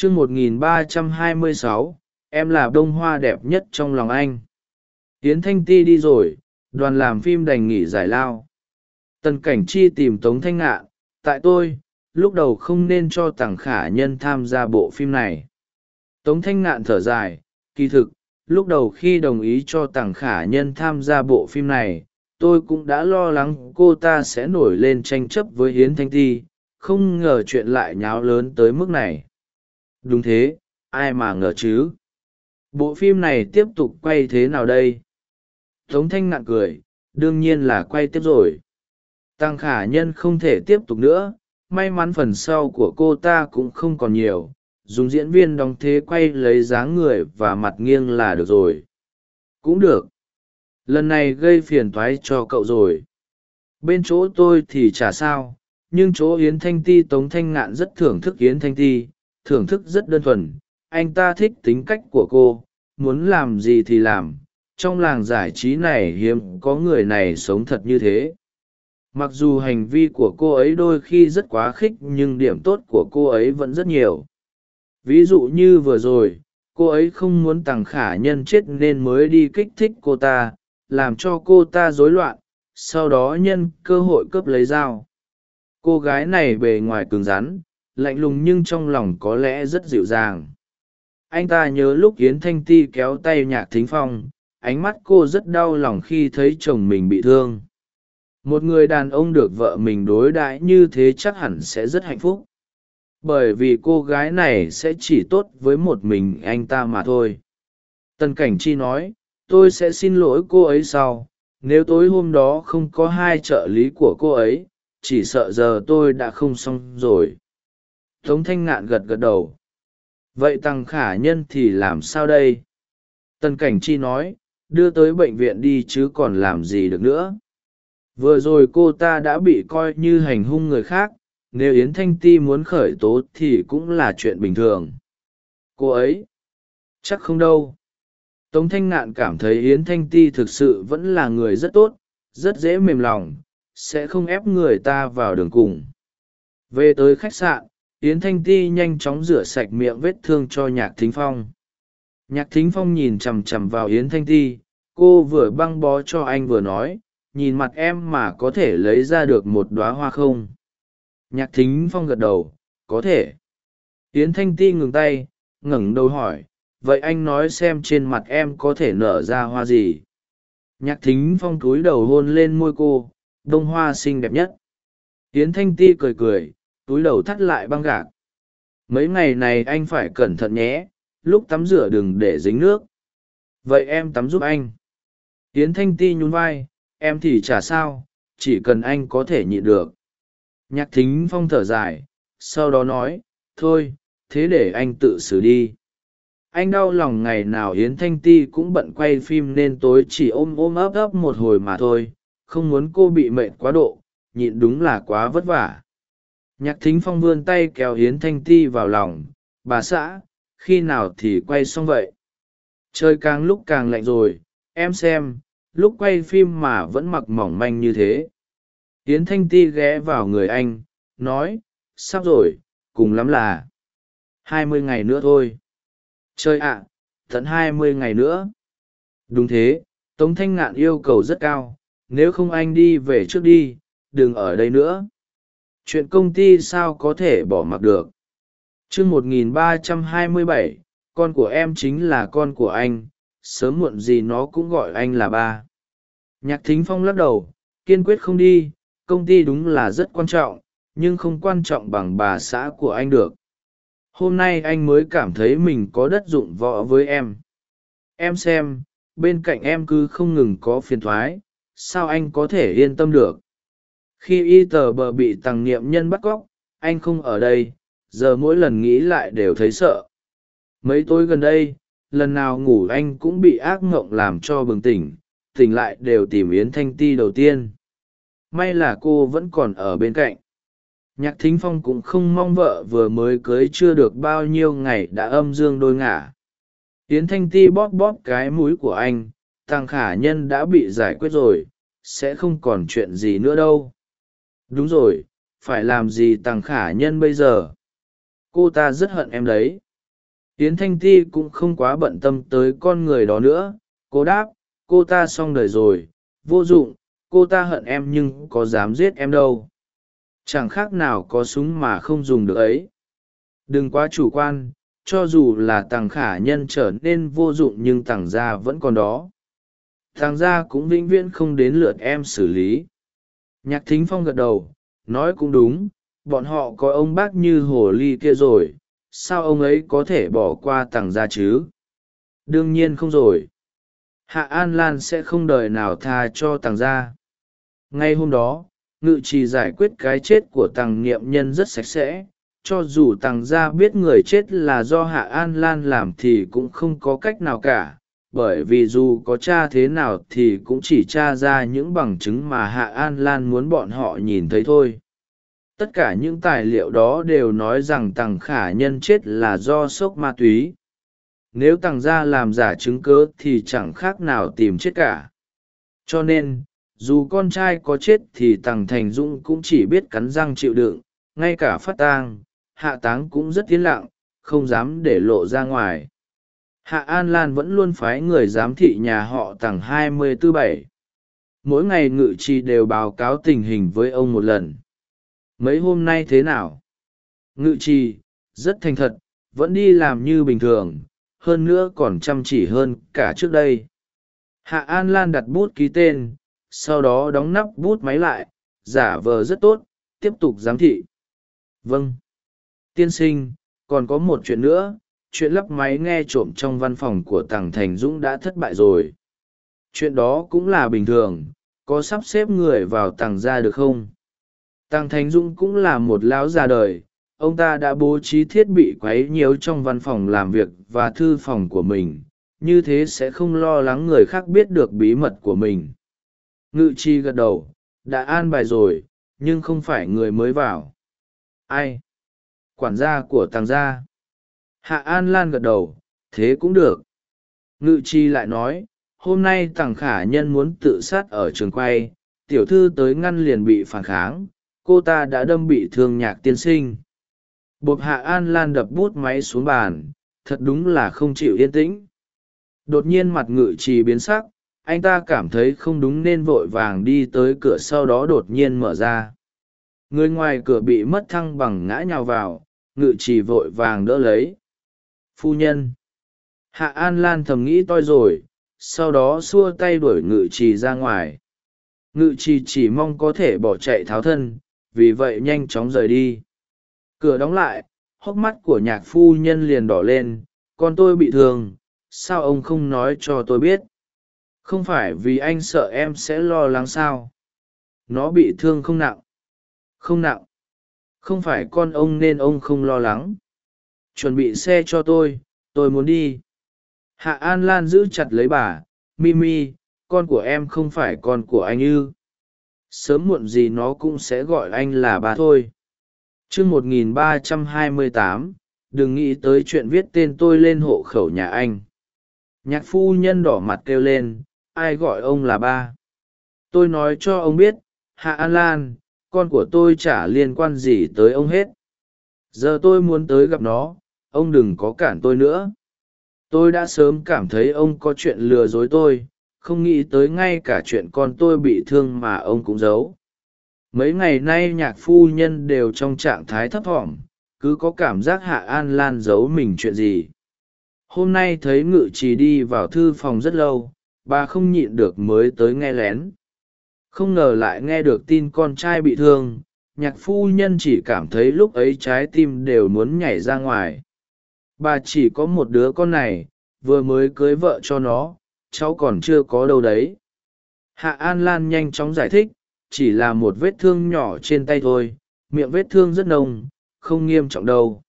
chương một nghìn ba trăm hai mươi sáu, em là bông hoa đẹp nhất trong lòng anh. Yến thanh ti đi rồi, đoàn làm phim đành nghỉ giải lao. Tần cảnh chi tìm tống thanh ngạn tại tôi, lúc đầu không nên cho tằng khả nhân tham gia bộ phim này. Tống thanh ngạn thở dài, kỳ thực, lúc đầu khi đồng ý cho tằng khả nhân tham gia bộ phim này, tôi cũng đã lo lắng cô ta sẽ nổi lên tranh chấp với hiến thanh ti, không ngờ chuyện lại nháo lớn tới mức này đúng thế, ai mà ngờ chứ? Bộ phim này tiếp tục quay thế nào đây? Tống thanh ngạn cười, đương nhiên là quay tiếp rồi. Tăng khả nhân không thể tiếp tục nữa, may mắn phần sau của cô ta cũng không còn nhiều. Dùng diễn viên đóng thế quay lấy dáng người và mặt nghiêng là được rồi. Cũng được. Lần này gây phiền toái cho cậu rồi. Bên chỗ tôi thì chả sao, nhưng chỗ yến thanh ti tống thanh ngạn rất thưởng thức yến thanh ti thưởng thức rất đơn thuần. Anh ta thích tính cách của cô, muốn làm gì thì làm. Trong làng giải trí này hiếm có người này sống thật như thế. Mặc dù hành vi của cô ấy đôi khi rất quá khích, nhưng điểm tốt của cô ấy vẫn rất nhiều. Ví dụ như vừa rồi, cô ấy không muốn tằng khả nhân chết nên mới đi kích thích cô ta, làm cho cô ta rối loạn, sau đó nhân cơ hội cướp lấy dao. Cô gái này bề ngoài cứng rắn lạnh lùng nhưng trong lòng có lẽ rất dịu dàng. Anh ta nhớ lúc yến thanh ti kéo tay nhạc thính phong, ánh mắt cô rất đau lòng khi thấy chồng mình bị thương. Một người đàn ông được vợ mình đối đãi như thế chắc hẳn sẽ rất hạnh phúc. Bởi vì cô gái này sẽ chỉ tốt với một mình anh ta mà thôi. Tần cảnh chi nói, tôi sẽ xin lỗi cô ấy sau. Nếu tối hôm đó không có hai trợ lý của cô ấy, chỉ sợ giờ tôi đã không xong rồi tống thanh ngạn gật gật đầu. Vậy tăng khả nhân thì làm sao đây? Tần cảnh chi nói, đưa tới bệnh viện đi chứ còn làm gì được nữa. Vừa rồi cô ta đã bị coi như hành hung người khác, nếu yến thanh ti muốn khởi tố thì cũng là chuyện bình thường. Cô ấy, chắc không đâu. Tống thanh ngạn cảm thấy yến thanh ti thực sự vẫn là người rất tốt, rất dễ mềm lòng, sẽ không ép người ta vào đường cùng. Về tới khách sạn yến thanh ti nhanh chóng rửa sạch miệng vết thương cho nhạc thính phong. Nhạc thính phong nhìn chằm chằm vào yến thanh ti, cô vừa băng bó cho anh vừa nói, nhìn mặt em mà có thể lấy ra được một đoá hoa không? Nhạc thính phong gật đầu, có thể. Yến thanh ti ngừng tay, ngẩng đầu hỏi, vậy anh nói xem trên mặt em có thể nở ra hoa gì? Nhạc thính phong cúi đầu hôn lên môi cô đ ô n g hoa xinh đẹp nhất. Yến thanh ti cười cười túi đầu thắt lại băng gạc. Mấy ngày này anh phải cẩn thận nhé, lúc tắm rửa đừng để dính nước. Vậy em tắm giúp anh. Tiến thanh ti nhún vai, em thì chả sao, chỉ cần anh có thể nhịn được. Nhạc thính phong thở dài, sau đó nói, thôi, thế để anh tự xử đi. Anh đau lòng ngày nào yến thanh ti cũng bận quay phim nên tối chỉ ôm ôm ấp ấp một hồi mà thôi. Không muốn cô bị mệt quá độ, nhịn đúng là quá vất vả nhạc thính phong vươn tay kéo yến thanh ti vào lòng. Bà xã khi nào thì quay xong vậy? Trời càng lúc càng lạnh rồi. Em xem lúc quay phim mà vẫn mặc mỏng manh như thế. Yến thanh ti ghé vào người anh nói sắp rồi cùng lắm là hai mươi ngày nữa thôi. Chơi ạ à, tận hai mươi ngày nữa. Đúng thế tống thanh ngạn yêu cầu rất cao. Nếu không anh đi về trước đi đừng ở đây nữa chuyện công ty sao có thể bỏ mặc được? T r ư ơ n g một nghìn ba trăm hai mươi bảy, con của em chính là con của anh, sớm muộn gì nó cũng gọi anh là ba. Nhạc thính phong lắc đầu, kiên quyết không đi, công ty đúng là rất quan trọng, nhưng không quan trọng bằng bà xã của anh được. Hôm nay anh mới cảm thấy mình có đất dụng võ với em. Em xem, bên cạnh em cứ không ngừng có phiền thoái, sao anh có thể yên tâm được? Khi y tờ bờ bị tằng niệm nhân bắt cóc, anh không ở đây, giờ mỗi lần nghĩ lại đều thấy sợ. Mấy tối gần đây, lần nào ngủ anh cũng bị ác ngộng làm cho bừng tỉnh tỉnh lại đều tìm yến thanh ti đầu tiên. May là cô vẫn còn ở bên cạnh. Nhạc thính phong cũng không mong vợ vừa mới cưới chưa được bao nhiêu ngày đã âm dương đôi ngả. Yến thanh ti bóp bóp cái mũi của anh Thằng khả nhân đã bị giải quyết rồi, sẽ không còn chuyện gì nữa đâu đúng rồi, phải làm gì tằng khả nhân bây giờ? Cô ta rất hận em đấy. Yến thanh ti cũng không quá bận tâm tới con người đó nữa. Cô đáp, cô ta xong đời rồi. Vô dụng, cô ta hận em nhưng có dám giết em đâu. Chẳng khác nào có súng mà không dùng được ấy. Đừng quá chủ quan, cho dù là tàng khả nhân trở nên vô dụng nhưng tàng gia vẫn còn đó. Tàng gia cũng vĩnh viễn không đến lượt em xử lý nhạc thính phong gật đầu, nói cũng đúng, bọn họ có ông bác như hồ ly kia rồi, sao ông ấy có thể bỏ qua Tằng gia chứ? Đương nhiên không rồi. Hạ an lan sẽ không đời nào tha cho tàng gia. Ngay hôm đó, ngự trì giải quyết cái chết của tàng niệm nhân rất sạch sẽ, cho dù tàng gia biết người chết là do hạ an lan làm thì cũng không có cách nào cả bởi vì dù có cha thế nào thì cũng chỉ cha ra những bằng chứng mà hạ an lan muốn bọn họ nhìn thấy thôi. Tất cả những tài liệu đó đều nói rằng tằng khả nhân chết là do sốc ma túy. Nếu tằng gia làm giả chứng cớ thì chẳng khác nào tìm chết cả. Cho nên, dù con trai có chết thì tằng thành dũng cũng chỉ biết cắn răng chịu đựng, ngay cả phát tang, hạ táng cũng rất yên lặng, không dám để lộ ra ngoài hạ an lan vẫn luôn phái người giám thị nhà họ tầng hai mươi tư bảy. Mỗi ngày ngự trì đều báo cáo tình hình với ông một lần. Mấy hôm nay thế nào? Ngự trì, rất thành thật, vẫn đi làm như bình thường, hơn nữa còn chăm chỉ hơn cả trước đây. Hạ an lan đặt bút ký tên, sau đó đóng nắp bút máy lại, giả vờ rất tốt, tiếp tục giám thị. Vâng. Tiên sinh, còn có một chuyện nữa chuyện lắp máy nghe trộm trong văn phòng của tàng thành dũng đã thất bại rồi. Chuyện đó cũng là bình thường, có sắp xếp người vào tàng ra được không? Tàng thành dũng cũng là một lão già đời, ông ta đã bố trí thiết bị quấy nhiễu trong văn phòng làm việc và thư phòng của mình, như thế sẽ không lo lắng người khác biết được bí mật của mình. Ngự chi gật đầu, đã an bài rồi, nhưng không phải người mới vào. Ai? Quản gia của tàng gia hạ an lan gật đầu, thế cũng được. Ngự chi lại nói, hôm nay tàng khả nhân muốn tự sát ở trường quay, tiểu thư tới ngăn liền bị phản kháng, cô ta đã đâm bị thương nhạc tiên sinh. Bột hạ an lan đập bút máy xuống bàn, thật đúng là không chịu yên tĩnh. Đột nhiên mặt ngự trì biến sắc, anh ta cảm thấy không đúng nên vội vàng đi tới cửa sau đó đột nhiên mở ra. Người ngoài cửa bị mất thăng bằng ngã nhào vào, ngự trì vội vàng đỡ lấy phu nhân. Hạ an lan thầm nghĩ toi rồi, sau đó xua tay đuổi ngự trì ra ngoài. Ngự trì chỉ mong có thể bỏ chạy tháo thân, vì vậy nhanh chóng rời đi. Cửa đóng lại, hốc mắt của nhạc phu nhân liền đỏ lên, con tôi bị thương, sao ông không nói cho tôi biết? Không phải vì anh sợ em sẽ lo lắng sao? Nó bị thương không nặng? Không nặng. Không phải con ông nên ông không lo lắng chuẩn bị xe cho tôi tôi muốn đi. Hạ an lan giữ chặt lấy bà, mimi, con của em không phải con của anh ư. Sớm muộn gì nó cũng sẽ gọi anh là bà thôi. Chương một nghìn ba trăm hai mươi tám, đừng nghĩ tới chuyện viết tên tôi lên hộ khẩu nhà anh. Nhạc phu nhân đỏ mặt kêu lên, ai gọi ông là ba? Tôi nói cho ông biết, hạ an lan, con của tôi chả liên quan gì tới ông hết. Giờ tôi muốn tới gặp nó ông đừng có cản tôi nữa. Tôi đã sớm cảm thấy ông có chuyện lừa dối tôi, không nghĩ tới ngay cả chuyện con tôi bị thương mà ông cũng giấu. Mấy ngày nay nhạc phu nhân đều trong trạng thái thấp thỏm, cứ có cảm giác hạ an lan giấu mình chuyện gì. Hôm nay thấy ngự trì đi vào thư phòng rất lâu, bà không nhịn được mới tới nghe lén. Không ngờ lại nghe được tin con trai bị thương, nhạc phu nhân chỉ cảm thấy lúc ấy trái tim đều muốn nhảy ra ngoài bà chỉ có một đứa con này, vừa mới cưới vợ cho nó, cháu còn chưa có đâu đấy. Hạ an lan nhanh chóng giải thích, chỉ là một vết thương nhỏ trên tay thôi, miệng vết thương rất nông không nghiêm trọng đâu.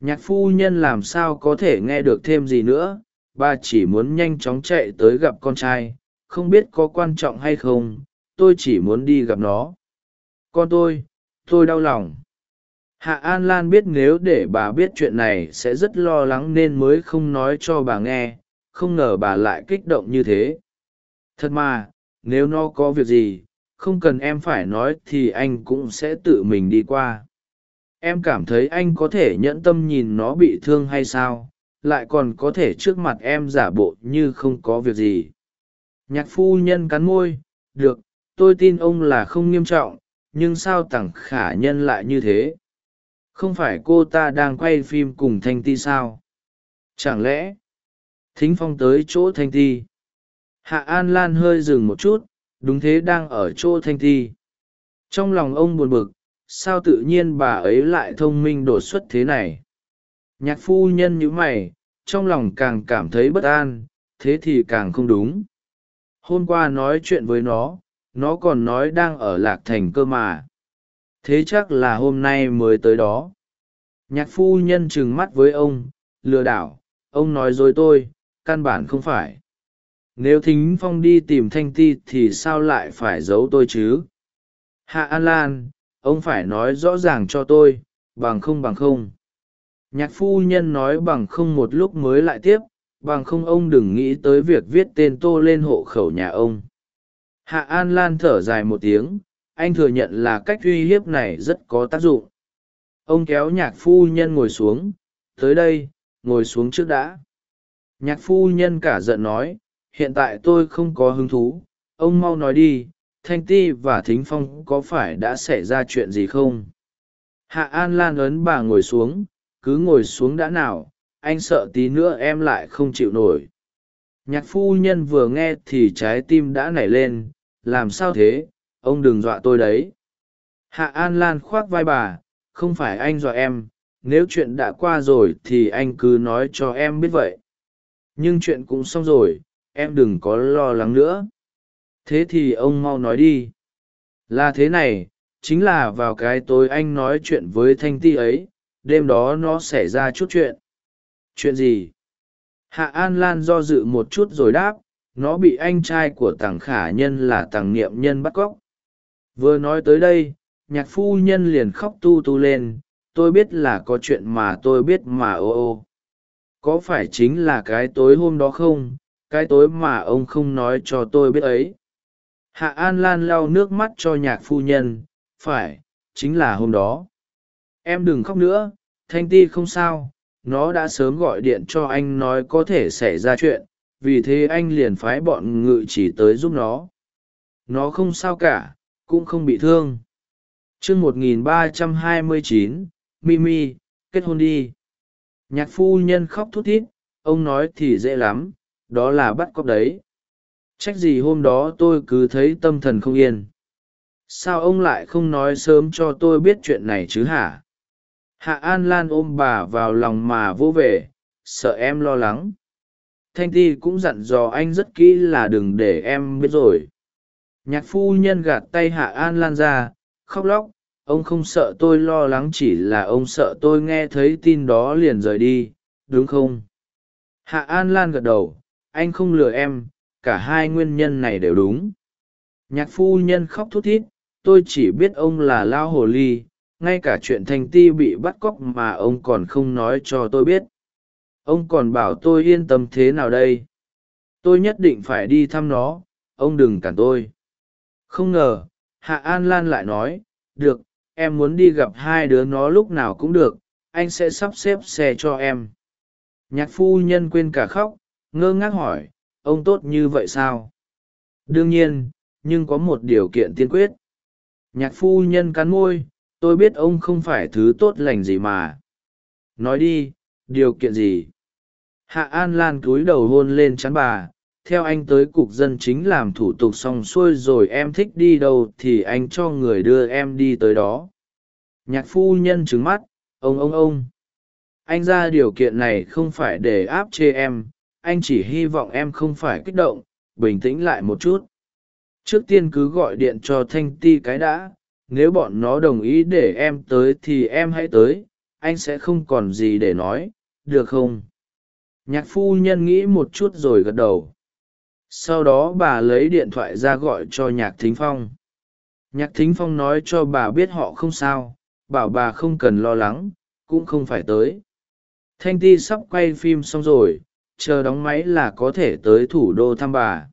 Nhạc phu nhân làm sao có thể nghe được thêm gì nữa, bà chỉ muốn nhanh chóng chạy tới gặp con trai, không biết có quan trọng hay không, tôi chỉ muốn đi gặp nó. Con tôi tôi đau lòng hạ an lan biết nếu để bà biết chuyện này sẽ rất lo lắng nên mới không nói cho bà nghe, không ngờ bà lại kích động như thế. Thật mà, nếu nó có việc gì, không cần em phải nói thì anh cũng sẽ tự mình đi qua. Em cảm thấy anh có thể nhẫn tâm nhìn nó bị thương hay sao, lại còn có thể trước mặt em giả bộ như không có việc gì. Nhạc phu nhân cắn môi, được, tôi tin ông là không nghiêm trọng, nhưng sao tằng khả nhân lại như thế? Không phải cô ta đang quay phim cùng thanh ti sao? Chẳng lẽ? Thính phong tới chỗ thanh ti. Hạ an lan hơi dừng một chút, đúng thế đang ở chỗ thanh ti. Trong lòng ông buồn bực, sao tự nhiên bà ấy lại thông minh đột xuất thế này? Nhạc phu nhân nhíu mày, trong lòng càng cảm thấy bất an, thế thì càng không đúng. Hôm qua nói chuyện với nó nó còn nói đang ở lạc thành cơ mà thế chắc là hôm nay mới tới đó. Nhạc phu nhân trừng mắt với ông, lừa đảo, ông nói dối tôi, căn bản không phải. Nếu thính phong đi tìm thanh ti thì sao lại phải giấu tôi chứ? Hạ an lan, ông phải nói rõ ràng cho tôi, bằng không bằng không. Nhạc phu nhân nói bằng không một lúc mới lại tiếp, bằng không ông đừng nghĩ tới việc viết tên tô lên hộ khẩu nhà ông. Hạ an lan thở dài một tiếng anh thừa nhận là cách uy hiếp này rất có tác dụng. Ông kéo nhạc phu nhân ngồi xuống, tới đây, ngồi xuống trước đã. Nhạc phu nhân cả giận nói, hiện tại tôi không có hứng thú, ông mau nói đi, thanh ti và thính phong có phải đã xảy ra chuyện gì không? Hạ an lan ấn bà ngồi xuống, cứ ngồi xuống đã nào, anh sợ tí nữa em lại không chịu nổi. Nhạc phu nhân vừa nghe thì trái tim đã nảy lên, làm sao thế? Ông đừng dọa tôi đấy. Hạ an lan khoác vai bà, không phải anh dọa em, nếu chuyện đã qua rồi thì anh cứ nói cho em biết vậy. Nhưng chuyện cũng xong rồi, em đừng có lo lắng nữa. Thế thì ông mau nói đi. Là thế này, chính là vào cái tối anh nói chuyện với thanh ti ấy, đêm đó nó xảy ra chút chuyện. Chuyện gì? Hạ an lan do dự một chút rồi đáp, nó bị anh trai của tàng khả nhân là tàng niệm nhân bắt cóc vừa nói tới đây, nhạc phu nhân liền khóc tu tu lên, tôi biết là có chuyện mà tôi biết mà ô ô. Có phải chính là cái tối hôm đó không? Cái tối mà ông không nói cho tôi biết ấy. Hạ an lan lau nước mắt cho nhạc phu nhân, phải, chính là hôm đó. Em đừng khóc nữa, thanh ti không sao, nó đã sớm gọi điện cho anh nói có thể xảy ra chuyện, vì thế anh liền phái bọn ngự chỉ tới giúp nó. Nó không sao cả cũng không bị thương. Chương một nghìn ba trăm hai mươi chín, mimi, kết hôn đi. Nhạc phu nhân khóc thút thít, ông nói thì dễ lắm, đó là bắt cóc đấy. Trách gì hôm đó tôi cứ thấy tâm thần không yên. Sao ông lại không nói sớm cho tôi biết chuyện này chứ hả? Hạ an lan ôm bà vào lòng mà vô về, sợ em lo lắng. Thanh ti cũng dặn dò anh rất kỹ là đừng để em biết rồi nhạc phu nhân gạt tay hạ an lan ra, khóc lóc, ông không sợ tôi lo lắng chỉ là ông sợ tôi nghe thấy tin đó liền rời đi, đúng không? Hạ an lan gật đầu, anh không lừa em, cả hai nguyên nhân này đều đúng. Nhạc phu nhân khóc thút thít, tôi chỉ biết ông là lao hồ ly, ngay cả chuyện Thành ti bị bắt cóc mà ông còn không nói cho tôi biết. Ông còn bảo tôi yên tâm thế nào đây? Tôi nhất định phải đi thăm nó, ông đừng cản tôi không ngờ, hạ an lan lại nói, được, em muốn đi gặp hai đứa nó lúc nào cũng được, anh sẽ sắp xếp xe cho em. Nhạc phu nhân quên cả khóc, ngơ ngác hỏi, ông tốt như vậy sao? Đương nhiên, nhưng có một điều kiện tiên quyết. Nhạc phu nhân cắn môi, tôi biết ông không phải thứ tốt lành gì mà. Nói đi, điều kiện gì? Hạ an lan cúi đầu hôn lên chắn bà theo anh tới cục dân chính làm thủ tục xong xuôi rồi em thích đi đâu thì anh cho người đưa em đi tới đó. Nhạc phu nhân trứng mắt, ông ông ông. Anh ra điều kiện này không phải để áp chê em, anh chỉ hy vọng em không phải kích động, bình tĩnh lại một chút. Trước tiên cứ gọi điện cho thanh ti cái đã, nếu bọn nó đồng ý để em tới thì em hãy tới, anh sẽ không còn gì để nói, được không? Nhạc phu nhân nghĩ một chút rồi gật đầu sau đó bà lấy điện thoại ra gọi cho nhạc thính phong. Nhạc thính phong nói cho bà biết họ không sao, bảo bà không cần lo lắng, cũng không phải tới. Thanh ti sắp quay phim xong rồi, chờ đóng máy là có thể tới thủ đô thăm bà.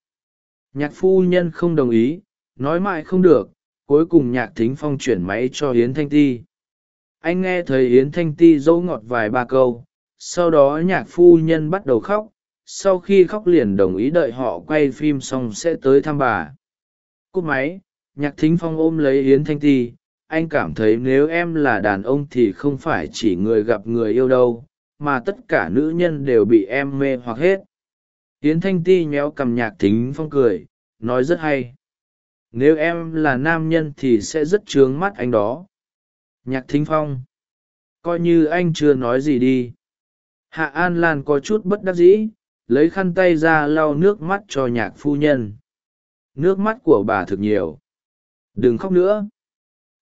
Nhạc phu nhân không đồng ý, nói mãi không được, cuối cùng nhạc thính phong chuyển máy cho yến thanh ti. Anh nghe thấy yến thanh ti dỗ ngọt vài ba câu, sau đó nhạc phu nhân bắt đầu khóc sau khi khóc liền đồng ý đợi họ quay phim xong sẽ tới thăm bà. Cúp máy, nhạc thính phong ôm lấy yến thanh ti, anh cảm thấy nếu em là đàn ông thì không phải chỉ người gặp người yêu đâu, mà tất cả nữ nhân đều bị em mê hoặc hết. Yến thanh ti nhéo cằm nhạc thính phong cười, nói rất hay. Nếu em là nam nhân thì sẽ rất trướng mắt anh đó. Nhạc thính phong, coi như anh chưa nói gì đi. Hạ an lan có chút bất đắc dĩ lấy khăn tay ra lau nước mắt cho nhạc phu nhân. Nước mắt của bà thực nhiều. Đừng khóc nữa.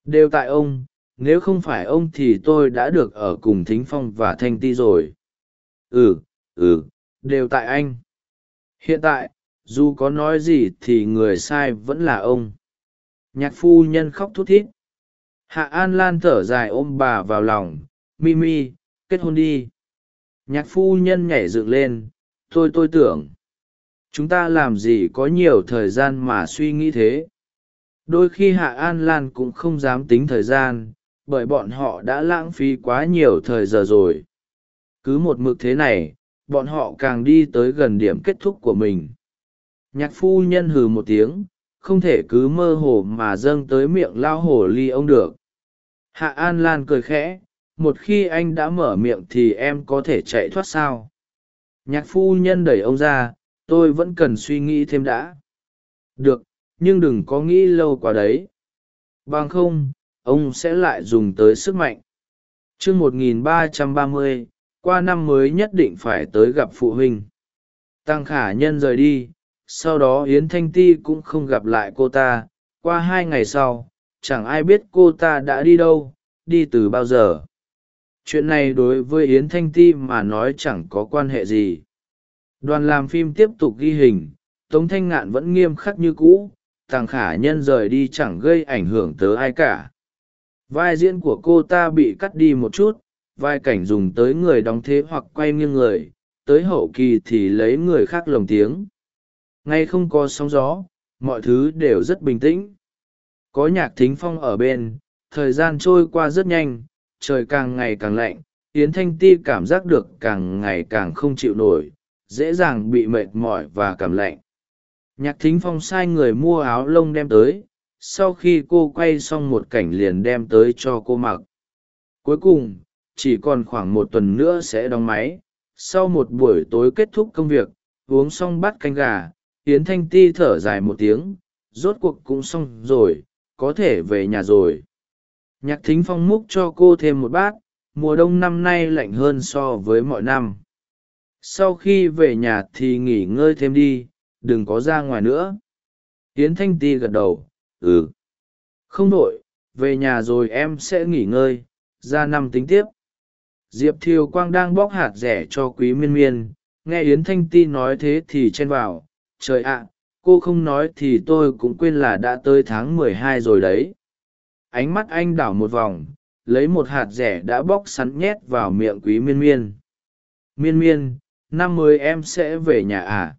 Đều tại ông, nếu không phải ông thì tôi đã được ở cùng thính phong và thanh ti rồi. Ừ ừ đều tại anh. Hiện tại, dù có nói gì thì người sai vẫn là ông. Nhạc phu nhân khóc thút thít. Hạ an lan thở dài ôm bà vào lòng. Mimi kết hôn đi. Nhạc phu nhân nhảy dựng lên tôi tôi tưởng, chúng ta làm gì có nhiều thời gian mà suy nghĩ thế? Đôi khi hạ an lan cũng không dám tính thời gian, bởi bọn họ đã lãng phí quá nhiều thời giờ rồi. Cứ một mực thế này, bọn họ càng đi tới gần điểm kết thúc của mình. Nhạc phu nhân hừ một tiếng, không thể cứ mơ hồ mà dâng tới miệng lao hồ ly ông được. Hạ an lan cười khẽ, một khi anh đã mở miệng thì em có thể chạy thoát sao? Nhạc phu nhân đẩy ông ra, tôi vẫn cần suy nghĩ thêm đã. Được, nhưng đừng có nghĩ lâu quá đấy. Bằng không, ông sẽ lại dùng tới sức mạnh. T r ư ơ n g một nghìn ba trăm ba mươi, qua năm mới nhất định phải tới gặp phụ huynh. Tăng khả nhân rời đi, sau đó yến thanh ti cũng không gặp lại cô ta. Qua hai ngày sau, chẳng ai biết cô ta đã đi đâu, đi từ bao giờ chuyện này đối với yến thanh ti mà nói chẳng có quan hệ gì. Đoàn làm phim tiếp tục ghi hình, tống thanh ngạn vẫn nghiêm khắc như cũ thằng khả nhân rời đi chẳng gây ảnh hưởng tới ai cả. Vai diễn của cô ta bị cắt đi một chút, vai cảnh dùng tới người đóng thế hoặc quay nghiêng người, tới hậu kỳ thì lấy người khác lồng tiếng. Ngay không có sóng gió, mọi thứ đều rất bình tĩnh. Có nhạc thính phong ở bên, thời gian trôi qua rất nhanh trời càng ngày càng lạnh, yến thanh ti cảm giác được càng ngày càng không chịu nổi, dễ dàng bị mệt mỏi và cảm lạnh. Nhạc thính phong sai người mua áo lông đem tới, sau khi cô quay xong một cảnh liền đem tới cho cô mặc. Cuối cùng, chỉ còn khoảng một tuần nữa sẽ đóng máy, sau một buổi tối kết thúc công việc, uống xong bát canh gà, yến thanh ti thở dài một tiếng, rốt cuộc cũng xong rồi, có thể về nhà rồi nhạc thính phong múc cho cô thêm một bát, mùa đông năm nay lạnh hơn so với mọi năm. Sau khi về nhà thì nghỉ ngơi thêm đi, đừng có ra ngoài nữa. Yến thanh ti gật đầu ừ. Không đội về nhà rồi em sẽ nghỉ ngơi, ra năm tính tiếp. Diệp thiều quang đang bóc hạt rẻ cho quý miên miên, nghe yến thanh ti nói thế thì chen vào. Trời ạ, cô không nói thì tôi cũng quên là đã tới tháng mười hai rồi đấy ánh mắt anh đảo một vòng, lấy một hạt rẻ đã bóc sắn nhét vào miệng quý miên miên. Miên miên, năm mới em sẽ về nhà à?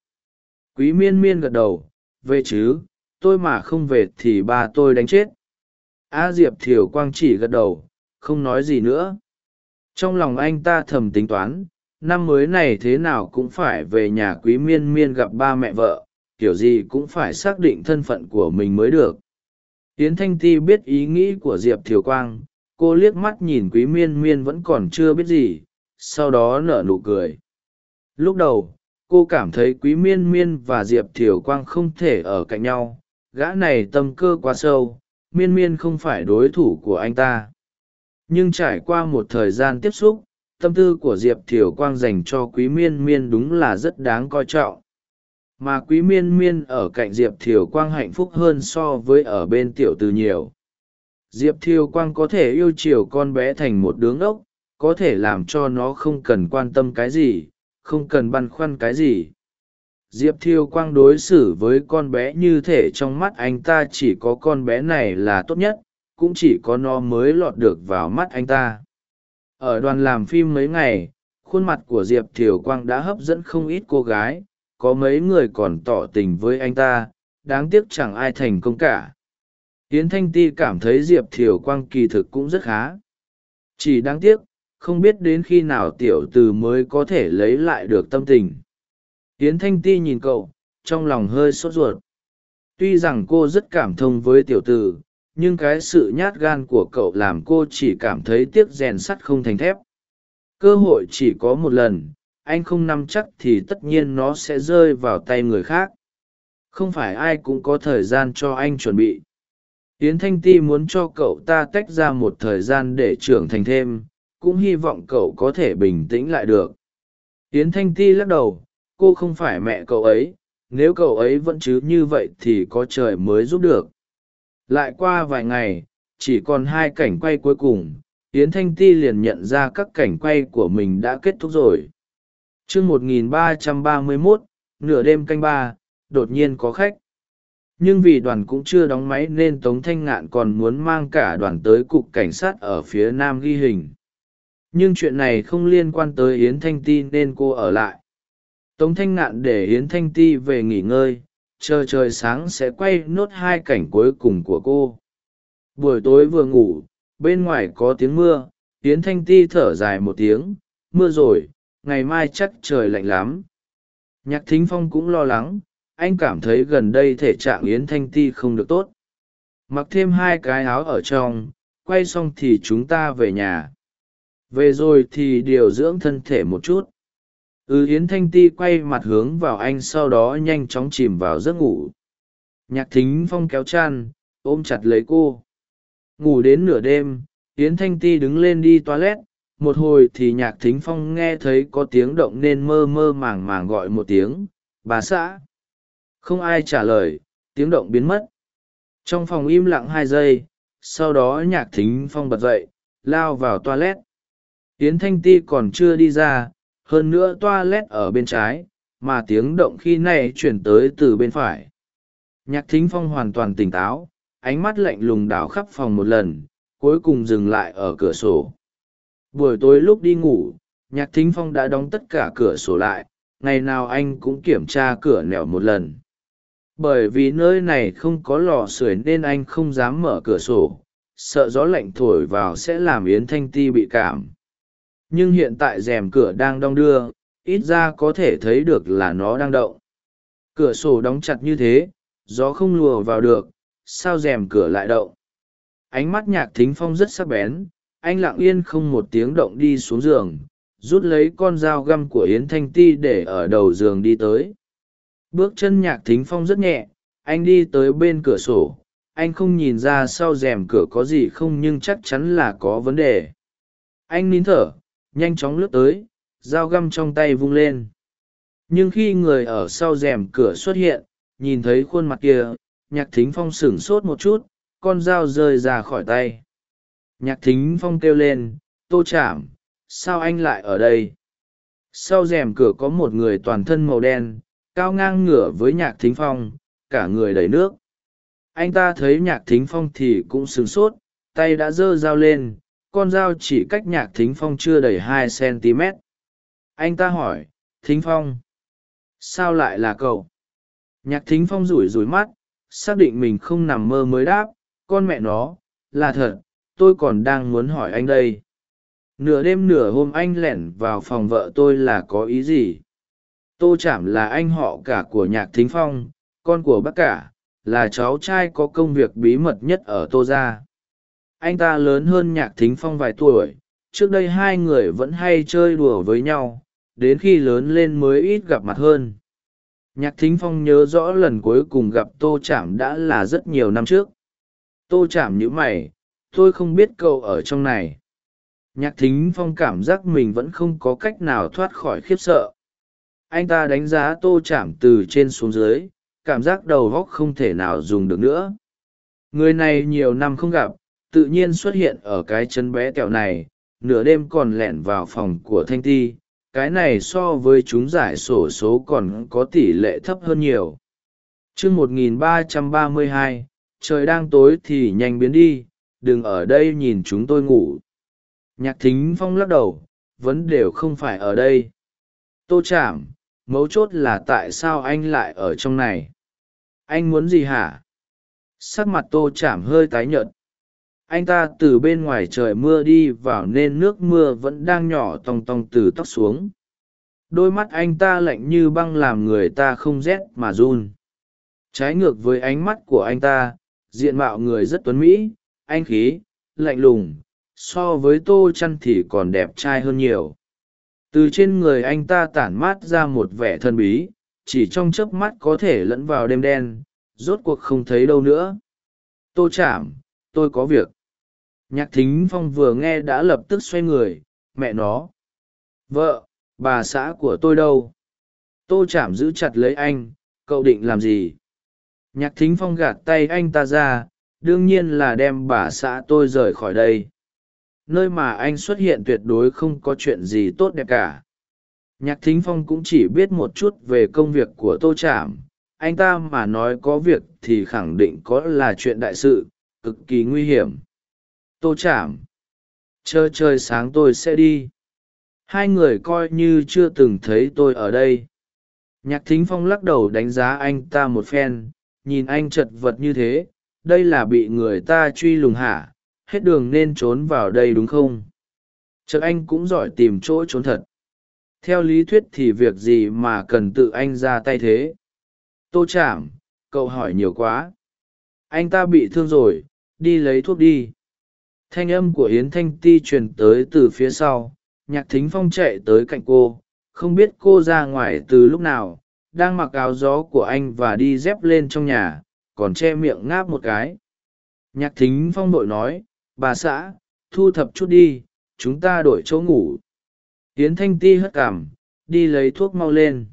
Quý miên miên gật đầu, về chứ, tôi mà không về thì ba tôi đánh chết. A diệp thiều quang chỉ gật đầu, không nói gì nữa. Trong lòng anh ta thầm tính toán, năm mới này thế nào cũng phải về nhà quý miên miên gặp ba mẹ vợ, kiểu gì cũng phải xác định thân phận của mình mới được yến thanh ti biết ý nghĩ của diệp thiều quang, cô liếc mắt nhìn quý miên miên vẫn còn chưa biết gì, sau đó nở nụ cười. Lúc đầu, cô cảm thấy quý miên miên và diệp thiều quang không thể ở cạnh nhau, gã này tâm cơ quá sâu, miên miên không phải đối thủ của anh ta. Nhưng trải qua một thời gian tiếp xúc, tâm tư của diệp thiều quang dành cho quý miên miên đúng là rất đáng coi trọng mà quý miên miên ở cạnh diệp thiều quang hạnh phúc hơn so với ở bên tiểu từ nhiều. Diệp thiều quang có thể yêu chiều con bé thành một đứa ngốc, có thể làm cho nó không cần quan tâm cái gì, không cần băn khoăn cái gì. Diệp thiêu quang đối xử với con bé như thể trong mắt anh ta chỉ có con bé này là tốt nhất, cũng chỉ có nó mới lọt được vào mắt anh ta. Ở đoàn làm phim mấy ngày, khuôn mặt của diệp thiều quang đã hấp dẫn không ít cô gái có mấy người còn tỏ tình với anh ta, đáng tiếc chẳng ai thành công cả. Yến thanh ti cảm thấy diệp thiều quang kỳ thực cũng rất khá. Chỉ đáng tiếc, không biết đến khi nào tiểu từ mới có thể lấy lại được tâm tình. Yến thanh ti nhìn cậu, trong lòng hơi sốt ruột. Tuy rằng cô rất cảm thông với tiểu tử, nhưng cái sự nhát gan của cậu làm cô chỉ cảm thấy tiếc rèn sắt không thành thép. Cơ hội chỉ có một lần anh không nắm chắc thì tất nhiên nó sẽ rơi vào tay người khác. Không phải ai cũng có thời gian cho anh chuẩn bị. Yến thanh ti muốn cho cậu ta tách ra một thời gian để trưởng thành thêm, cũng hy vọng cậu có thể bình tĩnh lại được. Yến thanh ti lắc đầu, cô không phải mẹ cậu ấy, nếu cậu ấy vẫn chứ như vậy thì có trời mới giúp được. Lại qua vài ngày, chỉ còn hai cảnh quay cuối cùng, yến thanh ti liền nhận ra các cảnh quay của mình đã kết thúc rồi chương một nghìn ba trăm ba mươi mốt, nửa đêm canh ba, đột nhiên có khách. Nhưng vì đoàn cũng chưa đóng máy nên tống thanh ngạn còn muốn mang cả đoàn tới cục cảnh sát ở phía nam ghi hình. Nhưng chuyện này không liên quan tới yến thanh ti nên cô ở lại. Tống thanh ngạn để yến thanh ti về nghỉ ngơi, chờ trời sáng sẽ quay nốt hai cảnh cuối cùng của cô. Buổi tối vừa ngủ, bên ngoài có tiếng mưa, yến thanh ti thở dài một tiếng, mưa rồi ngày mai chắc trời lạnh lắm. Nhạc thính phong cũng lo lắng, anh cảm thấy gần đây thể trạng yến thanh ti không được tốt. Mặc thêm hai cái áo ở trong, quay xong thì chúng ta về nhà. Về rồi thì điều dưỡng thân thể một chút. Ừ yến thanh ti quay mặt hướng vào anh sau đó nhanh chóng chìm vào giấc ngủ. Nhạc thính phong kéo chan ôm chặt lấy cô. Ngủ đến nửa đêm, yến thanh ti đứng lên đi toilet một hồi thì nhạc thính phong nghe thấy có tiếng động nên mơ mơ màng màng gọi một tiếng, bà xã. Không ai trả lời, tiếng động biến mất. Trong phòng im lặng hai giây, sau đó nhạc thính phong bật dậy, lao vào toilet. Tiến thanh ti còn chưa đi ra, hơn nữa toilet ở bên trái, mà tiếng động khi này chuyển tới từ bên phải. Nhạc thính phong hoàn toàn tỉnh táo, ánh mắt lạnh lùng đảo khắp phòng một lần, cuối cùng dừng lại ở cửa sổ buổi tối lúc đi ngủ, nhạc thính phong đã đóng tất cả cửa sổ lại, ngày nào anh cũng kiểm tra cửa nẻo một lần. Bởi vì nơi này không có lò sưởi nên anh không dám mở cửa sổ, sợ gió lạnh thổi vào sẽ làm yến thanh ti bị cảm. Nhưng hiện tại rèm cửa đang đong đưa, ít ra có thể thấy được là nó đang động. Cửa sổ đóng chặt như thế, gió không lùa vào được, sao rèm cửa lại động? Ánh mắt nhạc thính phong rất sắc bén anh lặng yên không một tiếng động đi xuống giường, rút lấy con dao găm của yến thanh ti để ở đầu giường đi tới. Bước chân nhạc thính phong rất nhẹ, anh đi tới bên cửa sổ. Anh không nhìn ra sau rèm cửa có gì không nhưng chắc chắn là có vấn đề. Anh nín thở, nhanh chóng lướt tới, dao găm trong tay vung lên. Nhưng khi người ở sau rèm cửa xuất hiện, nhìn thấy khuôn mặt kia, nhạc thính phong sửng sốt một chút, con dao rơi ra khỏi tay nhạc thính phong kêu lên, tô chạm sao anh lại ở đây? Sau rèm cửa có một người toàn thân màu đen, cao ngang ngửa với nhạc thính phong, cả người đầy nước. Anh ta thấy nhạc thính phong thì cũng sửng sốt, tay đã giơ dao lên, con dao chỉ cách nhạc thính phong chưa đầy hai cm anh ta hỏi, thính phong, sao lại là cậu? Nhạc thính phong rủi rủi mắt, xác định mình không nằm mơ mới đáp, con mẹ nó, là thật tôi còn đang muốn hỏi anh đây. Nửa đêm nửa hôm anh lẻn vào phòng vợ tôi là có ý gì? Tô chảm là anh họ cả của nhạc thính phong, con của bác cả, là cháu trai có công việc bí mật nhất ở tô gia. Anh ta lớn hơn nhạc thính phong vài tuổi, trước đây hai người vẫn hay chơi đùa với nhau, đến khi lớn lên mới ít gặp mặt hơn. Nhạc thính phong nhớ rõ lần cuối cùng gặp tô chảm đã là rất nhiều năm trước. Tô chảm nhữ mày tôi không biết cậu ở trong này. Nhạc thính phong cảm giác mình vẫn không có cách nào thoát khỏi khiếp sợ. Anh ta đánh giá tô chạm từ trên xuống dưới, cảm giác đầu góc không thể nào dùng được nữa. Người này nhiều năm không gặp, tự nhiên xuất hiện ở cái chân bé tẹo này, nửa đêm còn lẻn vào phòng của thanh ti. Cái này so với chúng giải sổ số còn có tỷ lệ thấp hơn nhiều. T r nghìn ba ba mươi trời đang tối thì nhanh biến đi đừng ở đây nhìn chúng tôi ngủ. Nhạc thính phong lắc đầu, vẫn đều không phải ở đây. Tô chạm mấu chốt là tại sao anh lại ở trong này? Anh muốn gì hả? Sắc mặt tô chạm hơi tái nhợt. Anh ta từ bên ngoài trời mưa đi vào nên nước mưa vẫn đang nhỏ tòng tòng từ tóc xuống. Đôi mắt anh ta lạnh như băng làm người ta không rét mà run. Trái ngược với ánh mắt của anh ta, diện mạo người rất tuấn mỹ anh khí, lạnh lùng, so với tô chăn thì còn đẹp trai hơn nhiều. Từ trên người anh ta tản mát ra một vẻ thân bí, chỉ trong chớp mắt có thể lẫn vào đêm đen, rốt cuộc không thấy đâu nữa. Tô chạm tôi có việc. Nhạc thính phong vừa nghe đã lập tức xoay người, mẹ nó. Vợ, bà xã của tôi đâu? Tô chạm giữ chặt lấy anh, cậu định làm gì? Nhạc thính phong gạt tay anh ta ra đương nhiên là đem bà xã tôi rời khỏi đây. Nơi mà anh xuất hiện tuyệt đối không có chuyện gì tốt đẹp cả. Nhạc thính phong cũng chỉ biết một chút về công việc của tô trảm. Anh ta mà nói có việc thì khẳng định có là chuyện đại sự, cực kỳ nguy hiểm. Tô trảm chờ trời sáng tôi sẽ đi. Hai người coi như chưa từng thấy tôi ở đây. Nhạc thính phong lắc đầu đánh giá anh ta một phen, nhìn anh chật vật như thế đây là bị người ta truy lùng hả? Hết đường nên trốn vào đây đúng không? Chợt anh cũng giỏi tìm chỗ trốn thật. Theo lý thuyết thì việc gì mà cần tự anh ra tay thế? Tô chảm cậu hỏi nhiều quá. Anh ta bị thương rồi, đi lấy thuốc đi. Thanh âm của yến thanh ti truyền tới từ phía sau. Nhạc thính phong chạy tới cạnh cô. Không biết cô ra ngoài từ lúc nào. Đang mặc áo gió của anh và đi dép lên trong nhà còn che miệng ngáp một cái. Nhạc thính phong đội nói, bà xã, thu thập chút đi, chúng ta đổi chỗ ngủ. Yến thanh ti hất cảm đi lấy thuốc mau lên.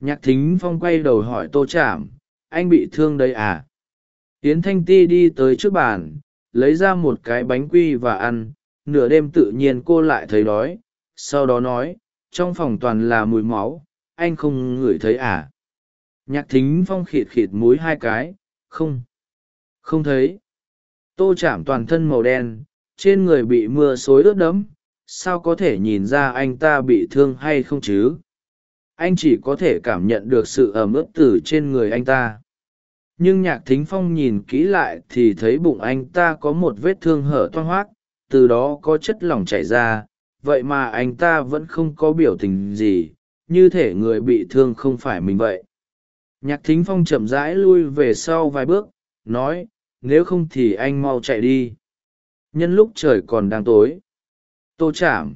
Nhạc thính phong quay đầu hỏi tô chạm anh bị thương đây à? Yến thanh ti đi tới trước bàn, lấy ra một cái bánh quy và ăn, nửa đêm tự nhiên cô lại thấy đói, sau đó nói, trong phòng toàn là mùi máu, anh không ngửi thấy à? Nhạc thính phong khịt khịt múi hai cái không. Không thấy. Tô chạm toàn thân màu đen, trên người bị mưa xối ướt đẫm. Sao có thể nhìn ra anh ta bị thương hay không chứ? Anh chỉ có thể cảm nhận được sự ẩm ướt từ trên người anh ta. Nhưng nhạc thính phong nhìn kỹ lại thì thấy bụng anh ta có một vết thương hở toang hoác, từ đó có chất lỏng chảy ra. Vậy mà anh ta vẫn không có biểu tình gì, như thể người bị thương không phải mình vậy nhạc thính phong chậm rãi lui về sau vài bước, nói, nếu không thì anh mau chạy đi. Nhân lúc trời còn đang tối. Tô chảm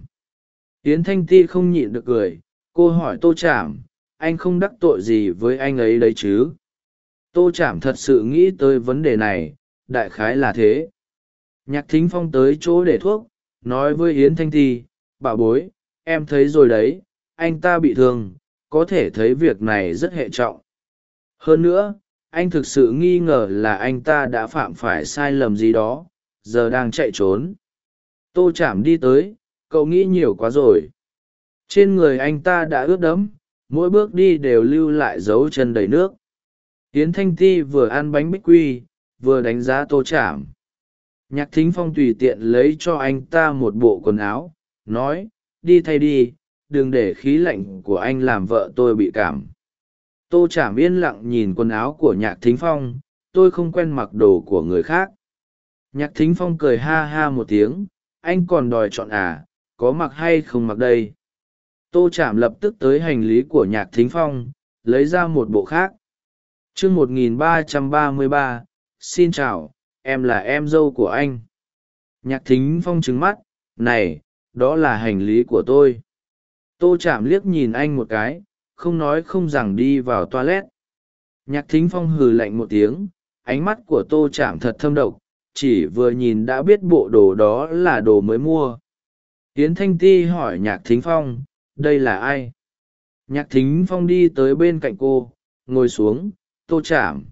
yến thanh ti không nhịn được cười, cô hỏi tô chảm anh không đắc tội gì với anh ấy đấy chứ? Tô chảm thật sự nghĩ tới vấn đề này, đại khái là thế. Nhạc thính phong tới chỗ để thuốc, nói với yến thanh ti bảo bối, em thấy rồi đấy, anh ta bị thương, có thể thấy việc này rất hệ trọng hơn nữa, anh thực sự nghi ngờ là anh ta đã phạm phải sai lầm gì đó, giờ đang chạy trốn. Tô chạm đi tới, cậu nghĩ nhiều quá rồi. Trên người anh ta đã ướt đẫm, mỗi bước đi đều lưu lại dấu chân đầy nước. Yến thanh ti vừa ăn bánh bích quy, vừa đánh giá tô chạm nhạc thính phong tùy tiện lấy cho anh ta một bộ quần áo, nói, đi thay đi, đừng để khí lạnh của anh làm vợ tôi bị cảm tô chảm yên lặng nhìn quần áo của nhạc thính phong, tôi không quen mặc đồ của người khác. Nhạc thính phong cười ha ha một tiếng, anh còn đòi chọn à có mặc hay không mặc đây? Tô chảm lập tức tới hành lý của nhạc thính phong, lấy ra một bộ khác. Chương một nghìn ba trăm ba mươi ba, xin chào, em là em dâu của anh. Nhạc thính phong trứng mắt, này, đó là hành lý của tôi. Tô chạm liếc nhìn anh một cái không nói không rằng đi vào toilet. Nhạc thính phong hừ lạnh một tiếng, ánh mắt của tô chạm thật thâm độc, chỉ vừa nhìn đã biết bộ đồ đó là đồ mới mua. Tiến thanh ti hỏi nhạc thính phong, đây là ai? Nhạc thính phong đi tới bên cạnh cô, ngồi xuống, tô chạm.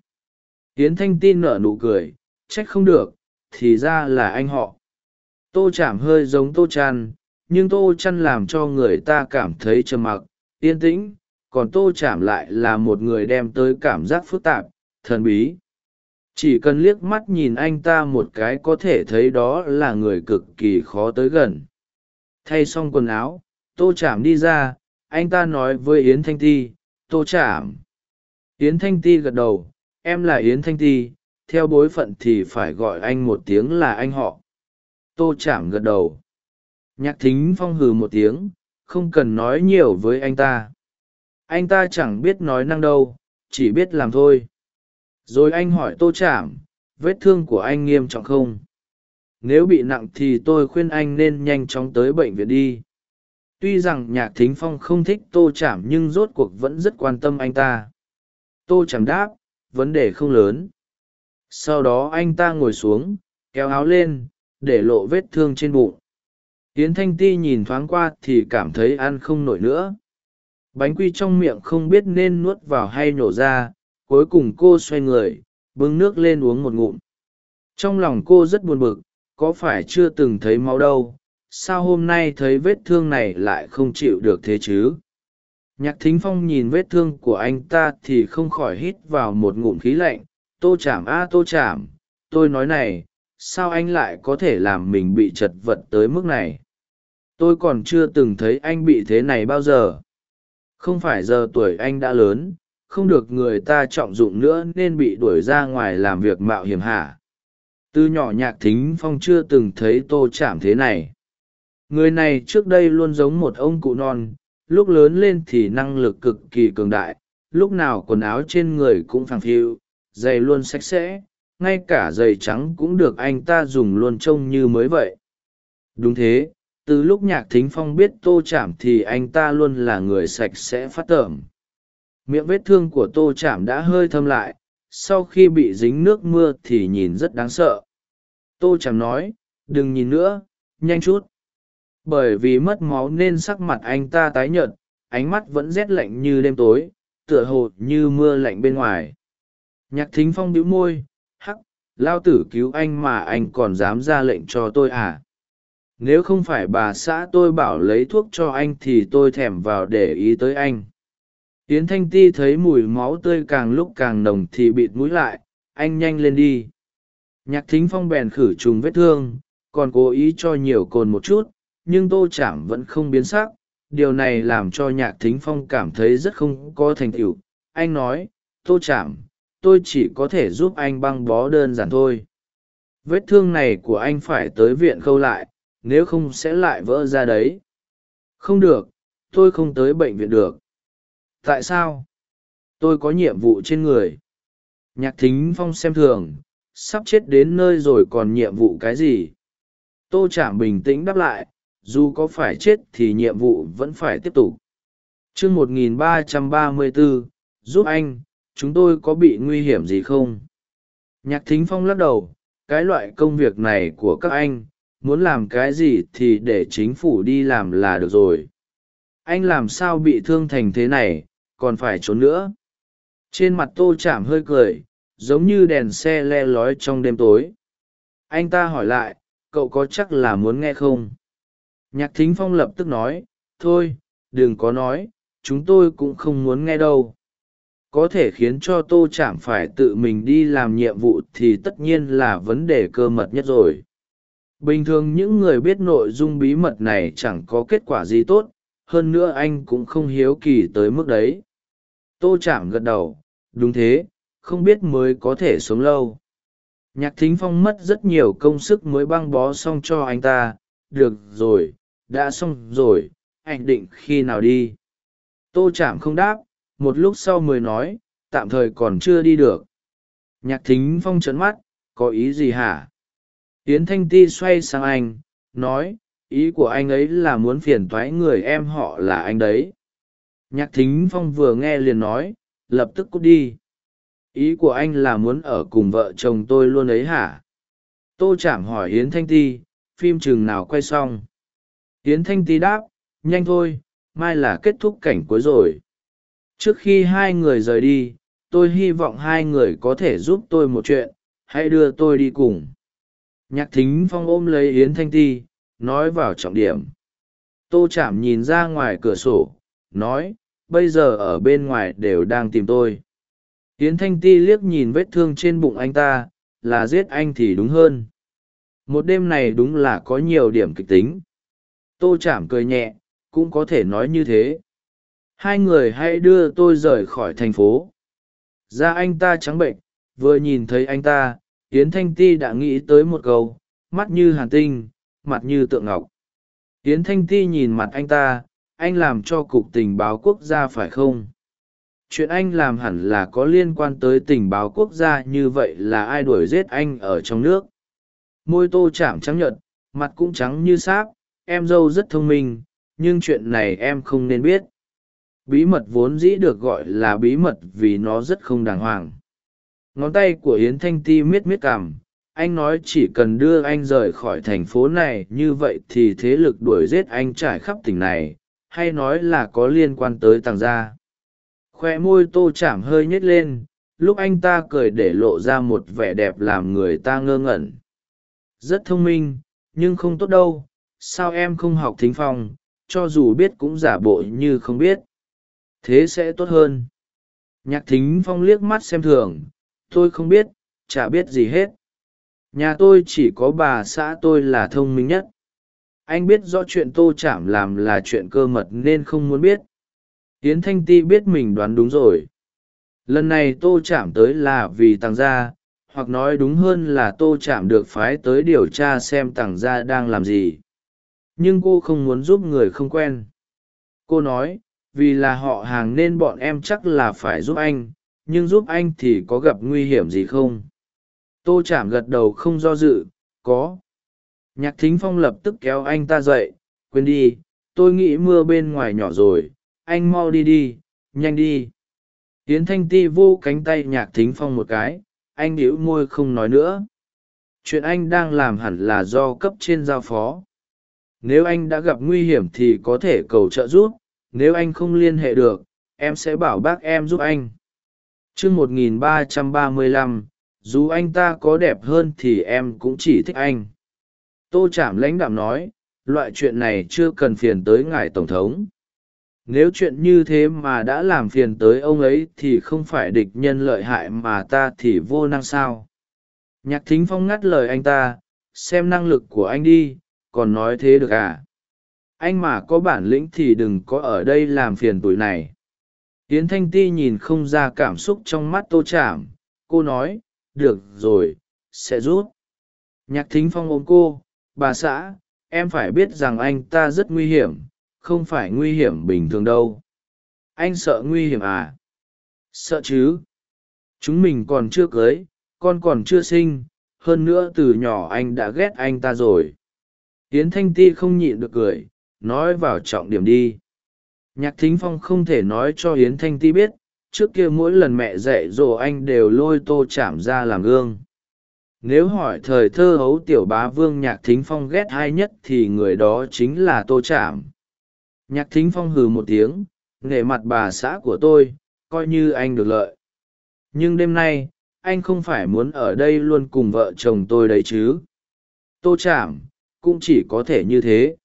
Tiến thanh ti nở nụ cười, trách không được, thì ra là anh họ. Tô chạm hơi giống tô chan nhưng tô chăn làm cho người ta cảm thấy trầm mặc, yên tĩnh còn tô chạm lại là một người đem tới cảm giác phức tạp, thần bí. Chỉ cần liếc mắt nhìn anh ta một cái có thể thấy đó là người cực kỳ khó tới gần. Thay xong quần áo, tô chạm đi ra, anh ta nói với yến thanh ti, tô chạm yến thanh ti gật đầu, em là yến thanh ti, theo bối phận thì phải gọi anh một tiếng là anh họ. Tô chạm gật đầu. Nhạc thính phong hừ một tiếng, không cần nói nhiều với anh ta anh ta chẳng biết nói năng đâu, chỉ biết làm thôi. Rồi anh hỏi tô chạm vết thương của anh nghiêm trọng không? Nếu bị nặng thì tôi khuyên anh nên nhanh chóng tới bệnh viện đi. Tuy rằng nhạc thính phong không thích tô chạm nhưng rốt cuộc vẫn rất quan tâm anh ta. Tô chạm đáp, vấn đề không lớn. Sau đó anh ta ngồi xuống, kéo áo lên, để lộ vết thương trên bụng. Yến thanh ti nhìn thoáng qua thì cảm thấy ăn không nổi nữa bánh quy trong miệng không biết nên nuốt vào hay nhổ ra, cuối cùng cô xoay người, bưng nước lên uống một ngụm. Trong lòng cô rất buồn bực, có phải chưa từng thấy máu đâu, sao hôm nay thấy vết thương này lại không chịu được thế chứ? Nhạc thính phong nhìn vết thương của anh ta thì không khỏi hít vào một ngụm khí lạnh, tô chảm a, tô chảm tôi nói này, sao anh lại có thể làm mình bị chật vật tới mức này? Tôi còn chưa từng thấy anh bị thế này bao giờ không phải giờ tuổi anh đã lớn, không được người ta trọng dụng nữa nên bị đuổi ra ngoài làm việc mạo hiểm hả? Từ nhỏ nhạc thính phong chưa từng thấy tô chạm thế này. Người này trước đây luôn giống một ông cụ non, lúc lớn lên thì năng lực cực kỳ cường đại, lúc nào quần áo trên người cũng phẳng phiu, giày luôn sạch sẽ, ngay cả giày trắng cũng được anh ta dùng luôn trông như mới vậy. Đúng thế từ lúc nhạc thính phong biết tô chạm thì anh ta luôn là người sạch sẽ phát tởm. Miệng vết thương của tô chạm đã hơi thâm lại, sau khi bị dính nước mưa thì nhìn rất đáng sợ. Tô chạm nói, đừng nhìn nữa, nhanh chút. Bởi vì mất máu nên sắc mặt anh ta tái nhợt, ánh mắt vẫn rét lạnh như đêm tối, tựa hồ như mưa lạnh bên ngoài. Nhạc thính phong bĩu môi, hắc, lao tử cứu anh mà anh còn dám ra lệnh cho tôi à? Nếu không phải bà xã tôi bảo lấy thuốc cho anh thì tôi thèm vào để ý tới anh. Tiến thanh ti thấy mùi máu tươi càng lúc càng nồng thì bịt mũi lại, anh nhanh lên đi. Nhạc thính phong bèn khử trùng vết thương, còn cố ý cho nhiều cồn một chút, nhưng tô chảm vẫn không biến sắc. Điều này làm cho nhạc thính phong cảm thấy rất không có thành tựu. Anh nói, tô chảm, tôi chỉ có thể giúp anh băng bó đơn giản thôi. Vết thương này của anh phải tới viện khâu lại nếu không sẽ lại vỡ ra đấy. Không được, tôi không tới bệnh viện được. Tại sao? Tôi có nhiệm vụ trên người. Nhạc thính phong xem thường, sắp chết đến nơi rồi còn nhiệm vụ cái gì? Tô chảm bình tĩnh đáp lại, dù có phải chết thì nhiệm vụ vẫn phải tiếp tục. Chương một nghìn ba trăm ba mươi bốn giúp anh, chúng tôi có bị nguy hiểm gì không? Nhạc thính phong lắc đầu, cái loại công việc này của các anh muốn làm cái gì thì để chính phủ đi làm là được rồi. Anh làm sao bị thương thành thế này, còn phải trốn nữa. Trên mặt tô chạm hơi cười, giống như đèn xe le lói trong đêm tối. Anh ta hỏi lại, cậu có chắc là muốn nghe không? Nhạc thính phong lập tức nói, thôi, đừng có nói, chúng tôi cũng không muốn nghe đâu. Có thể khiến cho tô chạm phải tự mình đi làm nhiệm vụ thì tất nhiên là vấn đề cơ mật nhất rồi bình thường những người biết nội dung bí mật này chẳng có kết quả gì tốt, hơn nữa anh cũng không hiếu kỳ tới mức đấy. Tô chạm gật đầu, đúng thế, không biết mới có thể sống lâu. Nhạc thính phong mất rất nhiều công sức mới băng bó xong cho anh ta. Được rồi, đã xong rồi, anh định khi nào đi? Tô chạm không đáp, một lúc sau mới nói, tạm thời còn chưa đi được. Nhạc thính phong trấn mắt, có ý gì hả? Yến thanh ti xoay sang anh, nói, ý của anh ấy là muốn phiền toái người em họ là anh đấy. Nhạc thính phong vừa nghe liền nói, lập tức cút đi. Ý của anh là muốn ở cùng vợ chồng tôi luôn ấy hả? Tô chảm hỏi yến thanh ti, phim chừng nào quay xong? Yến thanh ti đáp, nhanh thôi, mai là kết thúc cảnh cuối rồi. Trước khi hai người rời đi, tôi hy vọng hai người có thể giúp tôi một chuyện, hãy đưa tôi đi cùng nhạc thính phong ôm lấy yến thanh ti, nói vào trọng điểm. Tô chạm nhìn ra ngoài cửa sổ, nói, bây giờ ở bên ngoài đều đang tìm tôi. Yến thanh ti liếc nhìn vết thương trên bụng anh ta, là giết anh thì đúng hơn. Một đêm này đúng là có nhiều điểm kịch tính. Tô chạm cười nhẹ, cũng có thể nói như thế. Hai người hãy đưa tôi rời khỏi thành phố. Da anh ta trắng bệnh, vừa nhìn thấy anh ta yến thanh ti đã nghĩ tới một câu, mắt như hàn tinh, mặt như tượng ngọc. Yến thanh ti nhìn mặt anh ta, anh làm cho cục tình báo quốc gia phải không? Chuyện anh làm hẳn là có liên quan tới tình báo quốc gia như vậy là ai đuổi giết anh ở trong nước? Môi tô chạm trắng nhợt, mặt cũng trắng như sáp, em dâu rất thông minh, nhưng chuyện này em không nên biết. Bí mật vốn dĩ được gọi là bí mật vì nó rất không đàng hoàng ngón tay của yến thanh ti miết miết cảm anh nói chỉ cần đưa anh rời khỏi thành phố này như vậy thì thế lực đuổi giết anh trải khắp tỉnh này, hay nói là có liên quan tới tàng gia. Khoe môi tô chạm hơi nhếch lên, lúc anh ta cười để lộ ra một vẻ đẹp làm người ta ngơ ngẩn. Rất thông minh, nhưng không tốt đâu, sao em không học thính phong, cho dù biết cũng giả bộ như không biết. Thế sẽ tốt hơn. Nhạc thính phong liếc mắt xem thường tôi không biết, chả biết gì hết. Nhà tôi chỉ có bà xã tôi là thông minh nhất. Anh biết rõ chuyện tô chảm làm là chuyện cơ mật nên không muốn biết. Tiến thanh ti biết mình đoán đúng rồi. Lần này tô chảm tới là vì tàng gia, hoặc nói đúng hơn là tô chạm được phái tới điều tra xem tàng gia đang làm gì. Nhưng cô không muốn giúp người không quen. Cô nói, vì là họ hàng nên bọn em chắc là phải giúp anh nhưng giúp anh thì có gặp nguy hiểm gì không? Tô chạm gật đầu không do dự, có. Nhạc thính phong lập tức kéo anh ta dậy, quên đi, tôi nghĩ mưa bên ngoài nhỏ rồi, anh mau đi đi, nhanh đi. Tiến thanh ti vô cánh tay nhạc thính phong một cái, anh đĩu môi không nói nữa. Chuyện anh đang làm hẳn là do cấp trên giao phó. Nếu anh đã gặp nguy hiểm thì có thể cầu trợ giúp, nếu anh không liên hệ được, em sẽ bảo bác em giúp anh chương một nghìn ba trăm ba mươi lăm, dù anh ta có đẹp hơn thì em cũng chỉ thích anh. Tô chảm lãnh đạm nói, loại chuyện này chưa cần phiền tới ngài tổng thống. Nếu chuyện như thế mà đã làm phiền tới ông ấy thì không phải địch nhân lợi hại mà ta thì vô năng sao? Nhạc thính phong ngắt lời anh ta, xem năng lực của anh đi, còn nói thế được à? Anh mà có bản lĩnh thì đừng có ở đây làm phiền tuổi này yến thanh ti nhìn không ra cảm xúc trong mắt tô chạm cô nói, được rồi, sẽ rút. Nhạc thính phong ôm cô, bà xã, em phải biết rằng anh ta rất nguy hiểm, không phải nguy hiểm bình thường đâu. Anh sợ nguy hiểm à? Sợ chứ. Chúng mình còn chưa cưới, con còn chưa sinh, hơn nữa từ nhỏ anh đã ghét anh ta rồi. Yến thanh ti không nhịn được cười, nói vào trọng điểm đi nhạc thính phong không thể nói cho yến thanh ti biết, trước kia mỗi lần mẹ dạy dỗ anh đều lôi tô chạm ra làm gương. Nếu hỏi thời thơ hấu tiểu bá vương nhạc thính phong ghét hay nhất thì người đó chính là tô chạm. Nhạc thính phong hừ một tiếng, nể mặt bà xã của tôi, coi như anh được lợi. Nhưng đêm nay, anh không phải muốn ở đây luôn cùng vợ chồng tôi đấy chứ. Tô chạm, cũng chỉ có thể như thế.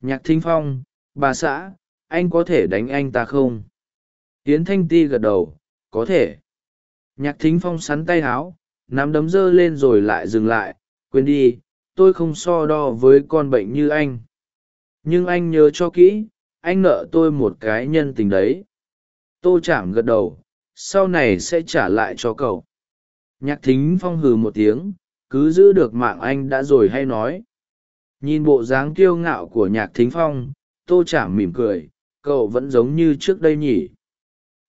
Nhạc thính phong, bà xã anh có thể đánh anh ta không? Hiến thanh ti gật đầu, có thể. Nhạc thính phong sắn tay háo, nắm đấm dơ lên rồi lại dừng lại, quên đi, tôi không so đo với con bệnh như anh. Nhưng anh nhớ cho kỹ, anh nợ tôi một cái nhân tình đấy. Tô chạm gật đầu, sau này sẽ trả lại cho cậu. Nhạc thính phong hừ một tiếng, cứ giữ được mạng anh đã rồi hay nói. Nhìn bộ dáng kiêu ngạo của nhạc thính phong, tô chạm mỉm cười cậu vẫn giống như trước đây nhỉ?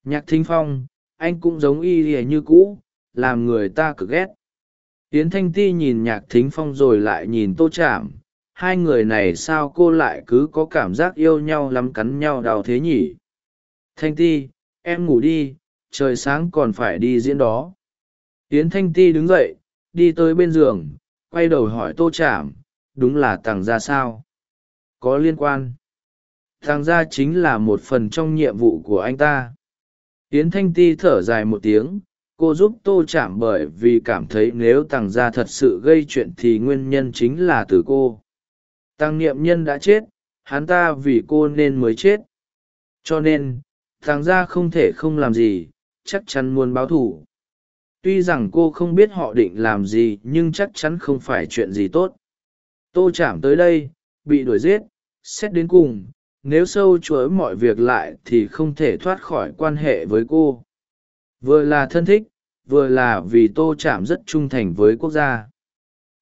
Nhạc thính phong, anh cũng giống y ỉa như cũ, làm người ta cực ghét. Tiến thanh ti nhìn nhạc thính phong rồi lại nhìn tô chạm hai người này sao cô lại cứ có cảm giác yêu nhau lắm cắn nhau đau thế nhỉ? Thanh ti, em ngủ đi, trời sáng còn phải đi diễn đó. Tiến thanh ti đứng dậy, đi tới bên giường, quay đầu hỏi tô chạm đúng là tằng ra sao? Có liên quan tàng gia chính là một phần trong nhiệm vụ của anh ta. Yến thanh ti thở dài một tiếng, cô giúp tô chạm bởi vì cảm thấy nếu tàng gia thật sự gây chuyện thì nguyên nhân chính là từ cô. Tăng niệm nhân đã chết, hắn ta vì cô nên mới chết. Cho nên thằng gia không thể không làm gì, chắc chắn muốn báo thù. Tuy rằng cô không biết họ định làm gì, nhưng chắc chắn không phải chuyện gì tốt. Tô chạm tới đây, bị đuổi giết, xét đến cùng nếu sâu chuỗi mọi việc lại thì không thể thoát khỏi quan hệ với cô. Vừa là thân thích, vừa là vì tô chạm rất trung thành với quốc gia.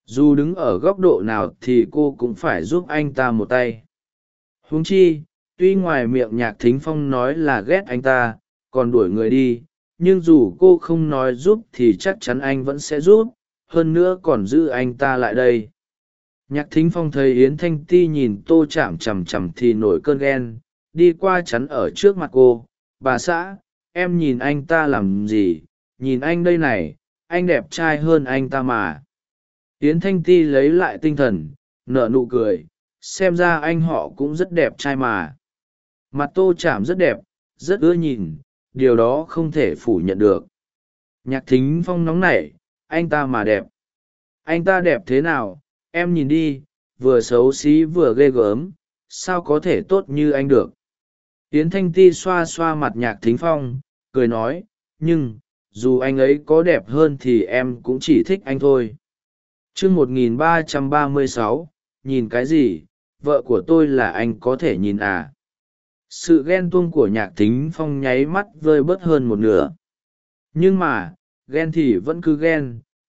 Dù đứng ở góc độ nào thì cô cũng phải giúp anh ta một tay. Huống chi, tuy ngoài miệng nhạc thính phong nói là ghét anh ta, còn đuổi người đi, nhưng dù cô không nói giúp thì chắc chắn anh vẫn sẽ giúp, hơn nữa còn giữ anh ta lại đây nhạc thính phong thấy yến thanh ti nhìn tô chạm chằm chằm thì nổi cơn ghen, đi qua chắn ở trước mặt cô. Bà xã, em nhìn anh ta làm gì? Nhìn anh đây này, anh đẹp trai hơn anh ta mà. Yến thanh ti lấy lại tinh thần, nở nụ cười. Xem ra anh họ cũng rất đẹp trai mà. Mặt tô chạm rất đẹp, rất ưa nhìn. Điều đó không thể phủ nhận được. Nhạc thính phong nóng nảy, anh ta mà đẹp. Anh ta đẹp thế nào? Em nhìn đi, vừa xấu xí vừa ghê gớm, sao có thể tốt như anh được? Yến thanh ti xoa xoa mặt nhạc thính phong, cười nói, nhưng, dù anh ấy có đẹp hơn thì em cũng chỉ thích anh thôi. T r ư ơ n g một nghìn ba trăm ba mươi sáu, nhìn cái gì? Vợ của tôi là anh có thể nhìn à? Sự ghen tuông của nhạc thính phong nháy mắt vơi bớt hơn một nửa. Nhưng mà, ghen thì vẫn cứ ghen,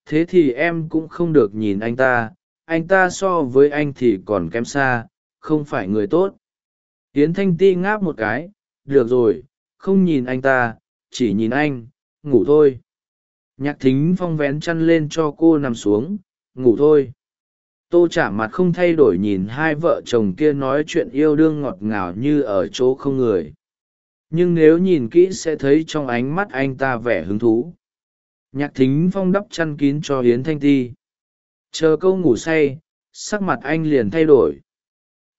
thế thì em cũng không được nhìn anh ta anh ta so với anh thì còn kém xa, không phải người tốt. Tiến thanh ti ngáp một cái, được rồi, không nhìn anh ta, chỉ nhìn anh, ngủ thôi. Nhạc thính phong vén chăn lên cho cô nằm xuống, ngủ thôi. Tô trả mặt không thay đổi nhìn hai vợ chồng kia nói chuyện yêu đương ngọt ngào như ở chỗ không người. Nhưng nếu nhìn kỹ sẽ thấy trong ánh mắt anh ta vẻ hứng thú. Nhạc thính phong đắp chăn kín cho hiến thanh ti chờ câu ngủ say, sắc mặt anh liền thay đổi.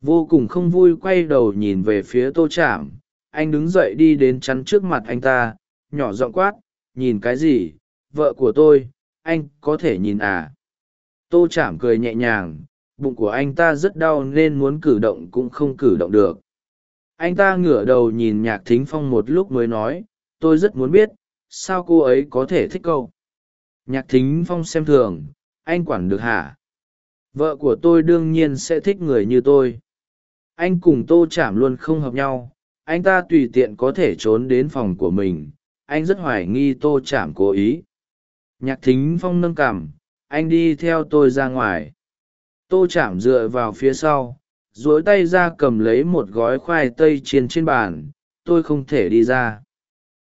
Vô cùng không vui quay đầu nhìn về phía tô chạm anh đứng dậy đi đến chắn trước mặt anh ta, nhỏ giọng quát, nhìn cái gì? Vợ của tôi, anh có thể nhìn à? Tô chạm cười nhẹ nhàng, bụng của anh ta rất đau nên muốn cử động cũng không cử động được. Anh ta ngửa đầu nhìn nhạc thính phong một lúc mới nói, tôi rất muốn biết, sao cô ấy có thể thích câu nhạc thính phong xem thường anh quản được hả? Vợ của tôi đương nhiên sẽ thích người như tôi. Anh cùng tô chạm luôn không hợp nhau. Anh ta tùy tiện có thể trốn đến phòng của mình. Anh rất hoài nghi tô chạm cố ý. Nhạc thính phong nâng cảm anh đi theo tôi ra ngoài. Tô chạm dựa vào phía sau dối tay ra cầm lấy một gói khoai tây chiên trên bàn. Tôi không thể đi ra.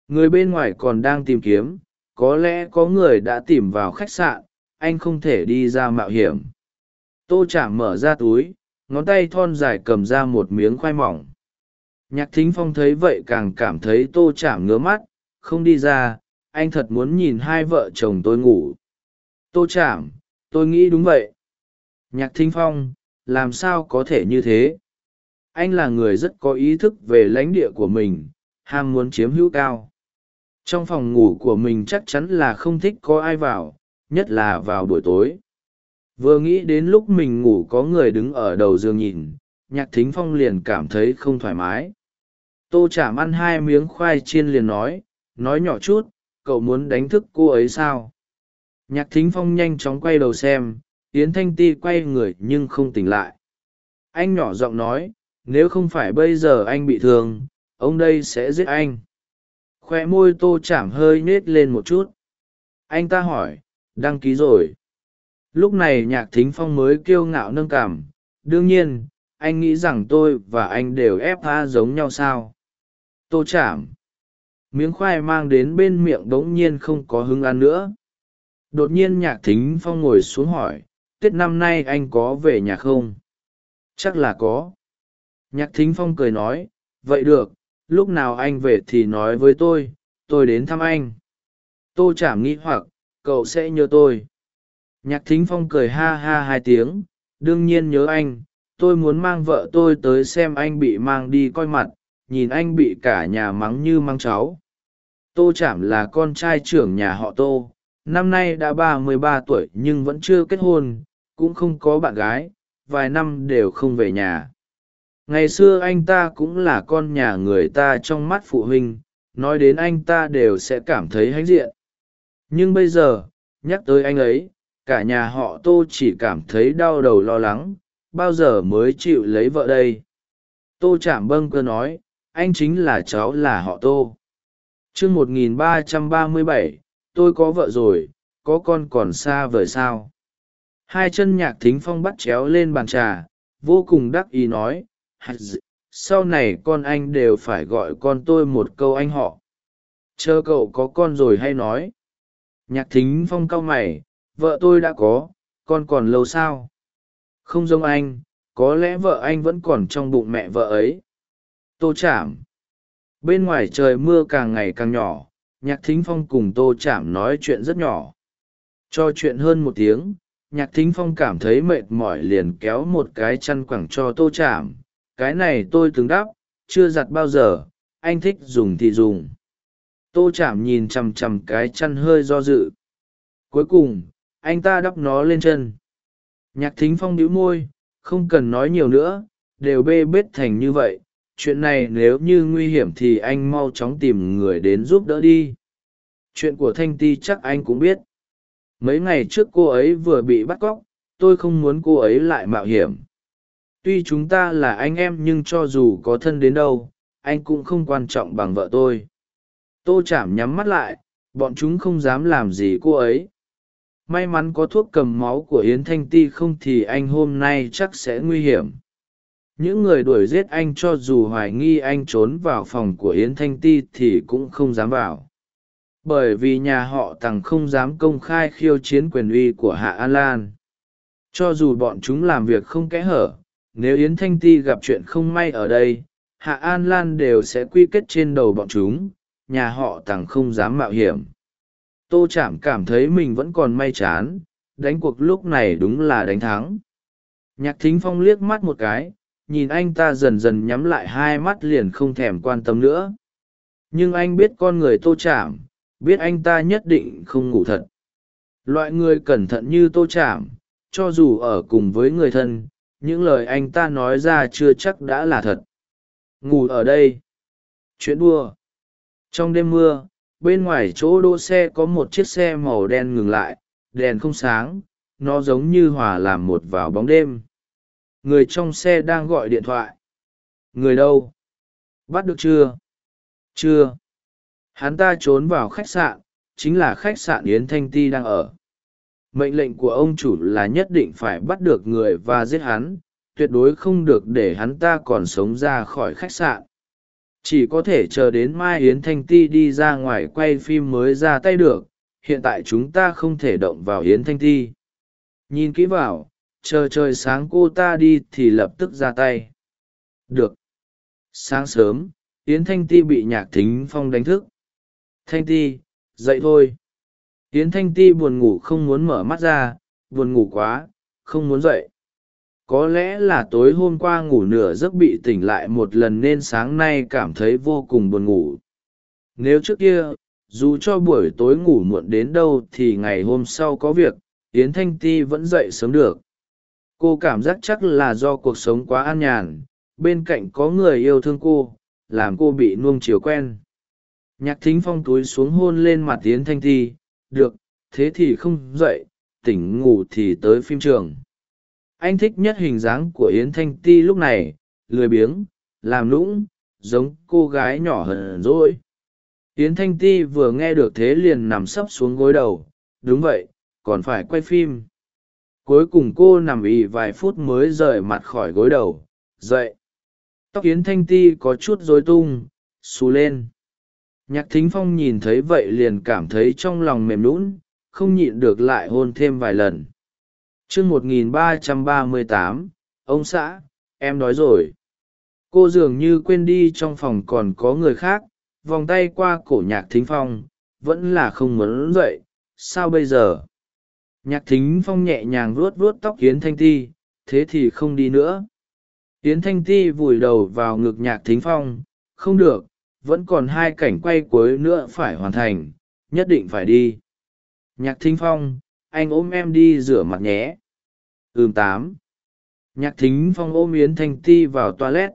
Người bên ngoài còn đang tìm kiếm. Có lẽ có người đã tìm vào khách sạn anh không thể đi ra mạo hiểm. Tô chạm mở ra túi, ngón tay thon dài cầm ra một miếng khoai mỏng. Nhạc thính phong thấy vậy càng cảm thấy tô chạm ngứa mắt, không đi ra, anh thật muốn nhìn hai vợ chồng tôi ngủ. Tô chạm tôi nghĩ đúng vậy. Nhạc thính phong, làm sao có thể như thế? Anh là người rất có ý thức về lãnh địa của mình, ham muốn chiếm hữu cao. Trong phòng ngủ của mình chắc chắn là không thích có ai vào nhất là vào buổi tối. Vừa nghĩ đến lúc mình ngủ có người đứng ở đầu giường nhìn, nhạc thính phong liền cảm thấy không thoải mái. Tô chảm ăn hai miếng khoai chiên liền nói nói nhỏ chút, cậu muốn đánh thức cô ấy sao? Nhạc thính phong nhanh chóng quay đầu xem, yến thanh ti quay người nhưng không tỉnh lại. Anh nhỏ giọng nói, nếu không phải bây giờ anh bị thương, ông đây sẽ giết anh. Khoe môi tô chảm hơi nết lên một chút. Anh ta hỏi đăng ký rồi. Lúc này nhạc thính phong mới kiêu ngạo nâng cảm. Đương nhiên, anh nghĩ rằng tôi và anh đều ép tha giống nhau sao? Tô chảm. Miếng khoai mang đến bên miệng bỗng nhiên không có hứng ăn nữa. Đột nhiên nhạc thính phong ngồi xuống hỏi, tết năm nay anh có về nhà không? Chắc là có. Nhạc thính phong cười nói, vậy được, lúc nào anh về thì nói với tôi tôi đến thăm anh. Tô chảm nghĩ hoặc cậu sẽ nhớ tôi. Nhạc thính phong cười ha ha hai tiếng, đương nhiên nhớ anh, tôi muốn mang vợ tôi tới xem anh bị mang đi coi mặt, nhìn anh bị cả nhà mắng như mắng cháu. Tô chảm là con trai trưởng nhà họ tô, năm nay đã ba mươi ba tuổi nhưng vẫn chưa kết hôn, cũng không có bạn gái, vài năm đều không về nhà. Ngày xưa anh ta cũng là con nhà người ta trong mắt phụ huynh, nói đến anh ta đều sẽ cảm thấy hãnh diện nhưng bây giờ, nhắc tới anh ấy, cả nhà họ tô chỉ cảm thấy đau đầu lo lắng, bao giờ mới chịu lấy vợ đây? Tô chạm bâng cơ nói, anh chính là cháu là họ tô. Chương một nghìn ba trăm ba mươi bảy, tôi có vợ rồi, có con còn xa vời sao? Hai chân nhạc thính phong bắt chéo lên bàn trà, vô cùng đắc ý nói sau này con anh đều phải gọi con tôi một câu anh họ. Chờ cậu có con rồi hay nói nhạc thính phong cau mày, vợ tôi đã có, con còn lâu sao? Không giống anh, có lẽ vợ anh vẫn còn trong bụng mẹ vợ ấy. Tô chảm bên ngoài trời mưa càng ngày càng nhỏ, nhạc thính phong cùng tô chảm nói chuyện rất nhỏ. Cho chuyện hơn một tiếng, nhạc thính phong cảm thấy mệt mỏi liền kéo một cái chăn quẳng cho tô chảm cái này tôi từng đáp chưa giặt bao giờ, anh thích dùng thì dùng tô chạm nhìn chằm chằm cái chăn hơi do dự. Cuối cùng, anh ta đắp nó lên chân. Nhạc thính phong đĩu môi, không cần nói nhiều nữa, đều bê bết thành như vậy. Chuyện này nếu như nguy hiểm thì anh mau chóng tìm người đến giúp đỡ đi. Chuyện của thanh ti chắc anh cũng biết. Mấy ngày trước cô ấy vừa bị bắt cóc, tôi không muốn cô ấy lại mạo hiểm. Tuy chúng ta là anh em nhưng cho dù có thân đến đâu, anh cũng không quan trọng bằng vợ tôi tô chảm nhắm mắt lại, bọn chúng không dám làm gì cô ấy. May mắn có thuốc cầm máu của yến thanh ti, không thì anh hôm nay chắc sẽ nguy hiểm. Những người đuổi giết anh cho dù hoài nghi anh trốn vào phòng của yến thanh ti thì cũng không dám vào. Bởi vì nhà họ tằng không dám công khai khiêu chiến quyền uy của hạ an lan. Cho dù bọn chúng làm việc không kẽ hở, nếu yến thanh ti gặp chuyện không may ở đây, hạ an lan đều sẽ quy kết trên đầu bọn chúng nhà họ tằng không dám mạo hiểm. Tô chạm cảm thấy mình vẫn còn may chán, đánh cuộc lúc này đúng là đánh thắng. Nhạc thính phong liếc mắt một cái, nhìn anh ta dần dần nhắm lại hai mắt liền không thèm quan tâm nữa. Nhưng anh biết con người tô chạm biết anh ta nhất định không ngủ thật. Loại người cẩn thận như tô chạm cho dù ở cùng với người thân, những lời anh ta nói ra chưa chắc đã là thật. Ngủ ở đây. Chuyện đua trong đêm mưa, bên ngoài chỗ đỗ xe có một chiếc xe màu đen ngừng lại, đèn không sáng, nó giống như hòa làm một vào bóng đêm. Người trong xe đang gọi điện thoại. Người đâu? Bắt được chưa? Chưa. Hắn ta trốn vào khách sạn, chính là khách sạn yến thanh ti đang ở. Mệnh lệnh của ông chủ là nhất định phải bắt được người và giết hắn, tuyệt đối không được để hắn ta còn sống ra khỏi khách sạn chỉ có thể chờ đến mai yến thanh ti đi ra ngoài quay phim mới ra tay được, hiện tại chúng ta không thể động vào yến thanh ti. Nhìn kỹ vào, chờ trời sáng cô ta đi thì lập tức ra tay. Được. Sáng sớm, yến thanh ti bị nhạc thính phong đánh thức. Thanh ti, dậy thôi. Yến thanh ti buồn ngủ không muốn mở mắt ra, buồn ngủ quá, không muốn dậy có lẽ là tối hôm qua ngủ nửa giấc bị tỉnh lại một lần nên sáng nay cảm thấy vô cùng buồn ngủ. Nếu trước kia, dù cho buổi tối ngủ muộn đến đâu thì ngày hôm sau có việc, yến thanh ti vẫn dậy sớm được. Cô cảm giác chắc là do cuộc sống quá an nhàn, bên cạnh có người yêu thương cô, làm cô bị nuông chiều quen. Nhạc thính phong túi xuống hôn lên mặt yến thanh ti, được, thế thì không dậy, tỉnh ngủ thì tới phim trường anh thích nhất hình dáng của yến thanh ti lúc này, lười biếng, làm lũng giống cô gái nhỏ hờn rỗi yến thanh ti vừa nghe được thế liền nằm sấp xuống gối đầu. Đúng vậy, còn phải quay phim. Cuối cùng cô nằm ì vài phút mới rời mặt khỏi gối đầu. Dậy. Tóc yến thanh ti có chút rối tung, xù lên. Nhạc thính phong nhìn thấy vậy liền cảm thấy trong lòng mềm lũn không nhịn được lại hôn thêm vài lần chương một nghìn ba trăm ba mươi tám, ông xã, em đói rồi. Cô dường như quên đi trong phòng còn có người khác, vòng tay qua cổ nhạc thính phong, vẫn là không muốn dậy. Sao bây giờ? Nhạc thính phong nhẹ nhàng vuốt vuốt tóc yến thanh ti, thế thì không đi nữa. Yến thanh ti vùi đầu vào ngực nhạc thính phong, không được, vẫn còn hai cảnh quay cuối nữa phải hoàn thành, nhất định phải đi. Nhạc thính phong anh ôm em đi rửa mặt nhé. Ừm, tám. Nhạc thính phong ôm yến thanh ti vào toilet.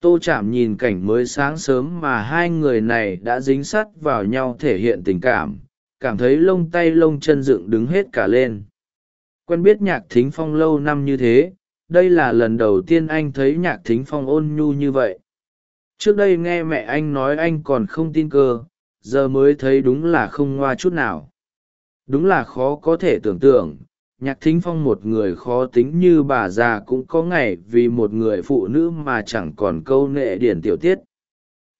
Tô chạm nhìn cảnh mới sáng sớm mà hai người này đã dính sắt vào nhau thể hiện tình cảm cảm thấy lông tay lông chân dựng đứng hết cả lên. Quen biết nhạc thính phong lâu năm như thế, đây là lần đầu tiên anh thấy nhạc thính phong ôn nhu như vậy. Trước đây nghe mẹ anh nói anh còn không tin cơ, giờ mới thấy đúng là không ngoa chút nào đúng là khó có thể tưởng tượng, nhạc thính phong một người khó tính như bà già cũng có ngày vì một người phụ nữ mà chẳng còn câu nệ điển tiểu tiết.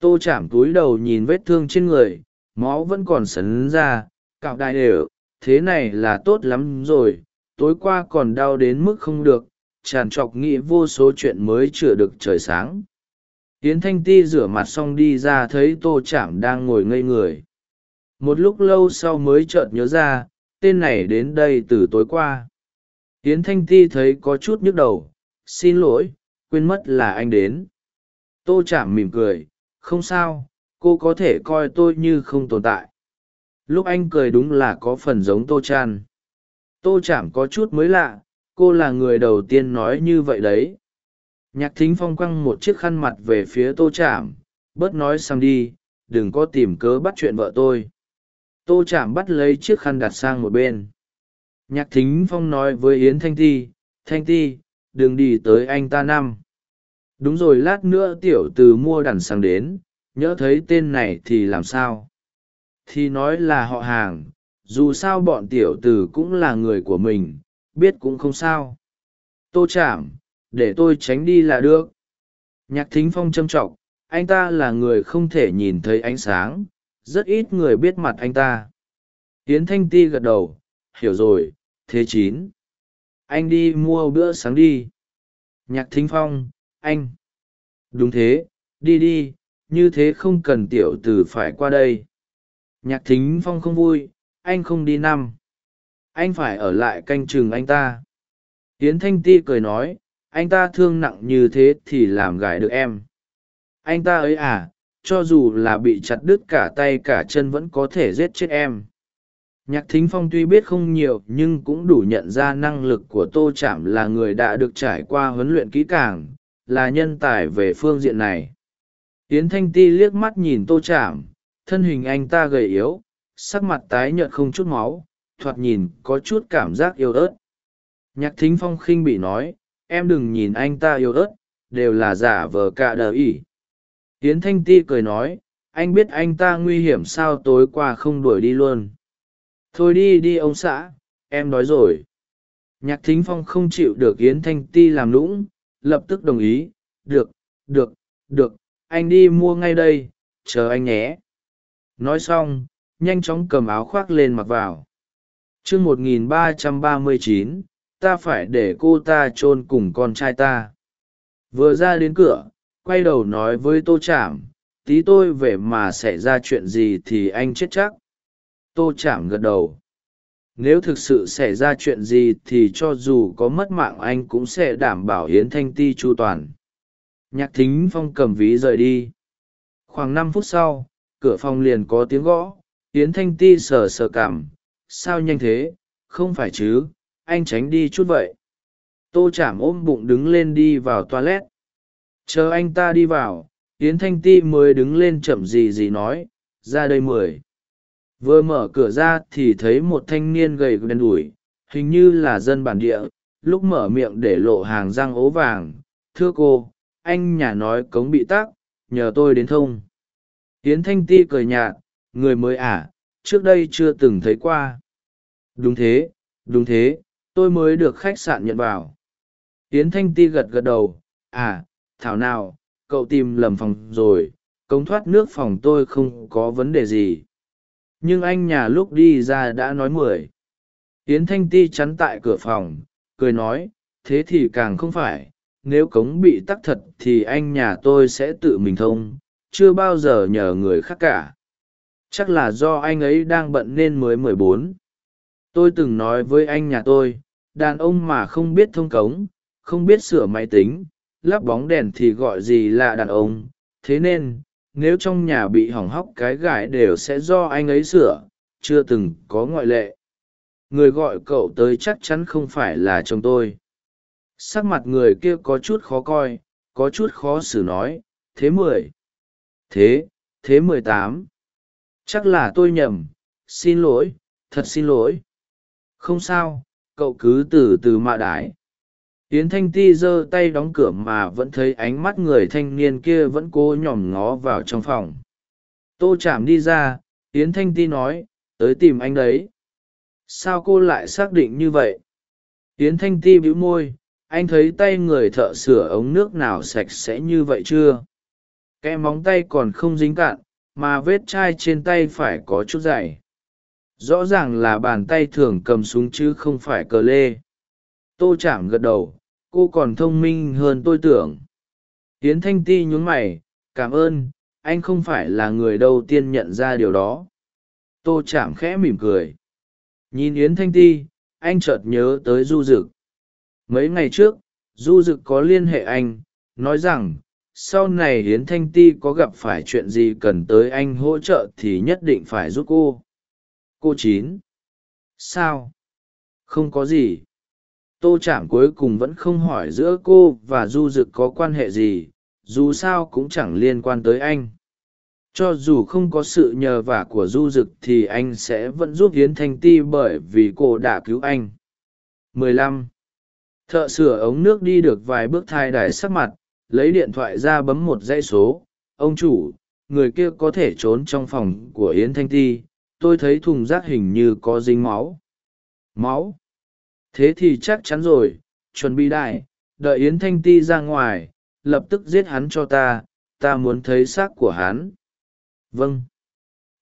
Tô chạm túi đầu nhìn vết thương trên người, máu vẫn còn sấn ra, cạo đại đều, thế này là tốt lắm rồi, tối qua còn đau đến mức không được, tràn trọc nghĩ vô số chuyện mới chữa được trời sáng. Yến thanh ti rửa mặt xong đi ra thấy tô chạm đang ngồi ngây người một lúc lâu sau mới chợt nhớ ra, tên này đến đây từ tối qua. Yến thanh ti thấy có chút nhức đầu, xin lỗi, quên mất là anh đến. Tô chạm mỉm cười, không sao, cô có thể coi tôi như không tồn tại. Lúc anh cười đúng là có phần giống tô chan tô chạm có chút mới lạ, cô là người đầu tiên nói như vậy đấy. Nhạc thính phong quăng một chiếc khăn mặt về phía tô chạm bớt nói sang đi, đừng có tìm cớ bắt chuyện vợ tôi tô chạm bắt lấy chiếc khăn đặt sang một bên. Nhạc thính phong nói với yến thanh ti thanh ti, đừng đi tới anh ta năm. Đúng rồi, lát nữa tiểu từ mua đàn sang đến nhỡ thấy tên này thì làm sao? Thì nói là họ hàng, dù sao bọn tiểu tử cũng là người của mình, biết cũng không sao. Tô chạm để tôi tránh đi là được. Nhạc thính phong châm t r ọ c anh ta là người không thể nhìn thấy ánh sáng rất ít người biết mặt anh ta. Tiến thanh ti gật đầu, hiểu rồi, thế chín. Anh đi mua bữa sáng đi. Nhạc thính phong, anh. Đúng thế, đi đi, như thế không cần tiểu t ử phải qua đây. Nhạc thính phong không vui, anh không đi năm. Anh phải ở lại canh chừng anh ta. Tiến thanh ti cười nói, anh ta thương nặng như thế thì làm gài được em. Anh ta ấy à cho dù là bị chặt đứt cả tay cả chân vẫn có thể giết chết em. Nhạc thính phong tuy biết không nhiều nhưng cũng đủ nhận ra năng lực của tô chạm là người đã được trải qua huấn luyện kỹ càng, là nhân tài về phương diện này. Yến thanh ti liếc mắt nhìn tô chạm thân hình anh ta gầy yếu, sắc mặt tái nhợt không chút máu, thoạt nhìn có chút cảm giác yêu ớt. Nhạc thính phong khinh bị nói, em đừng nhìn anh ta yêu ớt, đều là giả vờ cả đờ ỉ. Yến thanh ti cười nói, anh biết anh ta nguy hiểm sao tối qua không đuổi đi luôn. Thôi đi đi ông xã, em đói rồi. Nhạc thính phong không chịu được yến thanh ti làm lũng lập tức đồng ý. Được được được, anh đi mua ngay đây, chờ anh nhé. Nói xong, nhanh chóng cầm áo khoác lên mặc vào. T r ư ơ n g một nghìn ba trăm ba mươi chín, ta phải để cô ta chôn cùng con trai ta. Vừa ra đến cửa quay đầu nói với tô chảm tí tôi về mà xảy ra chuyện gì thì anh chết chắc. Tô chảm gật đầu. Nếu thực sự xảy ra chuyện gì thì cho dù có mất mạng anh cũng sẽ đảm bảo hiến thanh ti chu toàn. Nhạc thính phong cầm ví rời đi. Khoảng năm phút sau, cửa phòng liền có tiếng gõ. Hiến thanh ti sờ sờ cảm. Sao nhanh thế? Không phải chứ? Anh tránh đi chút vậy. Tô chảm ôm bụng đứng lên đi vào toilet chờ anh ta đi vào, yến thanh ti mới đứng lên chậm gì gì nói, ra đây mười. Vừa mở cửa ra thì thấy một thanh niên gầy đen đủi, hình như là dân bản địa, lúc mở miệng để lộ hàng răng ố vàng. Thưa cô, anh nhà nói cống bị tắc, nhờ tôi đến thông. Yến thanh ti cười nhạt, người mới à trước đây chưa từng thấy qua. Đúng thế đúng thế, tôi mới được khách sạn nhận vào. Yến thanh ti gật gật đầu à thảo nào, cậu tìm lầm phòng rồi, cống thoát nước phòng tôi không có vấn đề gì. Nhưng anh nhà lúc đi ra đã nói mười. Yến thanh ti chắn tại cửa phòng, cười nói, thế thì càng không phải, nếu cống bị tắc thật thì anh nhà tôi sẽ tự mình thông, chưa bao giờ nhờ người khác cả. Chắc là do anh ấy đang bận nên mới mười bốn. Tôi từng nói với anh nhà tôi, đàn ông mà không biết thông cống, không biết sửa máy tính lắp bóng đèn thì gọi gì là đàn ông. Thế nên, nếu trong nhà bị hỏng hóc cái gải đều sẽ do anh ấy sửa, chưa từng có ngoại lệ. Người gọi cậu tới chắc chắn không phải là chồng tôi. Sắc mặt người kia có chút khó coi, có chút khó xử nói, thế mười. Thế thế mười tám. Chắc là tôi nhầm, xin lỗi, thật xin lỗi. Không sao, cậu cứ từ từ mạ đái yến thanh ti giơ tay đóng cửa mà vẫn thấy ánh mắt người thanh niên kia vẫn cố nhòm ngó vào trong phòng. Tô chạm đi ra, yến thanh ti nói, tới tìm anh đấy. Sao cô lại xác định như vậy? Yến thanh ti bĩu môi, anh thấy tay người thợ sửa ống nước nào sạch sẽ như vậy chưa? Cái móng tay còn không dính cạn, mà vết chai trên tay phải có chút dày. Rõ ràng là bàn tay thường cầm súng chứ không phải cờ lê tô chạm gật đầu, cô còn thông minh hơn tôi tưởng. Tiến thanh ti nhún mày, cảm ơn, anh không phải là người đầu tiên nhận ra điều đó. Tô chạm khẽ mỉm cười. Nhìn yến thanh ti, anh chợt nhớ tới du Dực. mấy ngày trước, du Dực có liên hệ anh, nói rằng, sau này yến thanh ti có gặp phải chuyện gì cần tới anh hỗ trợ thì nhất định phải giúp cô. Cô chín. Sao? Không có gì tô chạm cuối cùng vẫn không hỏi giữa cô và du Dực có quan hệ gì, dù sao cũng chẳng liên quan tới anh. Cho dù không có sự nhờ vả của du Dực thì anh sẽ vẫn giúp hiến thanh ti bởi vì cô đã cứu anh. 15. thợ sửa ống nước đi được vài bước thai đài sắc mặt, lấy điện thoại ra bấm một dãy số. Ông chủ, người kia có thể trốn trong phòng của yến thanh ti. Tôi thấy thùng rác hình như có dính máu. Máu? Thế thì chắc chắn rồi, chuẩn bị đại, đợi yến thanh ti ra ngoài, lập tức giết hắn cho ta ta muốn thấy xác của hắn. Vâng.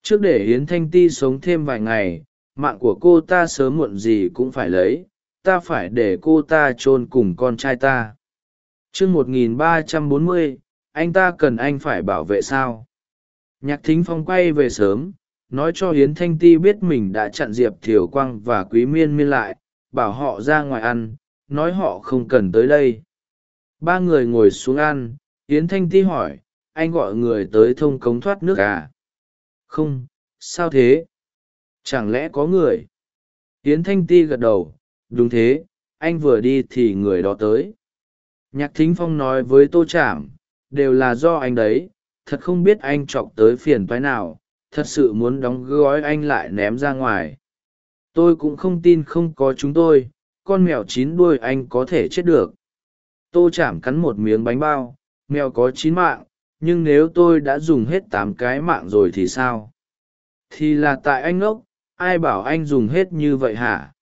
Trước để yến thanh ti sống thêm vài ngày, mạng của cô ta sớm muộn gì cũng phải lấy, ta phải để cô ta chôn cùng con trai ta. Chương một nghìn ba trăm bốn mươi, anh ta cần anh phải bảo vệ sao? Nhạc thính phong quay về sớm, nói cho Yến thanh ti biết mình đã chặn diệp thiều quang và quý miên miên lại bảo họ ra ngoài ăn, nói họ không cần tới đây. Ba người ngồi xuống ăn, Yến thanh ti hỏi, anh gọi người tới thông cống thoát nước à? Không, sao thế? Chẳng lẽ có người? Yến thanh ti gật đầu, đúng thế, anh vừa đi thì người đó tới. Nhạc thính phong nói với tô trảm, đều là do anh đấy, thật không biết anh chọc tới phiền phái nào, thật sự muốn đóng gói anh lại ném ra ngoài tôi cũng không tin không có chúng tôi, con mèo chín đuôi anh có thể chết được. Tô chạm cắn một miếng bánh bao, mèo có chín mạng, nhưng nếu tôi đã dùng hết tám cái mạng rồi thì sao? Thì là tại anh ngốc, ai bảo anh dùng hết như vậy hả?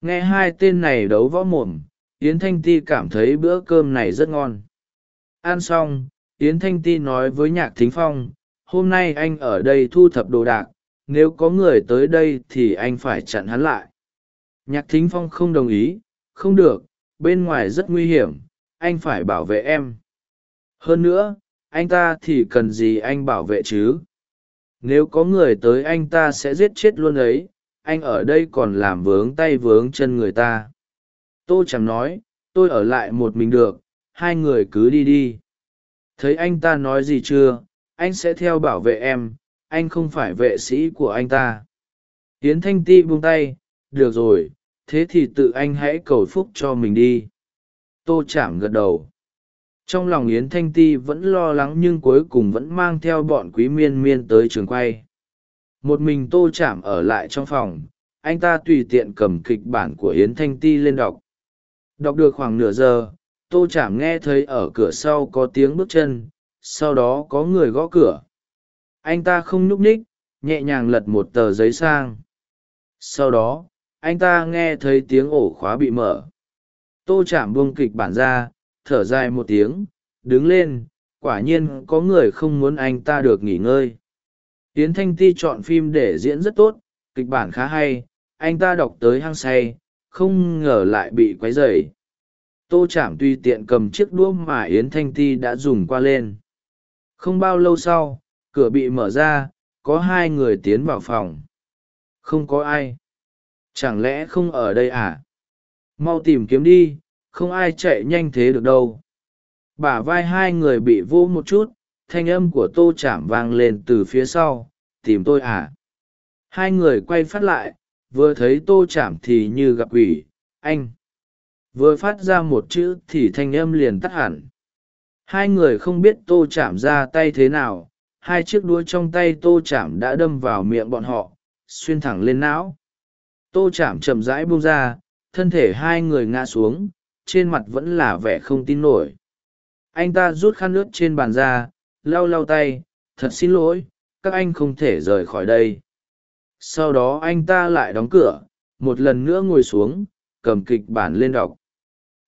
Nghe hai tên này đấu võ mồm, yến thanh ti cảm thấy bữa cơm này rất ngon. Ăn xong, yến thanh ti nói với nhạc thính phong, hôm nay anh ở đây thu thập đồ đạc nếu có người tới đây thì anh phải chặn hắn lại. Nhạc thính phong không đồng ý, không được, bên ngoài rất nguy hiểm, anh phải bảo vệ em. Hơn nữa, anh ta thì cần gì anh bảo vệ chứ? Nếu có người tới anh ta sẽ giết chết luôn ấy, anh ở đây còn làm vướng tay vướng chân người ta. Tô chẳng nói, tôi ở lại một mình được, hai người cứ đi đi. Thấy anh ta nói gì chưa, anh sẽ theo bảo vệ em anh không phải vệ sĩ của anh ta. Tiến thanh ti buông tay, được rồi, thế thì tự anh hãy cầu phúc cho mình đi. Tô chạm gật đầu. Trong lòng yến thanh ti vẫn lo lắng nhưng cuối cùng vẫn mang theo bọn quý miên miên tới trường quay. Một mình tô chạm ở lại trong phòng, anh ta tùy tiện cầm kịch bản của yến thanh ti lên đọc. Đọc được khoảng nửa giờ, tô chạm nghe thấy ở cửa sau có tiếng bước chân, sau đó có người gõ cửa anh ta không nhúc nhích, nhẹ nhàng lật một tờ giấy sang. Sau đó, anh ta nghe thấy tiếng ổ khóa bị mở. Tô chạm buông kịch bản ra, thở dài một tiếng, đứng lên, quả nhiên có người không muốn anh ta được nghỉ ngơi. Tiến thanh ti chọn phim để diễn rất tốt, kịch bản khá hay, anh ta đọc tới hăng say, không ngờ lại bị quấy rầy. Tô chạm tùy tiện cầm chiếc đũa mà yến thanh ti đã dùng qua lên. Không bao lâu sau cửa bị mở ra, có hai người tiến vào phòng. Không có ai. Chẳng lẽ không ở đây à? Mau tìm kiếm đi, không ai chạy nhanh thế được đâu. Bả vai hai người bị vô một chút, thanh âm của tô chạm vang lên từ phía sau. Tìm tôi à? Hai người quay phát lại, vừa thấy tô chạm thì như gặp ủy anh. Vừa phát ra một chữ thì thanh âm liền tắt hẳn. Hai người không biết tô chạm ra tay thế nào hai chiếc đuôi trong tay tô chạm đã đâm vào miệng bọn họ, xuyên thẳng lên não. Tô chạm chậm rãi buông ra, thân thể hai người ngã xuống, trên mặt vẫn là vẻ không tin nổi. Anh ta rút khăn nước trên bàn ra, lau lau tay, thật xin lỗi, các anh không thể rời khỏi đây. Sau đó anh ta lại đóng cửa, một lần nữa ngồi xuống, cầm kịch bản lên đọc.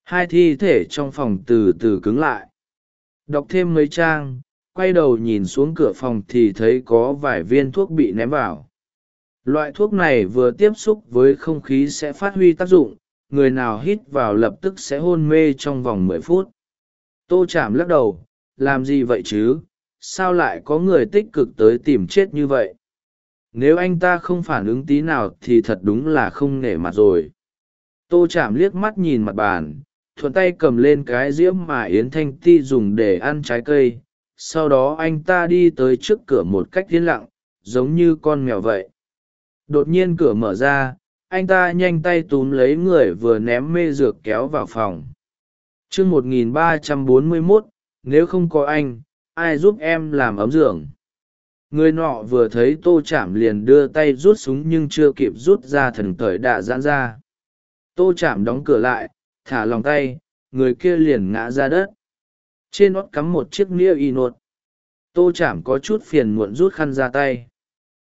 Hai thi thể trong phòng từ từ cứng lại. Đọc thêm mấy trang quay đầu nhìn xuống cửa phòng thì thấy có vài viên thuốc bị ném vào. Loại thuốc này vừa tiếp xúc với không khí sẽ phát huy tác dụng, người nào hít vào lập tức sẽ hôn mê trong vòng mười phút. Tô chạm lắc đầu, làm gì vậy chứ? Sao lại có người tích cực tới tìm chết như vậy? Nếu anh ta không phản ứng tí nào thì thật đúng là không nể mặt rồi. Tô chạm liếc mắt nhìn mặt bàn, thuận tay cầm lên cái diễm mà yến thanh ti dùng để ăn trái cây sau đó anh ta đi tới trước cửa một cách yên lặng, giống như con mèo vậy. Đột nhiên cửa mở ra, anh ta nhanh tay túm lấy người vừa ném mê dược kéo vào phòng. T r ư ơ n g một nghìn ba trăm bốn mươi mốt, nếu không có anh, ai giúp em làm ấm giường? Người nọ vừa thấy tô chạm liền đưa tay rút súng nhưng chưa kịp rút ra thần thời đã giãn ra. Tô chạm đóng cửa lại, thả lòng tay, người kia liền ngã ra đất trên nót cắm một chiếc nĩa y nột. Tô chạm có chút phiền muộn rút khăn ra tay.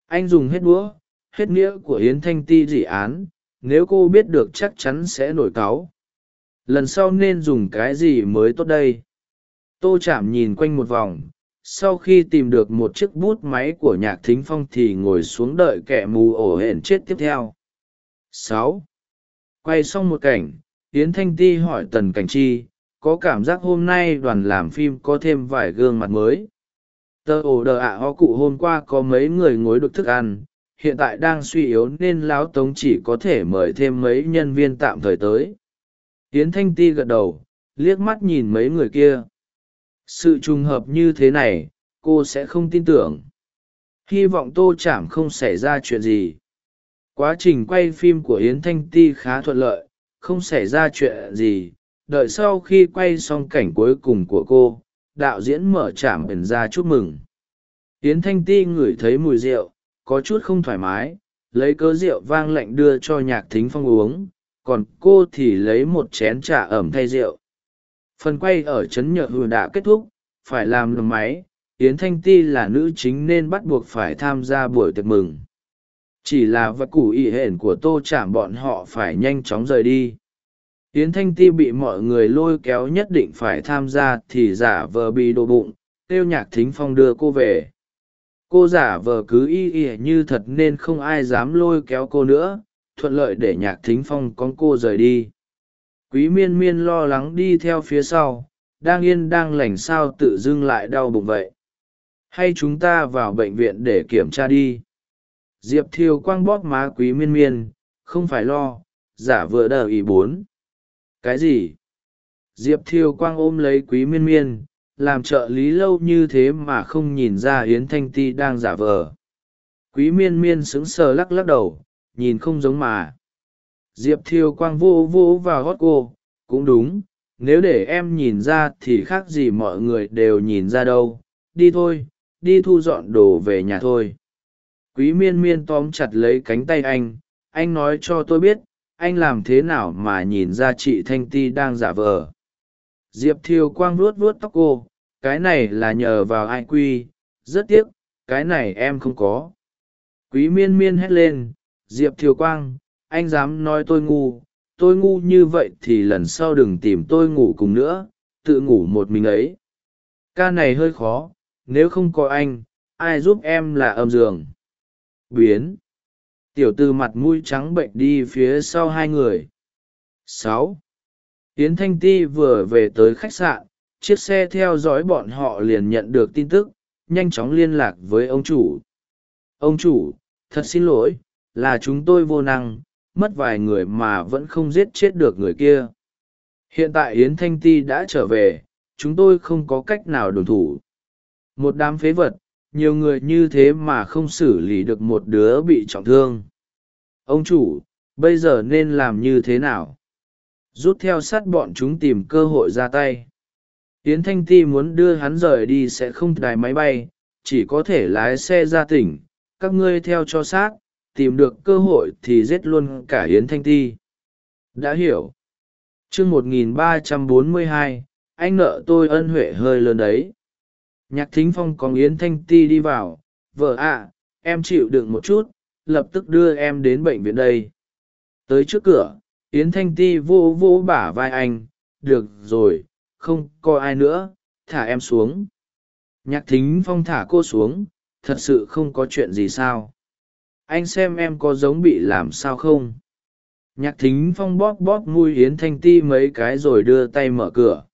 Anh dùng hết đũa, hết nghĩa của yến thanh ti dị án, nếu cô biết được chắc chắn sẽ nổi cáu. Lần sau nên dùng cái gì mới tốt đây? Tô chạm nhìn quanh một vòng, sau khi tìm được một chiếc bút máy của nhạc thính phong thì ngồi xuống đợi kẻ mù ổ hển chết tiếp theo. Sáu. Quay xong một cảnh, yến thanh ti hỏi tần cảnh chi có cảm giác hôm nay đoàn làm phim có thêm vài gương mặt mới. Tờ ổ đờ ạ ho cụ hôm qua có mấy người ngồi được thức ăn, hiện tại đang suy yếu nên lão tống chỉ có thể mời thêm mấy nhân viên tạm thời tới. Tiến thanh ti gật đầu, liếc mắt nhìn mấy người kia. Sự trùng hợp như thế này, cô sẽ không tin tưởng. Hy vọng tô chảm không xảy ra chuyện gì. Quá trình quay phim của yến thanh ti khá thuận lợi, không xảy ra chuyện gì đợi sau khi quay xong cảnh cuối cùng của cô, đạo diễn mở trạm ẩn ra chúc mừng. Yến thanh ti ngửi thấy mùi rượu, có chút không thoải mái, lấy cớ rượu vang lạnh đưa cho nhạc thính phong uống, còn cô thì lấy một chén trà ẩm thay rượu. Phần quay ở trấn nhợ hừa đã kết thúc, phải làm lầm máy, yến thanh ti là nữ chính nên bắt buộc phải tham gia buổi tiệc mừng. Chỉ là vật củ ỵ hển của tô chạm bọn họ phải nhanh chóng rời đi yến thanh ti bị mọi người lôi kéo nhất định phải tham gia thì giả vờ bị đổ bụng kêu nhạc thính phong đưa cô về. Cô giả vờ cứ y ỉa như thật nên không ai dám lôi kéo cô nữa, thuận lợi để nhạc thính phong con cô rời đi. Quý miên miên lo lắng đi theo phía sau, đang yên đang lành sao tự dưng lại đau bụng vậy? Hay chúng ta vào bệnh viện để kiểm tra đi? Diệp thiều quang bóp má quý miên miên, không phải lo, giả vờ đờ ý bốn cái gì? Diệp thiều quang ôm lấy quý miên miên, làm trợ lý lâu như thế mà không nhìn ra yến thanh ti đang giả vờ. Quý miên miên sững sờ lắc lắc đầu, nhìn không giống mà. Diệp thiều quang vô vô vào gót cô cũng đúng, nếu để em nhìn ra thì khác gì mọi người đều nhìn ra đâu. Đi thôi, đi thu dọn đồ về nhà thôi. Quý miên miên tóm chặt lấy cánh tay anh anh nói cho tôi biết anh làm thế nào mà nhìn ra chị thanh ti đang giả vờ? Diệp thiều quang vuốt vuốt tóc cô, cái này là nhờ vào ai quy? Rất tiếc, cái này em không có. Quý miên miên hét lên, diệp thiều quang, anh dám nói tôi ngu. Tôi ngu như vậy thì lần sau đừng tìm tôi ngủ cùng nữa, tự ngủ một mình ấy. Ca này hơi khó, nếu không có anh, ai giúp em là âm giường biến tiểu từ mặt mũi trắng bệnh đi phía sau hai người. Sáu. Yến thanh ti vừa về tới khách sạn, chiếc xe theo dõi bọn họ liền nhận được tin tức, nhanh chóng liên lạc với ông chủ. Ông chủ, thật xin lỗi, là chúng tôi vô năng, mất vài người mà vẫn không giết chết được người kia. Hiện tại yến thanh ti đã trở về, chúng tôi không có cách nào đồn thủ. Một đám phế vật nhiều người như thế mà không xử lý được một đứa bị trọng thương. Ông chủ, bây giờ nên làm như thế nào? Rút theo sát bọn chúng tìm cơ hội ra tay. Tiến thanh ti muốn đưa hắn rời đi sẽ không đài máy bay, chỉ có thể lái xe ra tỉnh. Các ngươi theo cho sát, tìm được cơ hội thì giết luôn cả yến thanh ti. Đã hiểu. Chương n một nghìn ba trăm bốn mươi hai, anh nợ tôi ân huệ hơi lớn đấy nhạc thính phong còn yến thanh ti đi vào, vợ ạ, em chịu đựng một chút, lập tức đưa em đến bệnh viện đây. Tới trước cửa, yến thanh ti vô vô bả vai anh, được rồi, không có ai nữa, thả em xuống. Nhạc thính phong thả cô xuống, thật sự không có chuyện gì sao? Anh xem em có giống bị làm sao không? Nhạc thính phong bóp bóp mui yến thanh ti mấy cái rồi đưa tay mở cửa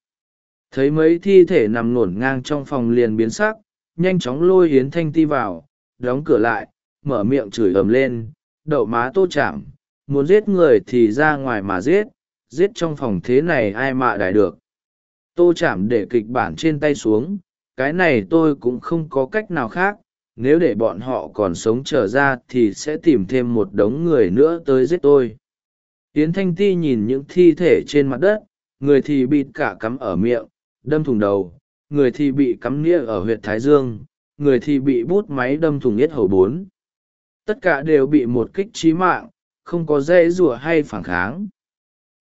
thấy mấy thi thể nằm ngổn ngang trong phòng liền biến sắc, nhanh chóng lôi yến thanh ti vào, đóng cửa lại, mở miệng chửi ầm lên, đậu má tô chạm muốn giết người thì ra ngoài mà giết giết trong phòng thế này ai mạ đài được? Tô chạm để kịch bản trên tay xuống, cái này tôi cũng không có cách nào khác, nếu để bọn họ còn sống trở ra thì sẽ tìm thêm một đống người nữa tới giết tôi. Yến thanh ti nhìn những thi thể trên mặt đất, người thì bị cả cắm ở miệng đâm thủng đầu, người thì bị cắm nghĩa ở huyện thái dương, người thì bị bút máy đâm thủng yết hầu bốn. Tất cả đều bị một kích trí mạng, không có dễ rủa hay phản kháng.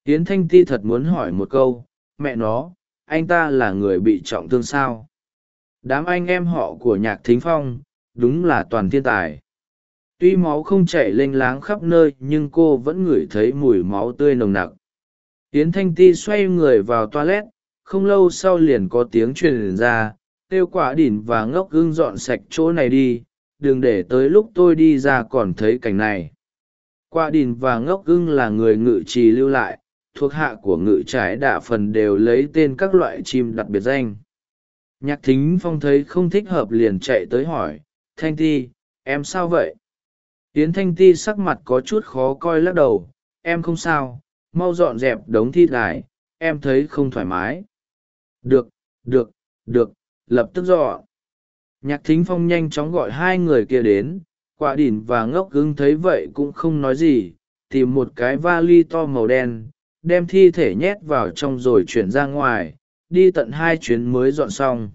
Yến thanh ti thật muốn hỏi một câu, mẹ nó, anh ta là người bị trọng thương sao? Đám anh em họ của nhạc thính phong, đúng là toàn thiên tài. Tuy máu không chảy lênh láng khắp nơi, nhưng cô vẫn ngửi thấy mùi máu tươi nồng nặc. Yến thanh ti xoay người vào toilet không lâu sau liền có tiếng truyền ra, kêu quả đỉn và ngốc gương dọn sạch chỗ này đi, đừng để tới lúc tôi đi ra còn thấy cảnh này. Quả đỉn và ngốc gương là người ngự trì lưu lại, thuộc hạ của ngự trái đạ phần đều lấy tên các loại chim đặc biệt danh. Nhạc thính phong thấy không thích hợp liền chạy tới hỏi, thanh ti, em sao vậy? Yến thanh ti sắc mặt có chút khó coi lắc đầu, em không sao, mau dọn dẹp đống thi lại em thấy không thoải mái được được được, lập tức dọn nhạc thính phong nhanh chóng gọi hai người kia đến, quả đỉn và ngốc hứng thấy vậy cũng không nói gì, tìm một cái vali to màu đen, đem thi thể nhét vào trong rồi chuyển ra ngoài, đi tận hai chuyến mới dọn xong.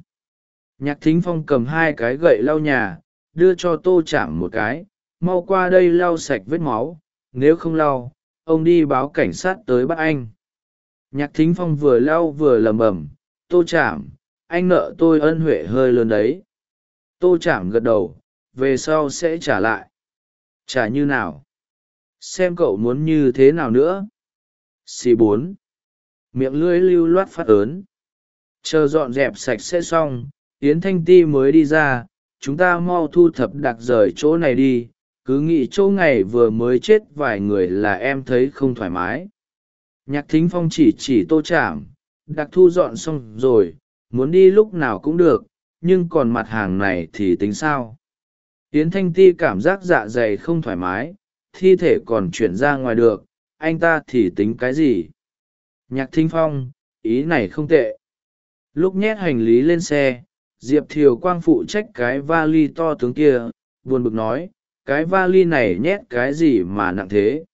Nhạc thính phong cầm hai cái gậy lau nhà, đưa cho tô chạm một cái, mau qua đây lau sạch vết máu, nếu không lau, ông đi báo cảnh sát tới bắt anh. Nhạc thính phong vừa lau vừa lầm bầm tô chảm anh nợ tôi ân huệ hơi lớn đấy. Tô chảm gật đầu, về sau sẽ trả lại. Trả như nào? Xem cậu muốn như thế nào nữa. Xì bốn. Miệng lưỡi lưu loát phát ớn. Chờ dọn dẹp sạch sẽ xong, yến thanh ti mới đi ra. Chúng ta mau thu thập đặc rời chỗ này đi. Cứ nghĩ chỗ ngày vừa mới chết vài người là em thấy không thoải mái. Nhạc thính phong chỉ chỉ tô chạm đặc thu dọn xong rồi, muốn đi lúc nào cũng được, nhưng còn mặt hàng này thì tính sao? Yến thanh ti cảm giác dạ dày không thoải mái, thi thể còn chuyển ra ngoài được, anh ta thì tính cái gì? Nhạc thinh phong, ý này không tệ. Lúc nhét hành lý lên xe, diệp thiều quang phụ trách cái vali to tướng kia, buồn bực nói, cái vali này nhét cái gì mà nặng thế?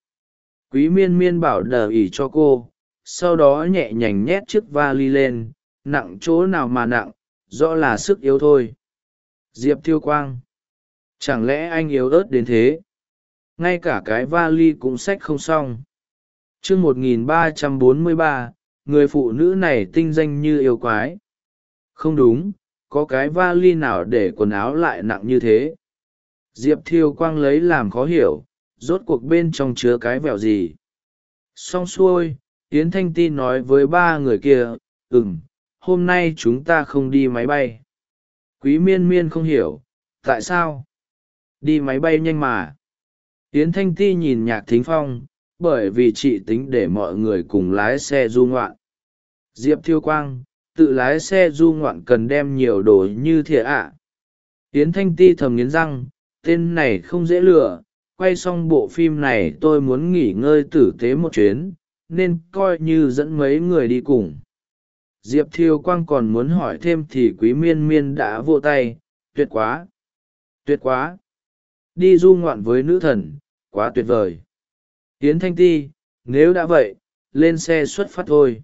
Quý miên miên bảo đờ ỉ cho cô sau đó nhẹ nhàng nhét chiếc vali lên, nặng chỗ nào mà nặng, rõ là sức yếu thôi. Diệp thiêu quang, chẳng lẽ anh yếu ớt đến thế? Ngay cả cái vali cũng xách không xong. Chương một nghìn ba trăm bốn mươi ba, người phụ nữ này tinh danh như yêu quái. Không đúng, có cái vali nào để quần áo lại nặng như thế? Diệp thiêu quang lấy làm khó hiểu, rốt cuộc bên trong chứa cái vẹo gì? Xong xuôi yến thanh ti nói với ba người kia Ừm, hôm nay chúng ta không đi máy bay. Quý miên miên không hiểu tại sao? Đi máy bay nhanh mà. Yến thanh ti nhìn nhạc thính phong bởi vì chị tính để mọi người cùng lái xe du ngoạn. Diệp thiêu quang tự lái xe du ngoạn cần đem nhiều đồ như thiệt ạ. À. yến thanh ti thầm nghiến răng tên này không dễ lừa quay xong bộ phim này tôi muốn nghỉ ngơi tử tế một chuyến nên coi như dẫn mấy người đi cùng. Diệp thiêu quang còn muốn hỏi thêm thì quý miên miên đã vô tay, tuyệt quá tuyệt quá. Đi du ngoạn với nữ thần, quá tuyệt vời. Tiến thanh ti, nếu đã vậy, lên xe xuất phát thôi.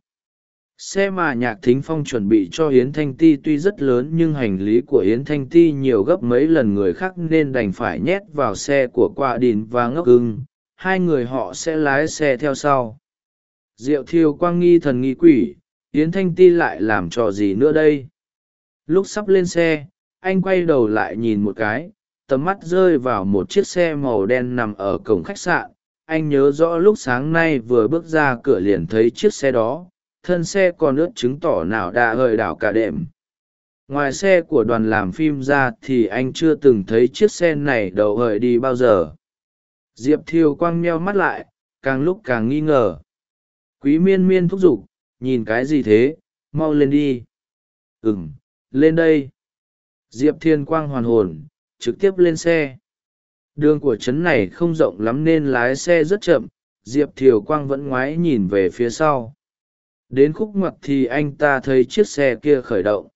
Xe mà nhạc thính phong chuẩn bị cho yến thanh ti tuy rất lớn nhưng hành lý của yến thanh ti nhiều gấp mấy lần người khác nên đành phải nhét vào xe của quả đìn và ngốc ưng. Hai người họ sẽ lái xe theo sau diệu thiêu quang nghi thần nghi quỷ, yến thanh ti lại làm trò gì nữa đây? Lúc sắp lên xe, anh quay đầu lại nhìn một cái, tầm mắt rơi vào một chiếc xe màu đen nằm ở cổng khách sạn. Anh nhớ rõ lúc sáng nay vừa bước ra cửa liền thấy chiếc xe đó, thân xe còn ướt chứng tỏ nào đã hơi đảo cả đêm. Ngoài xe của đoàn làm phim ra thì anh chưa từng thấy chiếc xe này đầu hời đi bao giờ. Diệp thiều quang meo mắt lại, càng lúc càng nghi ngờ quý miên miên thúc giục, nhìn cái gì thế? Mau lên đi. Ừ m lên đây. Diệp thiên quang hoàn hồn, trực tiếp lên xe. Đường của trấn này không rộng lắm nên lái xe rất chậm, diệp thiều quang vẫn ngoái nhìn về phía sau. Đến khúc ngoặt thì anh ta thấy chiếc xe kia khởi động.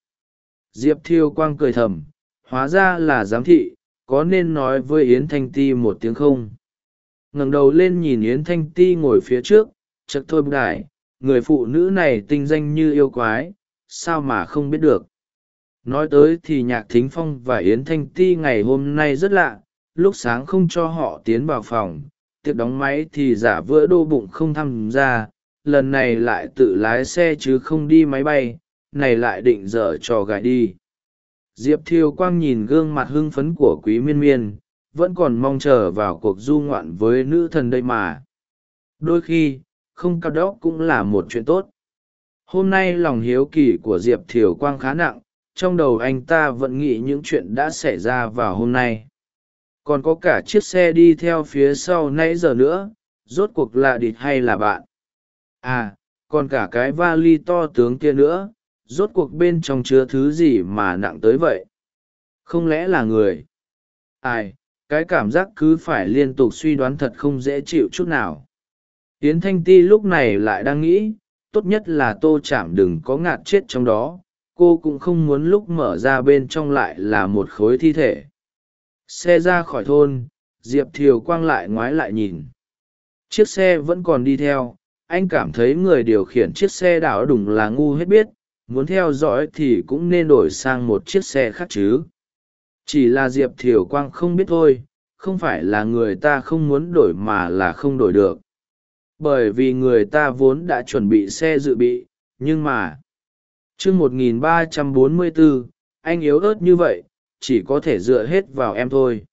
Diệp thiều quang cười thầm, hóa ra là giám thị, có nên nói với yến thanh ti một tiếng không? Ngẩng đầu lên nhìn yến thanh ti ngồi phía trước chật thôi bục đại người phụ nữ này tinh danh như yêu quái, sao mà không biết được? Nói tới thì nhạc thính phong và yến thanh ti ngày hôm nay rất lạ, lúc sáng không cho họ tiến vào phòng tiệc đóng máy thì giả vỡ đô bụng không tham gia, lần này lại tự lái xe chứ không đi máy bay, này lại định dở trò gài đi. Diệp Thiêu quang nhìn gương mặt hưng phấn của quý miên miên, vẫn còn mong chờ vào cuộc du ngoạn với nữ thần đây mà. Đôi khi không cao đốc cũng là một chuyện tốt. Hôm nay lòng hiếu kỳ của diệp thiều quang khá nặng, trong đầu anh ta vẫn nghĩ những chuyện đã xảy ra vào hôm nay. Còn có cả chiếc xe đi theo phía sau nãy giờ nữa, rốt cuộc là địch hay là bạn? À còn cả cái vali to tướng kia nữa, rốt cuộc bên trong chứa thứ gì mà nặng tới vậy? Không lẽ là người? Ai, cái cảm giác cứ phải liên tục suy đoán thật không dễ chịu chút nào yến thanh ti lúc này lại đang nghĩ, tốt nhất là tô chạm đừng có ngạt chết trong đó, cô cũng không muốn lúc mở ra bên trong lại là một khối thi thể. Xe ra khỏi thôn, diệp thiều quang lại ngoái lại nhìn. Chiếc xe vẫn còn đi theo, anh cảm thấy người điều khiển chiếc xe đảo đùng là ngu hết biết, muốn theo dõi thì cũng nên đổi sang một chiếc xe khác chứ. Chỉ là diệp thiều quang không biết thôi, không phải là người ta không muốn đổi mà là không đổi được bởi vì người ta vốn đã chuẩn bị xe dự bị, nhưng mà, chương một nghìn ba trăm bốn mươi bốn anh yếu ớt như vậy, chỉ có thể dựa hết vào em thôi.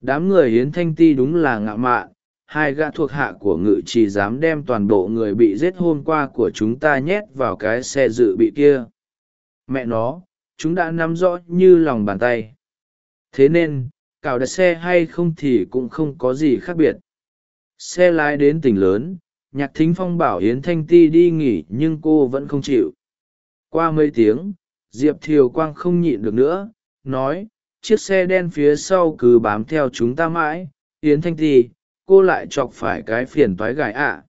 Đám người hiến thanh ti đúng là ngạo mạn, hai gã thuộc hạ của ngự chỉ dám đem toàn bộ người bị giết hôm qua của chúng ta nhét vào cái xe dự bị kia. Mẹ nó, chúng đã nắm rõ như lòng bàn tay. Thế nên, cào đặt xe hay không thì cũng không có gì khác biệt xe lái đến tỉnh lớn, nhạc thính phong bảo yến thanh ti đi nghỉ nhưng cô vẫn không chịu. Qua mấy tiếng, diệp thiều quang không nhịn được nữa, nói, chiếc xe đen phía sau cứ bám theo chúng ta mãi, yến thanh ti, cô lại chọc phải cái phiền toái gài ạ. À.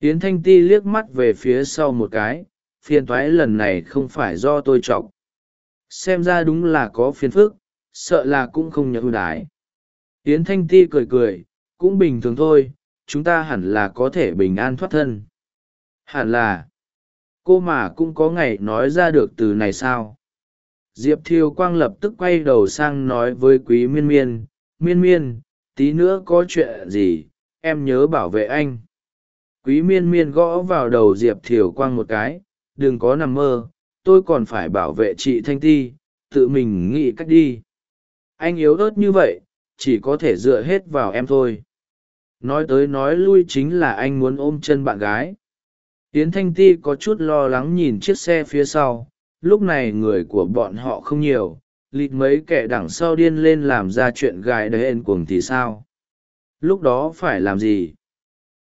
yến thanh ti liếc mắt về phía sau một cái, phiền toái lần này không phải do tôi chọc. Xem ra đúng là có phiền phức, sợ là cũng không nhận ưu đái yến thanh ti cười cười cũng bình thường thôi, chúng ta hẳn là có thể bình an thoát thân. Hẳn là, cô mà cũng có ngày nói ra được từ này sao? Diệp thiêu quang lập tức quay đầu sang nói với quý miên miên miên miên, tí nữa có chuyện gì, em nhớ bảo vệ anh. Quý miên miên gõ vào đầu diệp thiều quang một cái, đừng có nằm mơ, tôi còn phải bảo vệ chị thanh ti, tự mình nghĩ cách đi. Anh yếu ớt như vậy, chỉ có thể dựa hết vào em thôi nói tới nói lui chính là anh muốn ôm chân bạn gái. Yến thanh ti có chút lo lắng nhìn chiếc xe phía sau, lúc này người của bọn họ không nhiều, lịt mấy kẻ đằng sau điên lên làm ra chuyện gài đầy hên cuồng thì sao? Lúc đó phải làm gì?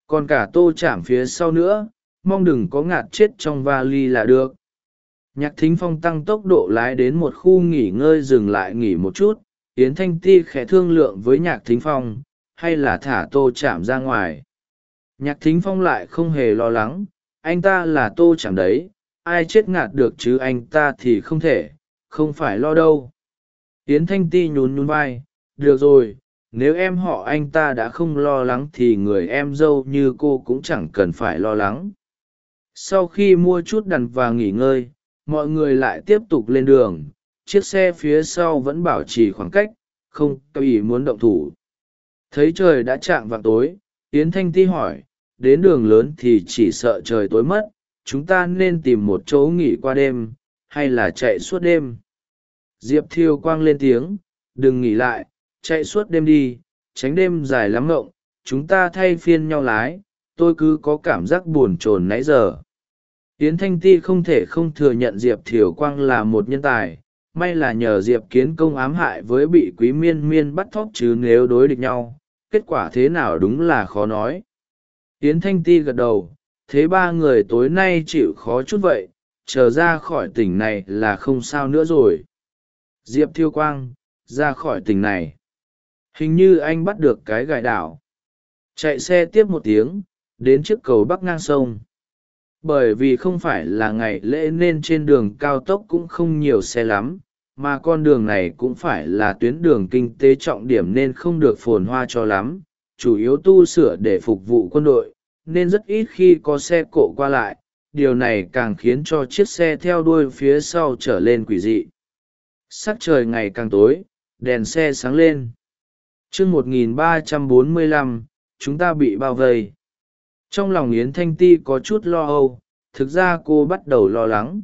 Còn cả tô chạm phía sau nữa, mong đừng có ngạt chết trong vali là được. Nhạc thính phong tăng tốc độ lái đến một khu nghỉ ngơi dừng lại nghỉ một chút, yến thanh ti khẽ thương lượng với nhạc thính phong hay là thả tô chạm ra ngoài? Nhạc thính phong lại không hề lo lắng, anh ta là tô chạm đấy, ai chết ngạt được chứ anh ta thì không thể, không phải lo đâu. Yến thanh ti nhún nhún vai, được rồi, nếu em họ anh ta đã không lo lắng thì người em dâu như cô cũng chẳng cần phải lo lắng. Sau khi mua chút đằn và nghỉ ngơi, mọi người lại tiếp tục lên đường, chiếc xe phía sau vẫn bảo trì khoảng cách, không có ý muốn động thủ thấy trời đã chạm vào tối, yến thanh ti hỏi, đến đường lớn thì chỉ sợ trời tối mất, chúng ta nên tìm một chỗ nghỉ qua đêm, hay là chạy suốt đêm? Diệp thiêu quang lên tiếng, đừng nghỉ lại, chạy suốt đêm đi, tránh đêm dài lắm ngộng, chúng ta thay phiên nhau lái, tôi cứ có cảm giác buồn chồn nãy giờ. Yến thanh ti không thể không thừa nhận diệp thiều quang là một nhân tài, may là nhờ diệp kiến công ám hại với bị quý miên miên bắt thóc chứ nếu đối địch nhau kết quả thế nào đúng là khó nói. Yến thanh ti gật đầu, thế ba người tối nay chịu khó chút vậy, chờ ra khỏi tỉnh này là không sao nữa rồi. Diệp thiêu quang, ra khỏi tỉnh này. Hình như anh bắt được cái gài đảo. Chạy xe tiếp một tiếng, đến trước cầu bắc ngang sông. Bởi vì không phải là ngày lễ nên trên đường cao tốc cũng không nhiều xe lắm mà con đường này cũng phải là tuyến đường kinh tế trọng điểm nên không được phồn hoa cho lắm. Chủ yếu tu sửa để phục vụ quân đội nên rất ít khi có xe cộ qua lại. Điều này càng khiến cho chiếc xe theo đuôi phía sau trở lên quỷ dị. Sắc trời ngày càng tối đèn xe sáng lên. T r ư ớ c 1345, chúng ta bị bao vây. Trong lòng yến thanh ti có chút lo âu thực ra cô bắt đầu lo lắng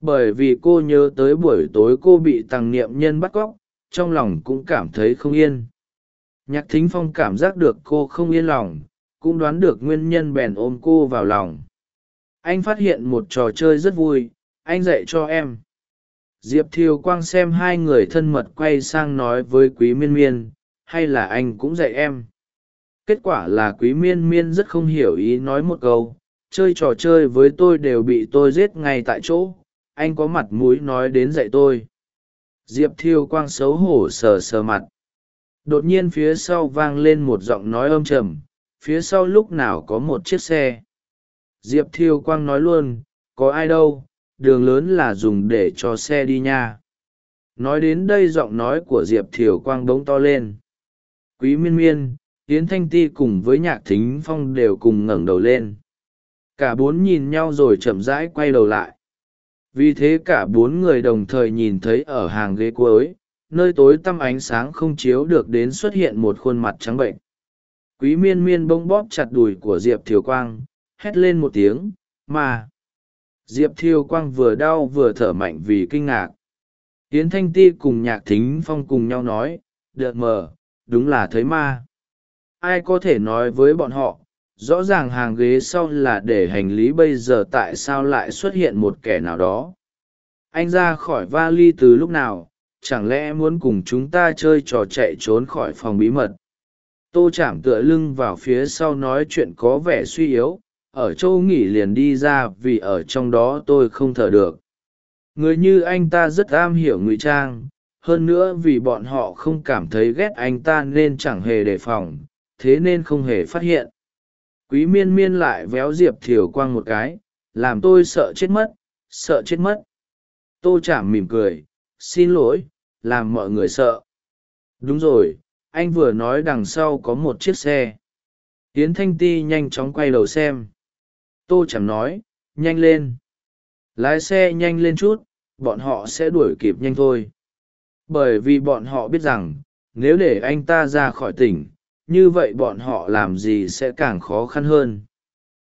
bởi vì cô nhớ tới buổi tối cô bị tàng niệm nhân bắt cóc, trong lòng cũng cảm thấy không yên. Nhạc thính phong cảm giác được cô không yên lòng, cũng đoán được nguyên nhân bèn ôm cô vào lòng. Anh phát hiện một trò chơi rất vui, anh dạy cho em. Diệp thiều quang xem hai người thân mật quay sang nói với quý miên miên, hay là anh cũng dạy em? Kết quả là quý miên miên rất không hiểu ý nói một câu, chơi trò chơi với tôi đều bị tôi giết ngay tại chỗ anh có mặt mũi nói đến dạy tôi. Diệp thiêu quang xấu hổ sờ sờ mặt. Đột nhiên phía sau vang lên một giọng nói âm trầm, phía sau lúc nào có một chiếc xe. Diệp thiêu quang nói luôn, có ai đâu, đường lớn là dùng để cho xe đi nha. Nói đến đây giọng nói của diệp thiều quang bỗng to lên. Quý miên miên, yến thanh ti cùng với nhạc thính phong đều cùng ngẩng đầu lên. Cả bốn nhìn nhau rồi chậm rãi quay đầu lại vì thế cả bốn người đồng thời nhìn thấy ở hàng ghế cuối, nơi tối tăm ánh sáng không chiếu được đến xuất hiện một khuôn mặt trắng bệnh. Quý miên miên bông bóp chặt đùi của diệp thiều quang, hét lên một tiếng mà diệp thiều quang vừa đau vừa thở mạnh vì kinh ngạc. Yến thanh ti cùng nhạc thính phong cùng nhau nói được mờ, đúng là thấy ma. Ai có thể nói với bọn họ rõ ràng hàng ghế sau là để hành lý bây giờ tại sao lại xuất hiện một kẻ nào đó? Anh ra khỏi vali từ lúc nào? Chẳng lẽ muốn cùng chúng ta chơi trò chạy trốn khỏi phòng bí mật? Tô chạm tựa lưng vào phía sau nói chuyện có vẻ suy yếu. Ở châu nghỉ liền đi ra vì ở trong đó tôi không thở được. Người như anh ta rất am hiểu ngụy trang. Hơn nữa vì bọn họ không cảm thấy ghét anh ta nên chẳng hề đề phòng. Thế nên không hề phát hiện quý miên miên lại véo diệp thiều quang một cái, làm tôi sợ chết mất, sợ chết mất. Tô chảm mỉm cười, xin lỗi, làm mọi người sợ. Đúng rồi, anh vừa nói đằng sau có một chiếc xe. Tiến thanh ti nhanh chóng quay đầu xem. Tô chảm nói, nhanh lên. Lái xe nhanh lên chút, bọn họ sẽ đuổi kịp nhanh thôi. Bởi vì bọn họ biết rằng, nếu để anh ta ra khỏi tỉnh như vậy bọn họ làm gì sẽ càng khó khăn hơn.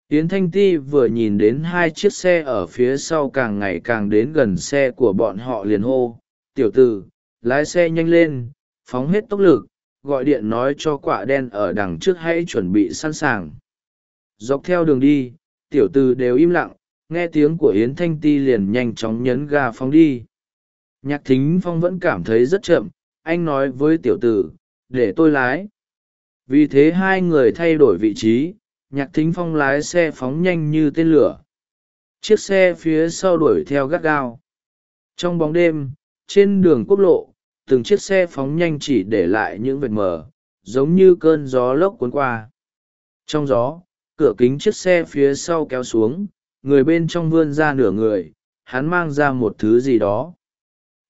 Yến thanh ti vừa nhìn đến hai chiếc xe ở phía sau càng ngày càng đến gần xe của bọn họ liền hô, tiểu t ử lái xe nhanh lên, phóng hết tốc lực, gọi điện nói cho quả đen ở đằng trước hãy chuẩn bị sẵn sàng. Dọc theo đường đi, tiểu t ử đều im lặng, nghe tiếng của yến thanh ti liền nhanh chóng nhấn ga phóng đi. Nhạc thính phong vẫn cảm thấy rất chậm, anh nói với tiểu tử, để tôi lái vì thế hai người thay đổi vị trí, nhạc thính phong lái xe phóng nhanh như tên lửa. Chiếc xe phía sau đuổi theo gắt gao. Trong bóng đêm, trên đường quốc lộ, từng chiếc xe phóng nhanh chỉ để lại những vệt mờ, giống như cơn gió lốc cuốn qua. Trong gió, cửa kính chiếc xe phía sau kéo xuống, người bên trong vươn ra nửa người, hắn mang ra một thứ gì đó.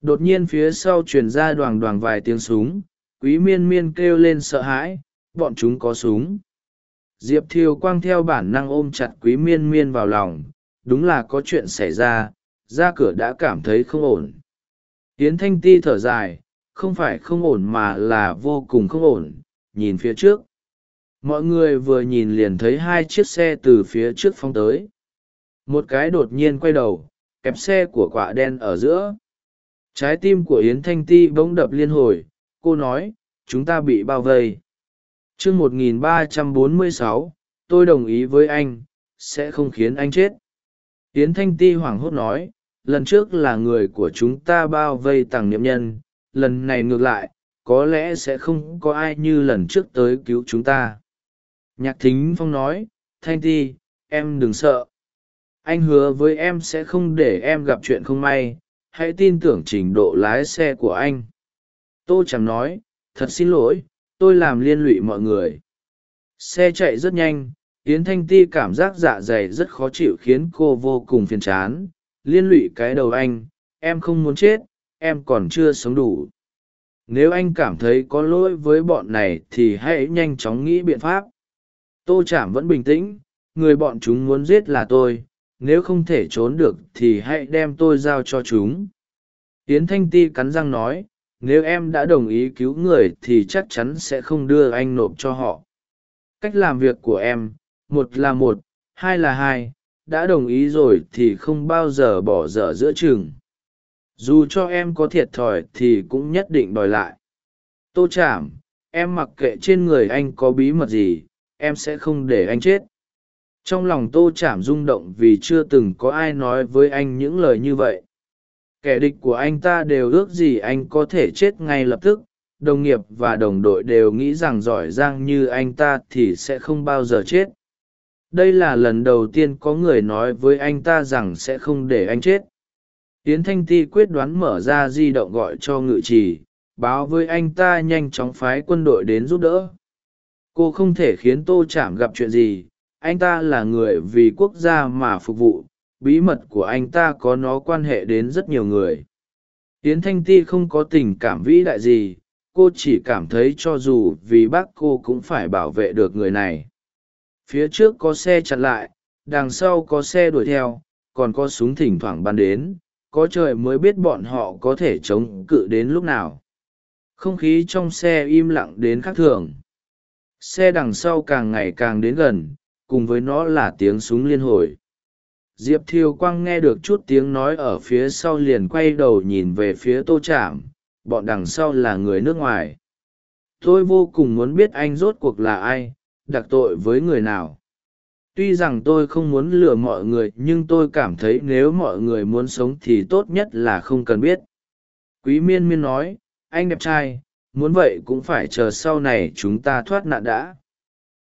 Đột nhiên phía sau truyền ra đoàng đoàng vài tiếng súng, quý miên miên kêu lên sợ hãi bọn chúng có súng. Diệp thiều quang theo bản năng ôm chặt quý miên miên vào lòng, đúng là có chuyện xảy ra ra cửa đã cảm thấy không ổn. Tiến thanh ti thở dài, không phải không ổn mà là vô cùng không ổn, nhìn phía trước. Mọi người vừa nhìn liền thấy hai chiếc xe từ phía trước phóng tới. Một cái đột nhiên quay đầu, kẹp xe của quả đen ở giữa. Trái tim của yến thanh ti bỗng đập liên hồi, cô nói, chúng ta bị bao vây chương một nghìn ba trăm bốn mươi sáu, tôi đồng ý với anh, sẽ không khiến anh chết. Yến thanh ti hoảng hốt nói, lần trước là người của chúng ta bao vây tàng niệm nhân, lần này ngược lại, có lẽ sẽ không có ai như lần trước tới cứu chúng ta. Nhạc thính phong nói, thanh ti, em đừng sợ. Anh hứa với em sẽ không để em gặp chuyện không may, hãy tin tưởng trình độ lái xe của anh. Tô chẳng nói, thật xin lỗi tôi làm liên lụy mọi người. Xe chạy rất nhanh, yến thanh ti cảm giác dạ dày rất khó chịu khiến cô vô cùng phiền chán. Liên lụy cái đầu anh, em không muốn chết, em còn chưa sống đủ. Nếu anh cảm thấy có lỗi với bọn này thì hãy nhanh chóng nghĩ biện pháp. Tô chảm vẫn bình tĩnh, người bọn chúng muốn giết là tôi, nếu không thể trốn được thì hãy đem tôi giao cho chúng. Yến thanh ti cắn răng nói nếu em đã đồng ý cứu người thì chắc chắn sẽ không đưa anh nộp cho họ. Cách làm việc của em, một là một, hai là hai, đã đồng ý rồi thì không bao giờ bỏ dở giữa chừng. Dù cho em có thiệt thòi thì cũng nhất định đòi lại. Tô chảm em mặc kệ trên người anh có bí mật gì, em sẽ không để anh chết. Trong lòng tô chảm rung động vì chưa từng có ai nói với anh những lời như vậy kẻ địch của anh ta đều ước gì anh có thể chết ngay lập tức. Đồng nghiệp và đồng đội đều nghĩ rằng giỏi giang như anh ta thì sẽ không bao giờ chết. Đây là lần đầu tiên có người nói với anh ta rằng sẽ không để anh chết. Yến thanh ti quyết đoán mở ra di động gọi cho ngự trì, báo với anh ta nhanh chóng phái quân đội đến giúp đỡ. Cô không thể khiến tô chạm gặp chuyện gì, anh ta là người vì quốc gia mà phục vụ bí mật của anh ta có nó quan hệ đến rất nhiều người. Yến thanh ti không có tình cảm vĩ đại gì, cô chỉ cảm thấy cho dù vì bác cô cũng phải bảo vệ được người này. Phía trước có xe chặn lại, đằng sau có xe đuổi theo, còn có súng thỉnh thoảng bắn đến, có trời mới biết bọn họ có thể chống cự đến lúc nào. Không khí trong xe im lặng đến khác thường. Xe đằng sau càng ngày càng đến gần, cùng với nó là tiếng súng liên hồi diệp Thiêu quang nghe được chút tiếng nói ở phía sau liền quay đầu nhìn về phía tô trạm, bọn đằng sau là người nước ngoài. Tôi vô cùng muốn biết anh rốt cuộc là ai, đặc tội với người nào. Tuy rằng tôi không muốn lừa mọi người, nhưng tôi cảm thấy nếu mọi người muốn sống thì tốt nhất là không cần biết. Quý miên miên nói, anh đẹp trai, muốn vậy cũng phải chờ sau này chúng ta thoát nạn đã.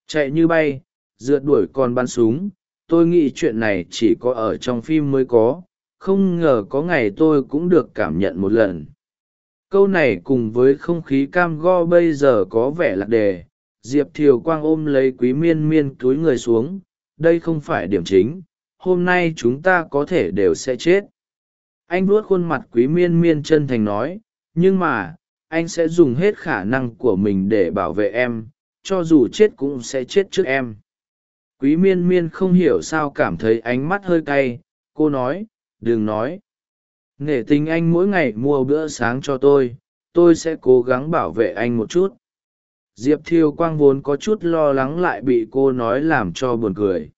Chạy như bay, rượt đuổi con bắn súng tôi nghĩ chuyện này chỉ có ở trong phim mới có, không ngờ có ngày tôi cũng được cảm nhận một lần. Câu này cùng với không khí cam go bây giờ có vẻ lạc đề, diệp thiều quang ôm lấy quý miên miên túi người xuống, đây không phải điểm chính, hôm nay chúng ta có thể đều sẽ chết. Anh vuốt khuôn mặt quý miên miên chân thành nói, nhưng mà, anh sẽ dùng hết khả năng của mình để bảo vệ em, cho dù chết cũng sẽ chết trước em quý miên miên không hiểu sao cảm thấy ánh mắt hơi cay, cô nói, đừng nói. Nể tình anh mỗi ngày mua bữa sáng cho tôi tôi sẽ cố gắng bảo vệ anh một chút. Diệp thiêu quang vốn có chút lo lắng lại bị cô nói làm cho buồn cười.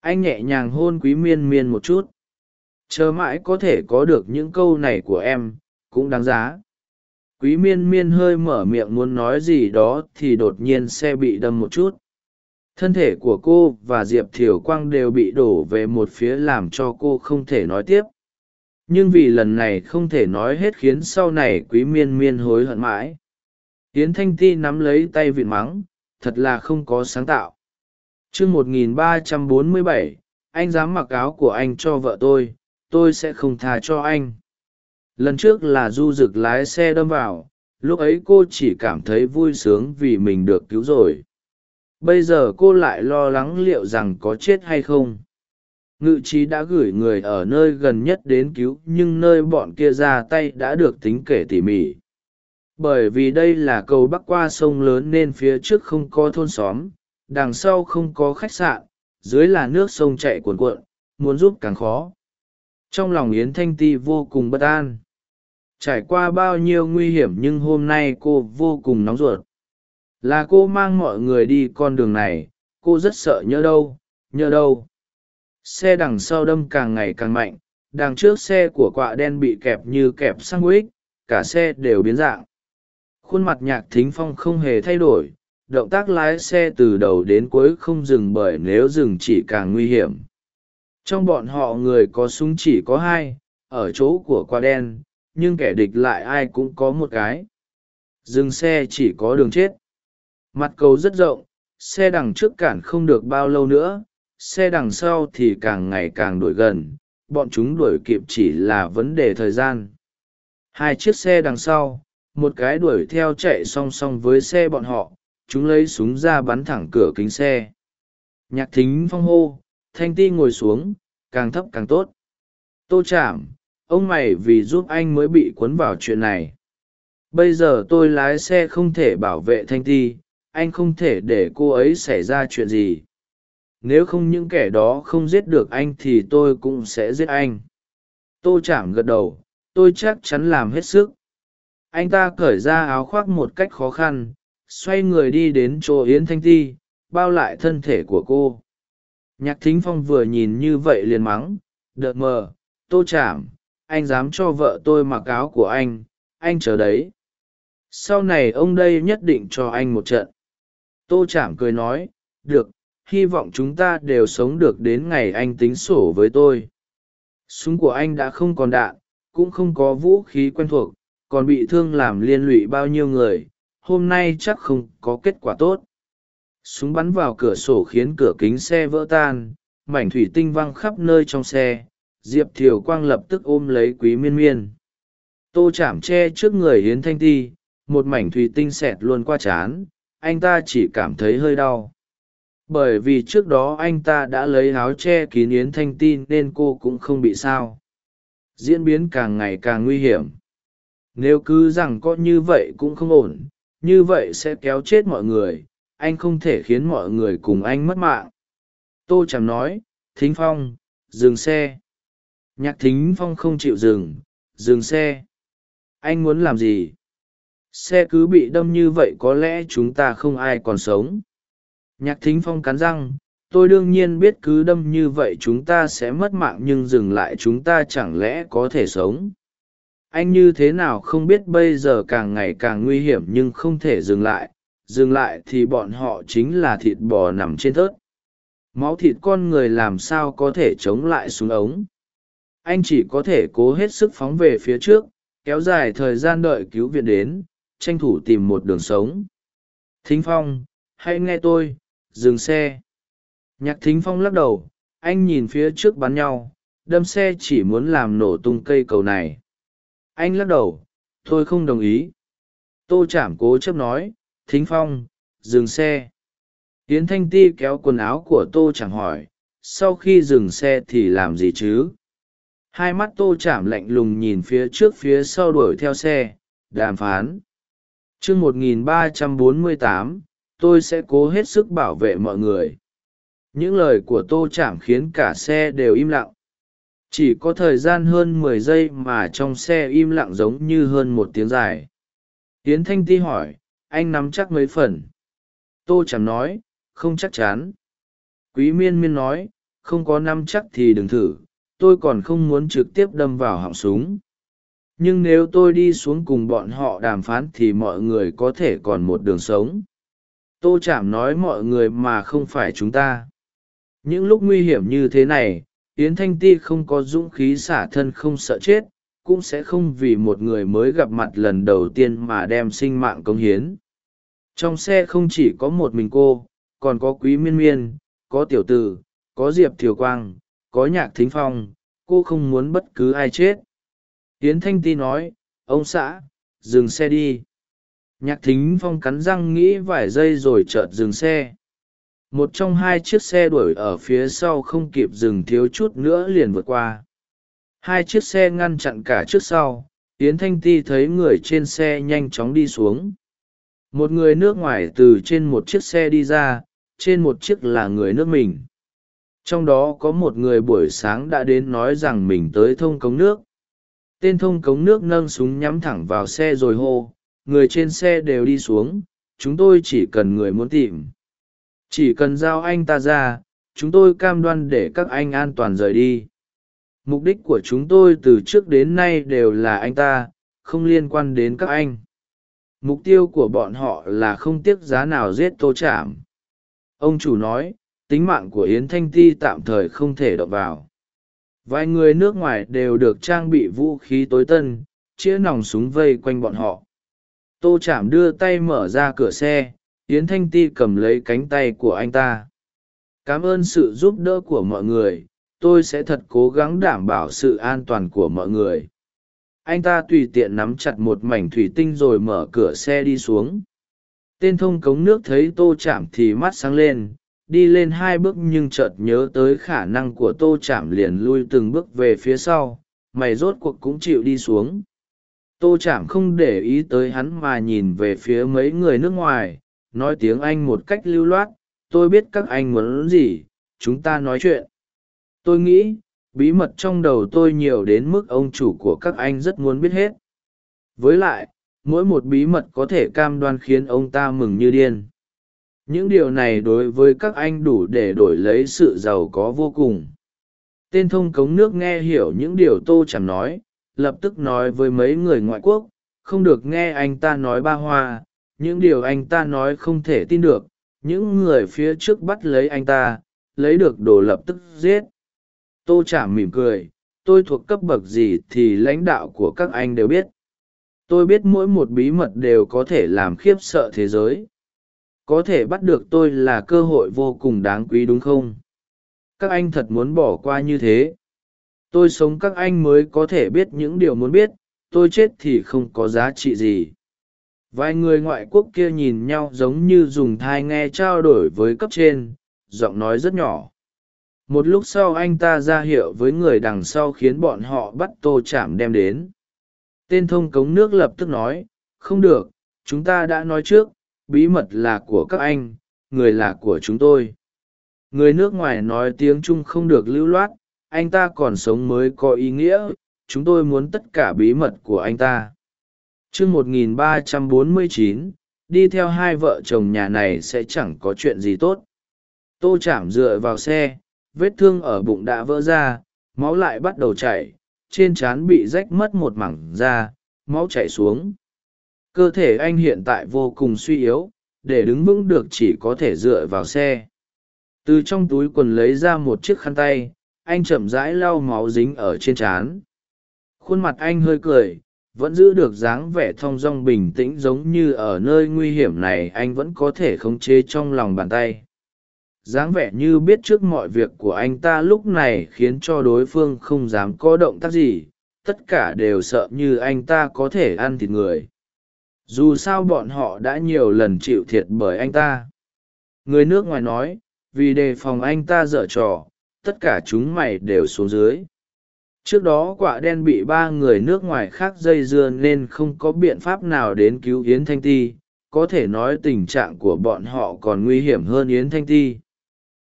Anh nhẹ nhàng hôn quý miên miên một chút. Chờ mãi có thể có được những câu này của em, cũng đáng giá. Quý miên miên hơi mở miệng muốn nói gì đó thì đột nhiên xe bị đâm một chút thân thể của cô và diệp thiều quang đều bị đổ về một phía làm cho cô không thể nói tiếp. Nhưng vì lần này không thể nói hết khiến sau này quý miên miên hối hận mãi. Tiến thanh ti nắm lấy tay vịn mắng, thật là không có sáng tạo. Chương một nghìn ba trăm bốn mươi bảy, anh dám mặc áo của anh cho vợ tôi tôi sẽ không thà cho anh. Lần trước là du rực lái xe đâm vào, lúc ấy cô chỉ cảm thấy vui sướng vì mình được cứu rồi bây giờ cô lại lo lắng liệu rằng có chết hay không? Ngự trí đã gửi người ở nơi gần nhất đến cứu, nhưng nơi bọn kia ra tay đã được tính kể tỉ mỉ. Bởi vì đây là cầu bắc qua sông lớn nên phía trước không có thôn xóm, đằng sau không có khách sạn, dưới là nước sông chạy cuồn cuộn, muốn giúp càng khó. Trong lòng yến thanh ti vô cùng bất an. Trải qua bao nhiêu nguy hiểm nhưng hôm nay cô vô cùng nóng ruột là cô mang mọi người đi con đường này, cô rất sợ nhớ đâu nhớ đâu. Xe đằng sau đâm càng ngày càng mạnh, đằng trước xe của quạ đen bị kẹp như kẹp sang ích cả xe đều biến dạng. Khuôn mặt nhạc thính phong không hề thay đổi, động tác lái xe từ đầu đến cuối không dừng bởi nếu dừng chỉ càng nguy hiểm. Trong bọn họ người có súng chỉ có hai, ở chỗ của quạ đen, nhưng kẻ địch lại ai cũng có một cái. Dừng xe chỉ có đường chết mặt cầu rất rộng, xe đằng trước cản không được bao lâu nữa, xe đằng sau thì càng ngày càng đuổi gần, bọn chúng đuổi kịp chỉ là vấn đề thời gian. Hai chiếc xe đằng sau, một cái đuổi theo chạy song song với xe bọn họ, chúng lấy súng ra bắn thẳng cửa kính xe. Nhạc thính phong hô, thanh ti ngồi xuống, càng thấp càng tốt. Tô chạm ông mày vì giúp anh mới bị cuốn vào chuyện này. Bây giờ tôi lái xe không thể bảo vệ thanh ti anh không thể để cô ấy xảy ra chuyện gì. Nếu không những kẻ đó không giết được anh thì tôi cũng sẽ giết anh. Tô chạm gật đầu, tôi chắc chắn làm hết sức. Anh ta cởi ra áo khoác một cách khó khăn, xoay người đi đến chỗ yến thanh ti, bao lại thân thể của cô. Nhạc thính phong vừa nhìn như vậy liền mắng, đợt mờ, tô chạm anh dám cho vợ tôi mặc áo của anh anh chờ đấy. Sau này ông đây nhất định cho anh một trận tô chảm cười nói, được, hy vọng chúng ta đều sống được đến ngày anh tính sổ với tôi. Súng của anh đã không còn đạn, cũng không có vũ khí quen thuộc, còn bị thương làm liên lụy bao nhiêu người, hôm nay chắc không có kết quả tốt. Súng bắn vào cửa sổ khiến cửa kính xe vỡ tan, mảnh thủy tinh văng khắp nơi trong xe, diệp thiều quang lập tức ôm lấy quý miên miên. Tô chạm che trước người hiến thanh ti, một mảnh thủy tinh xẹt luôn qua chán anh ta chỉ cảm thấy hơi đau. Bởi vì trước đó anh ta đã lấy áo che kín yến thanh ti nên cô cũng không bị sao. Diễn biến càng ngày càng nguy hiểm. Nếu cứ rằng có như vậy cũng không ổn, như vậy sẽ kéo chết mọi người, anh không thể khiến mọi người cùng anh mất mạng. Tô chẳng nói, thính phong, dừng xe. Nhạc thính phong không chịu dừng dừng xe. Anh muốn làm gì? Xe cứ bị đâm như vậy có lẽ chúng ta không ai còn sống. Nhạc thính phong cắn răng, tôi đương nhiên biết cứ đâm như vậy chúng ta sẽ mất mạng nhưng dừng lại chúng ta chẳng lẽ có thể sống. Anh như thế nào không biết bây giờ càng ngày càng nguy hiểm nhưng không thể dừng lại. Dừng lại thì bọn họ chính là thịt bò nằm trên thớt. Máu thịt con người làm sao có thể chống lại xuống ống? Anh chỉ có thể cố hết sức phóng về phía trước, kéo dài thời gian đợi cứu viện đến tranh thủ tìm một đường sống. Thính phong, hãy nghe tôi, dừng xe. Nhạc thính phong lắc đầu, anh nhìn phía trước bắn nhau, đâm xe chỉ muốn làm nổ tung cây cầu này. Anh lắc đầu, tôi không đồng ý. Tô chảm cố chấp nói, thính phong, dừng xe. Yến thanh ti kéo quần áo của tô chảm hỏi, sau khi dừng xe thì làm gì chứ? Hai mắt tô chảm lạnh lùng nhìn phía trước phía sau đuổi theo xe, đàm phán chương một nghìn ba trăm bốn mươi tám, tôi sẽ cố hết sức bảo vệ mọi người. Những lời của tô chạm khiến cả xe đều im lặng. Chỉ có thời gian hơn mười giây mà trong xe im lặng giống như hơn một tiếng dài. Tiến thanh ti hỏi, anh nắm chắc mấy phần? Tô chạm nói, không chắc chắn. Quý miên miên nói, không có nắm chắc thì đừng thử, tôi còn không muốn trực tiếp đâm vào họng súng nhưng nếu tôi đi xuống cùng bọn họ đàm phán thì mọi người có thể còn một đường sống. Tô chạm nói mọi người mà không phải chúng ta. Những lúc nguy hiểm như thế này, yến thanh ti không có dũng khí xả thân không sợ chết, cũng sẽ không vì một người mới gặp mặt lần đầu tiên mà đem sinh mạng công hiến. Trong xe không chỉ có một mình cô, còn có quý miên miên, có tiểu t ử có diệp thiều quang, có nhạc thính phong, cô không muốn bất cứ ai chết yến thanh ti nói, ông xã, dừng xe đi. Nhạc thính phong cắn răng nghĩ vài giây rồi chợt dừng xe. Một trong hai chiếc xe đuổi ở phía sau không kịp dừng thiếu chút nữa liền vượt qua. Hai chiếc xe ngăn chặn cả trước sau, yến thanh ti thấy người trên xe nhanh chóng đi xuống. Một người nước ngoài từ trên một chiếc xe đi ra, trên một chiếc là người nước mình. Trong đó có một người buổi sáng đã đến nói rằng mình tới thông cống nước tên thông cống nước nâng súng nhắm thẳng vào xe rồi hô, người trên xe đều đi xuống, chúng tôi chỉ cần người muốn tìm. Chỉ cần giao anh ta ra, chúng tôi cam đoan để các anh an toàn rời đi. Mục đích của chúng tôi từ trước đến nay đều là anh ta, không liên quan đến các anh. Mục tiêu của bọn họ là không tiếc giá nào giết tô chạm ông chủ nói, tính mạng của yến thanh ti tạm thời không thể đập vào vài người nước ngoài đều được trang bị vũ khí tối tân chĩa nòng súng vây quanh bọn họ. Tô chạm đưa tay mở ra cửa xe, yến thanh ti cầm lấy cánh tay của anh ta. Cảm ơn sự giúp đỡ của mọi người, tôi sẽ thật cố gắng đảm bảo sự an toàn của mọi người. Anh ta tùy tiện nắm chặt một mảnh thủy tinh rồi mở cửa xe đi xuống. Tên thông cống nước thấy tô chạm thì mắt sáng lên đi lên hai bước nhưng chợt nhớ tới khả năng của tô chạm liền lui từng bước về phía sau, mày rốt cuộc cũng chịu đi xuống. Tô chạm không để ý tới hắn mà nhìn về phía mấy người nước ngoài, nói tiếng anh một cách lưu loát, tôi biết các anh muốn gì, chúng ta nói chuyện. Tôi nghĩ, bí mật trong đầu tôi nhiều đến mức ông chủ của các anh rất muốn biết hết. Với lại, mỗi một bí mật có thể cam đoan khiến ông ta mừng như điên những điều này đối với các anh đủ để đổi lấy sự giàu có vô cùng. Tên thông cống nước nghe hiểu những điều tô chẳng nói, lập tức nói với mấy người ngoại quốc, không được nghe anh ta nói ba hoa, những điều anh ta nói không thể tin được. Những người phía trước bắt lấy anh ta, lấy được đồ lập tức giết. Tô chả mỉm cười, tôi thuộc cấp bậc gì thì lãnh đạo của các anh đều biết. Tôi biết mỗi một bí mật đều có thể làm khiếp sợ thế giới có thể bắt được tôi là cơ hội vô cùng đáng quý đúng không? Các anh thật muốn bỏ qua như thế. Tôi sống các anh mới có thể biết những điều muốn biết, tôi chết thì không có giá trị gì. Vài người ngoại quốc kia nhìn nhau giống như dùng thai nghe trao đổi với cấp trên, giọng nói rất nhỏ. Một lúc sau anh ta ra hiệu với người đằng sau khiến bọn họ bắt tô chạm đem đến. Tên thông cống nước lập tức nói, không được, chúng ta đã nói trước bí mật là của các anh, người là của chúng tôi. Người nước ngoài nói tiếng trung không được lưu loát, anh ta còn sống mới có ý nghĩa, chúng tôi muốn tất cả bí mật của anh ta. Chương một nghìn ba trăm bốn mươi chín, đi theo hai vợ chồng nhà này sẽ chẳng có chuyện gì tốt. Tô chạm dựa vào xe, vết thương ở bụng đã vỡ ra, máu lại bắt đầu chảy, trên trán bị rách mất một mảng da, máu chảy xuống cơ thể anh hiện tại vô cùng suy yếu, để đứng vững được chỉ có thể dựa vào xe. Từ trong túi quần lấy ra một chiếc khăn tay, anh chậm rãi lau máu dính ở trên trán. Khuôn mặt anh hơi cười, vẫn giữ được dáng vẻ thong dong bình tĩnh giống như ở nơi nguy hiểm này anh vẫn có thể khống chế trong lòng bàn tay. Dáng vẻ như biết trước mọi việc của anh ta lúc này khiến cho đối phương không dám có động tác gì, tất cả đều sợ như anh ta có thể ăn thịt người dù sao bọn họ đã nhiều lần chịu thiệt bởi anh ta. Người nước ngoài nói, vì đề phòng anh ta dở trò, tất cả chúng mày đều xuống dưới. Trước đó quả đen bị ba người nước ngoài khác dây dưa nên không có biện pháp nào đến cứu yến thanh ti. Có thể nói tình trạng của bọn họ còn nguy hiểm hơn yến thanh ti.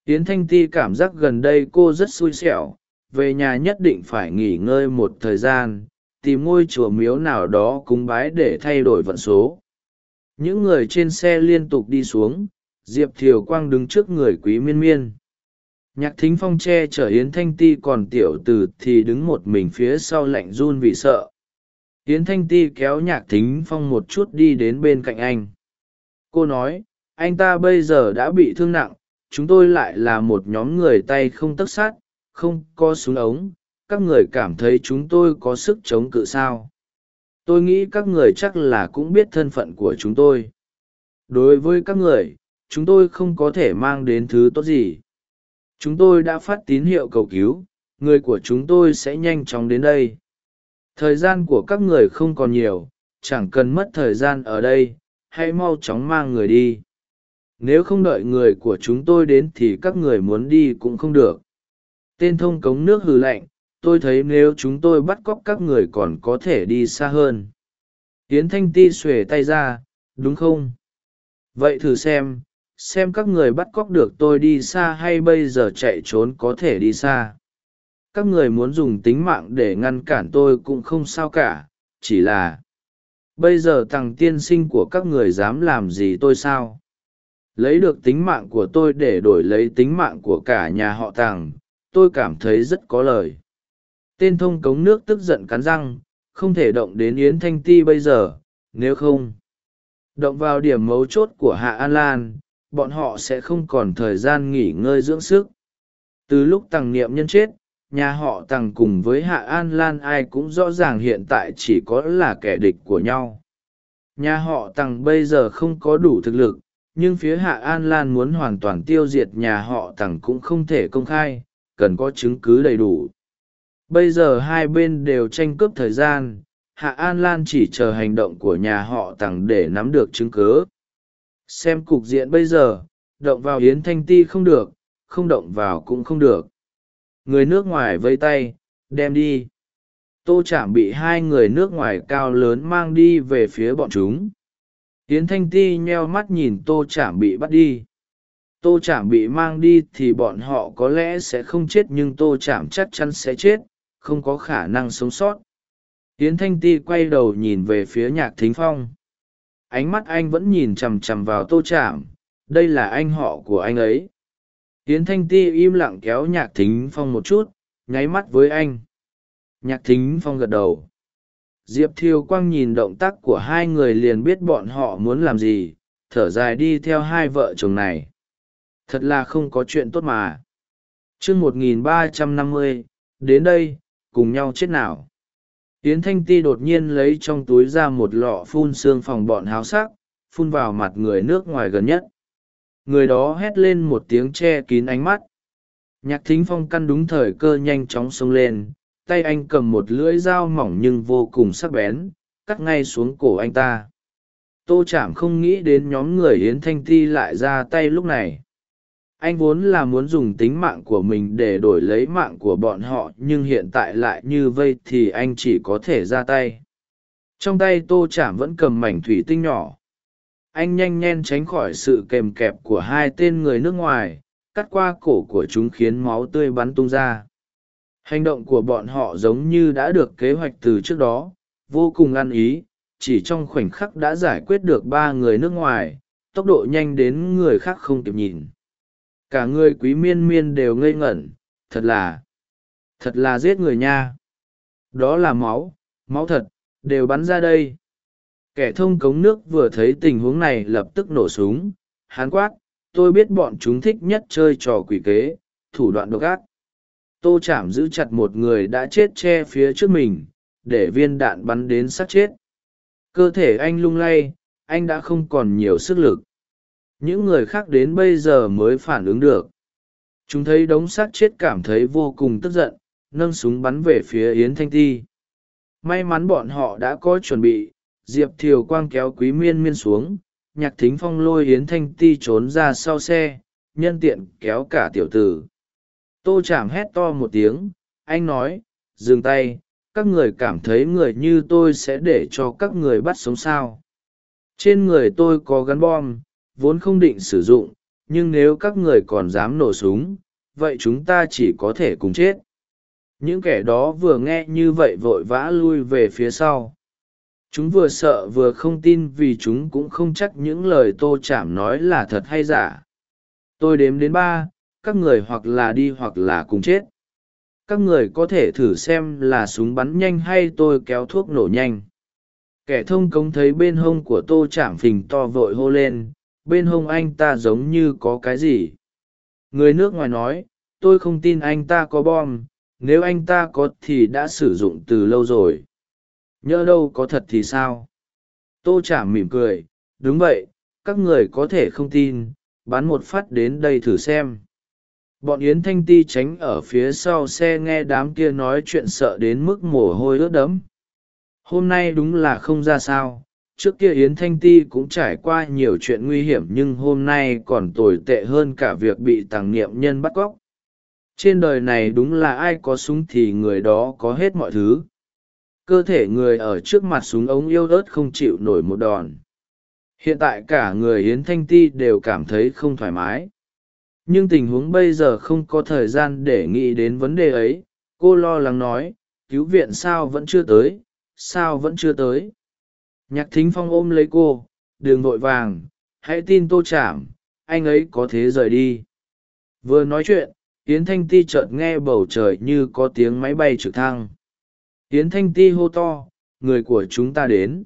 Yến thanh ti cảm giác gần đây cô rất xui xẻo, về nhà nhất định phải nghỉ ngơi một thời gian tìm ngôi chùa miếu nào đó cúng bái để thay đổi vận số. Những người trên xe liên tục đi xuống, diệp thiều quang đứng trước người quý miên miên. Nhạc thính phong che chở yến thanh ti còn tiểu từ thì đứng một mình phía sau lạnh run vì sợ. Yến thanh ti kéo nhạc thính phong một chút đi đến bên cạnh anh. Cô nói, anh ta bây giờ đã bị thương nặng, chúng tôi lại là một nhóm người tay không tất sát, không có súng ống các người cảm thấy chúng tôi có sức chống cự sao? Tôi nghĩ các người chắc là cũng biết thân phận của chúng tôi. Đối với các người, chúng tôi không có thể mang đến thứ tốt gì. Chúng tôi đã phát tín hiệu cầu cứu, người của chúng tôi sẽ nhanh chóng đến đây. Thời gian của các người không còn nhiều, chẳng cần mất thời gian ở đây, hãy mau chóng mang người đi. Nếu không đợi người của chúng tôi đến thì các người muốn đi cũng không được. Tên thông cống nước hừ lạnh tôi thấy nếu chúng tôi bắt cóc các người còn có thể đi xa hơn. Tiến thanh ti xuề tay ra, đúng không? Vậy thử xem xem các người bắt cóc được tôi đi xa hay bây giờ chạy trốn có thể đi xa. Các người muốn dùng tính mạng để ngăn cản tôi cũng không sao cả, chỉ là bây giờ thằng tiên sinh của các người dám làm gì tôi sao? Lấy được tính mạng của tôi để đổi lấy tính mạng của cả nhà họ tàng tôi cảm thấy rất có lời tên thông cống nước tức giận cắn răng, không thể động đến yến thanh ti bây giờ, nếu không, động vào điểm mấu chốt của hạ an lan, bọn họ sẽ không còn thời gian nghỉ ngơi dưỡng sức. Từ lúc tằng niệm nhân chết, nhà họ tằng cùng với hạ an lan ai cũng rõ ràng hiện tại chỉ có là kẻ địch của nhau. Nhà họ tằng bây giờ không có đủ thực lực, nhưng phía hạ an lan muốn hoàn toàn tiêu diệt nhà họ tằng cũng không thể công khai, cần có chứng cứ đầy đủ bây giờ hai bên đều tranh cướp thời gian, hạ an lan chỉ chờ hành động của nhà họ tằng để nắm được chứng cớ xem cục diện bây giờ, động vào yến thanh ti không được, không động vào cũng không được. Người nước ngoài vây tay, đem đi. Tô chạm bị hai người nước ngoài cao lớn mang đi về phía bọn chúng. Yến thanh ti nheo mắt nhìn tô chạm bị bắt đi. Tô chạm bị mang đi thì bọn họ có lẽ sẽ không chết nhưng tô chạm chắc chắn sẽ chết không có khả năng sống sót. Yến thanh ti quay đầu nhìn về phía nhạc thính phong. Ánh mắt anh vẫn nhìn chằm chằm vào tô chạm đây là anh họ của anh ấy. Yến thanh ti im lặng kéo nhạc thính phong một chút, nháy mắt với anh. Nhạc thính phong gật đầu. Diệp Thiêu quang nhìn động tác của hai người liền biết bọn họ muốn làm gì, thở dài đi theo hai vợ chồng này. Thật là không có chuyện tốt mà. T r ư ơ n g một nghìn ba trăm năm mươi, đến đây cùng nhau chết nào. Yến thanh ti đột nhiên lấy trong túi ra một lọ phun xương phòng bọn háo sắc, phun vào mặt người nước ngoài gần nhất. Người đó hét lên một tiếng che kín ánh mắt. Nhạc thính phong căn đúng thời cơ nhanh chóng xông lên, tay anh cầm một lưỡi dao mỏng nhưng vô cùng sắc bén, cắt ngay xuống cổ anh ta. Tô chạm không nghĩ đến nhóm người yến thanh ti lại ra tay lúc này anh vốn là muốn dùng tính mạng của mình để đổi lấy mạng của bọn họ, nhưng hiện tại lại như vây thì anh chỉ có thể ra tay. Trong tay tô chạm vẫn cầm mảnh thủy tinh nhỏ. Anh nhanh nhen tránh khỏi sự kèm kẹp của hai tên người nước ngoài, cắt qua cổ của chúng khiến máu tươi bắn tung ra. Hành động của bọn họ giống như đã được kế hoạch từ trước đó, vô cùng ăn ý, chỉ trong khoảnh khắc đã giải quyết được ba người nước ngoài, tốc độ nhanh đến người khác không kịp nhìn cả người quý miên miên đều ngây ngẩn, thật là thật là giết người nha. Đó là máu máu thật, đều bắn ra đây. Kẻ thông cống nước vừa thấy tình huống này lập tức nổ súng hán quát, tôi biết bọn chúng thích nhất chơi trò quỷ kế, thủ đoạn độc ác. Tô chạm giữ chặt một người đã chết che phía trước mình, để viên đạn bắn đến sát chết. Cơ thể anh lung lay, anh đã không còn nhiều sức lực những người khác đến bây giờ mới phản ứng được. Chúng thấy đống xác chết cảm thấy vô cùng tức giận, nâng súng bắn về phía yến thanh ti. May mắn bọn họ đã có chuẩn bị, diệp thiều quang kéo quý miên miên xuống, nhạc thính phong lôi yến thanh ti trốn ra sau xe, nhân tiện kéo cả tiểu tử. Tô chạm hét to một tiếng, anh nói, dừng tay, các người cảm thấy người như tôi sẽ để cho các người bắt sống sao? Trên người tôi có gắn bom vốn không định sử dụng, nhưng nếu các người còn dám nổ súng, vậy chúng ta chỉ có thể cùng chết. Những kẻ đó vừa nghe như vậy vội vã lui về phía sau. Chúng vừa sợ vừa không tin vì chúng cũng không chắc những lời tô chạm nói là thật hay giả. Tôi đếm đến ba, các người hoặc là đi hoặc là cùng chết. Các người có thể thử xem là súng bắn nhanh hay tôi kéo thuốc nổ nhanh. Kẻ thông cống thấy bên hông của tô chạm phình to vội hô lên bên hông anh ta giống như có cái gì. Người nước ngoài nói, tôi không tin anh ta có bom, nếu anh ta có thì đã sử dụng từ lâu rồi. Nhỡ đâu có thật thì sao? Tô chả mỉm cười, đúng vậy, các người có thể không tin, bắn một phát đến đây thử xem. Bọn yến thanh ti tránh ở phía sau xe nghe đám kia nói chuyện sợ đến mức mồ hôi ướt đẫm. Hôm nay đúng là không ra sao trước kia yến thanh ti cũng trải qua nhiều chuyện nguy hiểm nhưng hôm nay còn tồi tệ hơn cả việc bị tàng niệm nhân bắt cóc. Trên đời này đúng là ai có súng thì người đó có hết mọi thứ. Cơ thể người ở trước mặt súng ống yêu ớt không chịu nổi một đòn. Hiện tại cả người yến thanh ti đều cảm thấy không thoải mái. Nhưng tình huống bây giờ không có thời gian để nghĩ đến vấn đề ấy. Cô lo lắng nói, cứu viện sao vẫn chưa tới? Sao vẫn chưa tới? Nhạc thính phong ôm lấy cô, đường vội vàng, hãy tin tô chảm, anh ấy có thế rời đi. Vừa nói chuyện, yến thanh ti chợt nghe bầu trời như có tiếng máy bay trực thăng. Yến thanh ti hô to, người của chúng ta đến.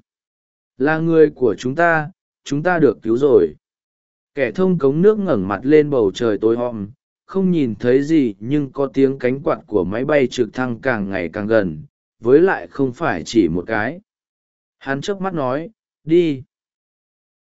Là người của chúng ta chúng ta được cứu rồi. Kẻ thông cống nước ngẩng mặt lên bầu trời tối om, không nhìn thấy gì nhưng có tiếng cánh quạt của máy bay trực thăng càng ngày càng gần, với lại không phải chỉ một cái hắn chớp mắt nói đi.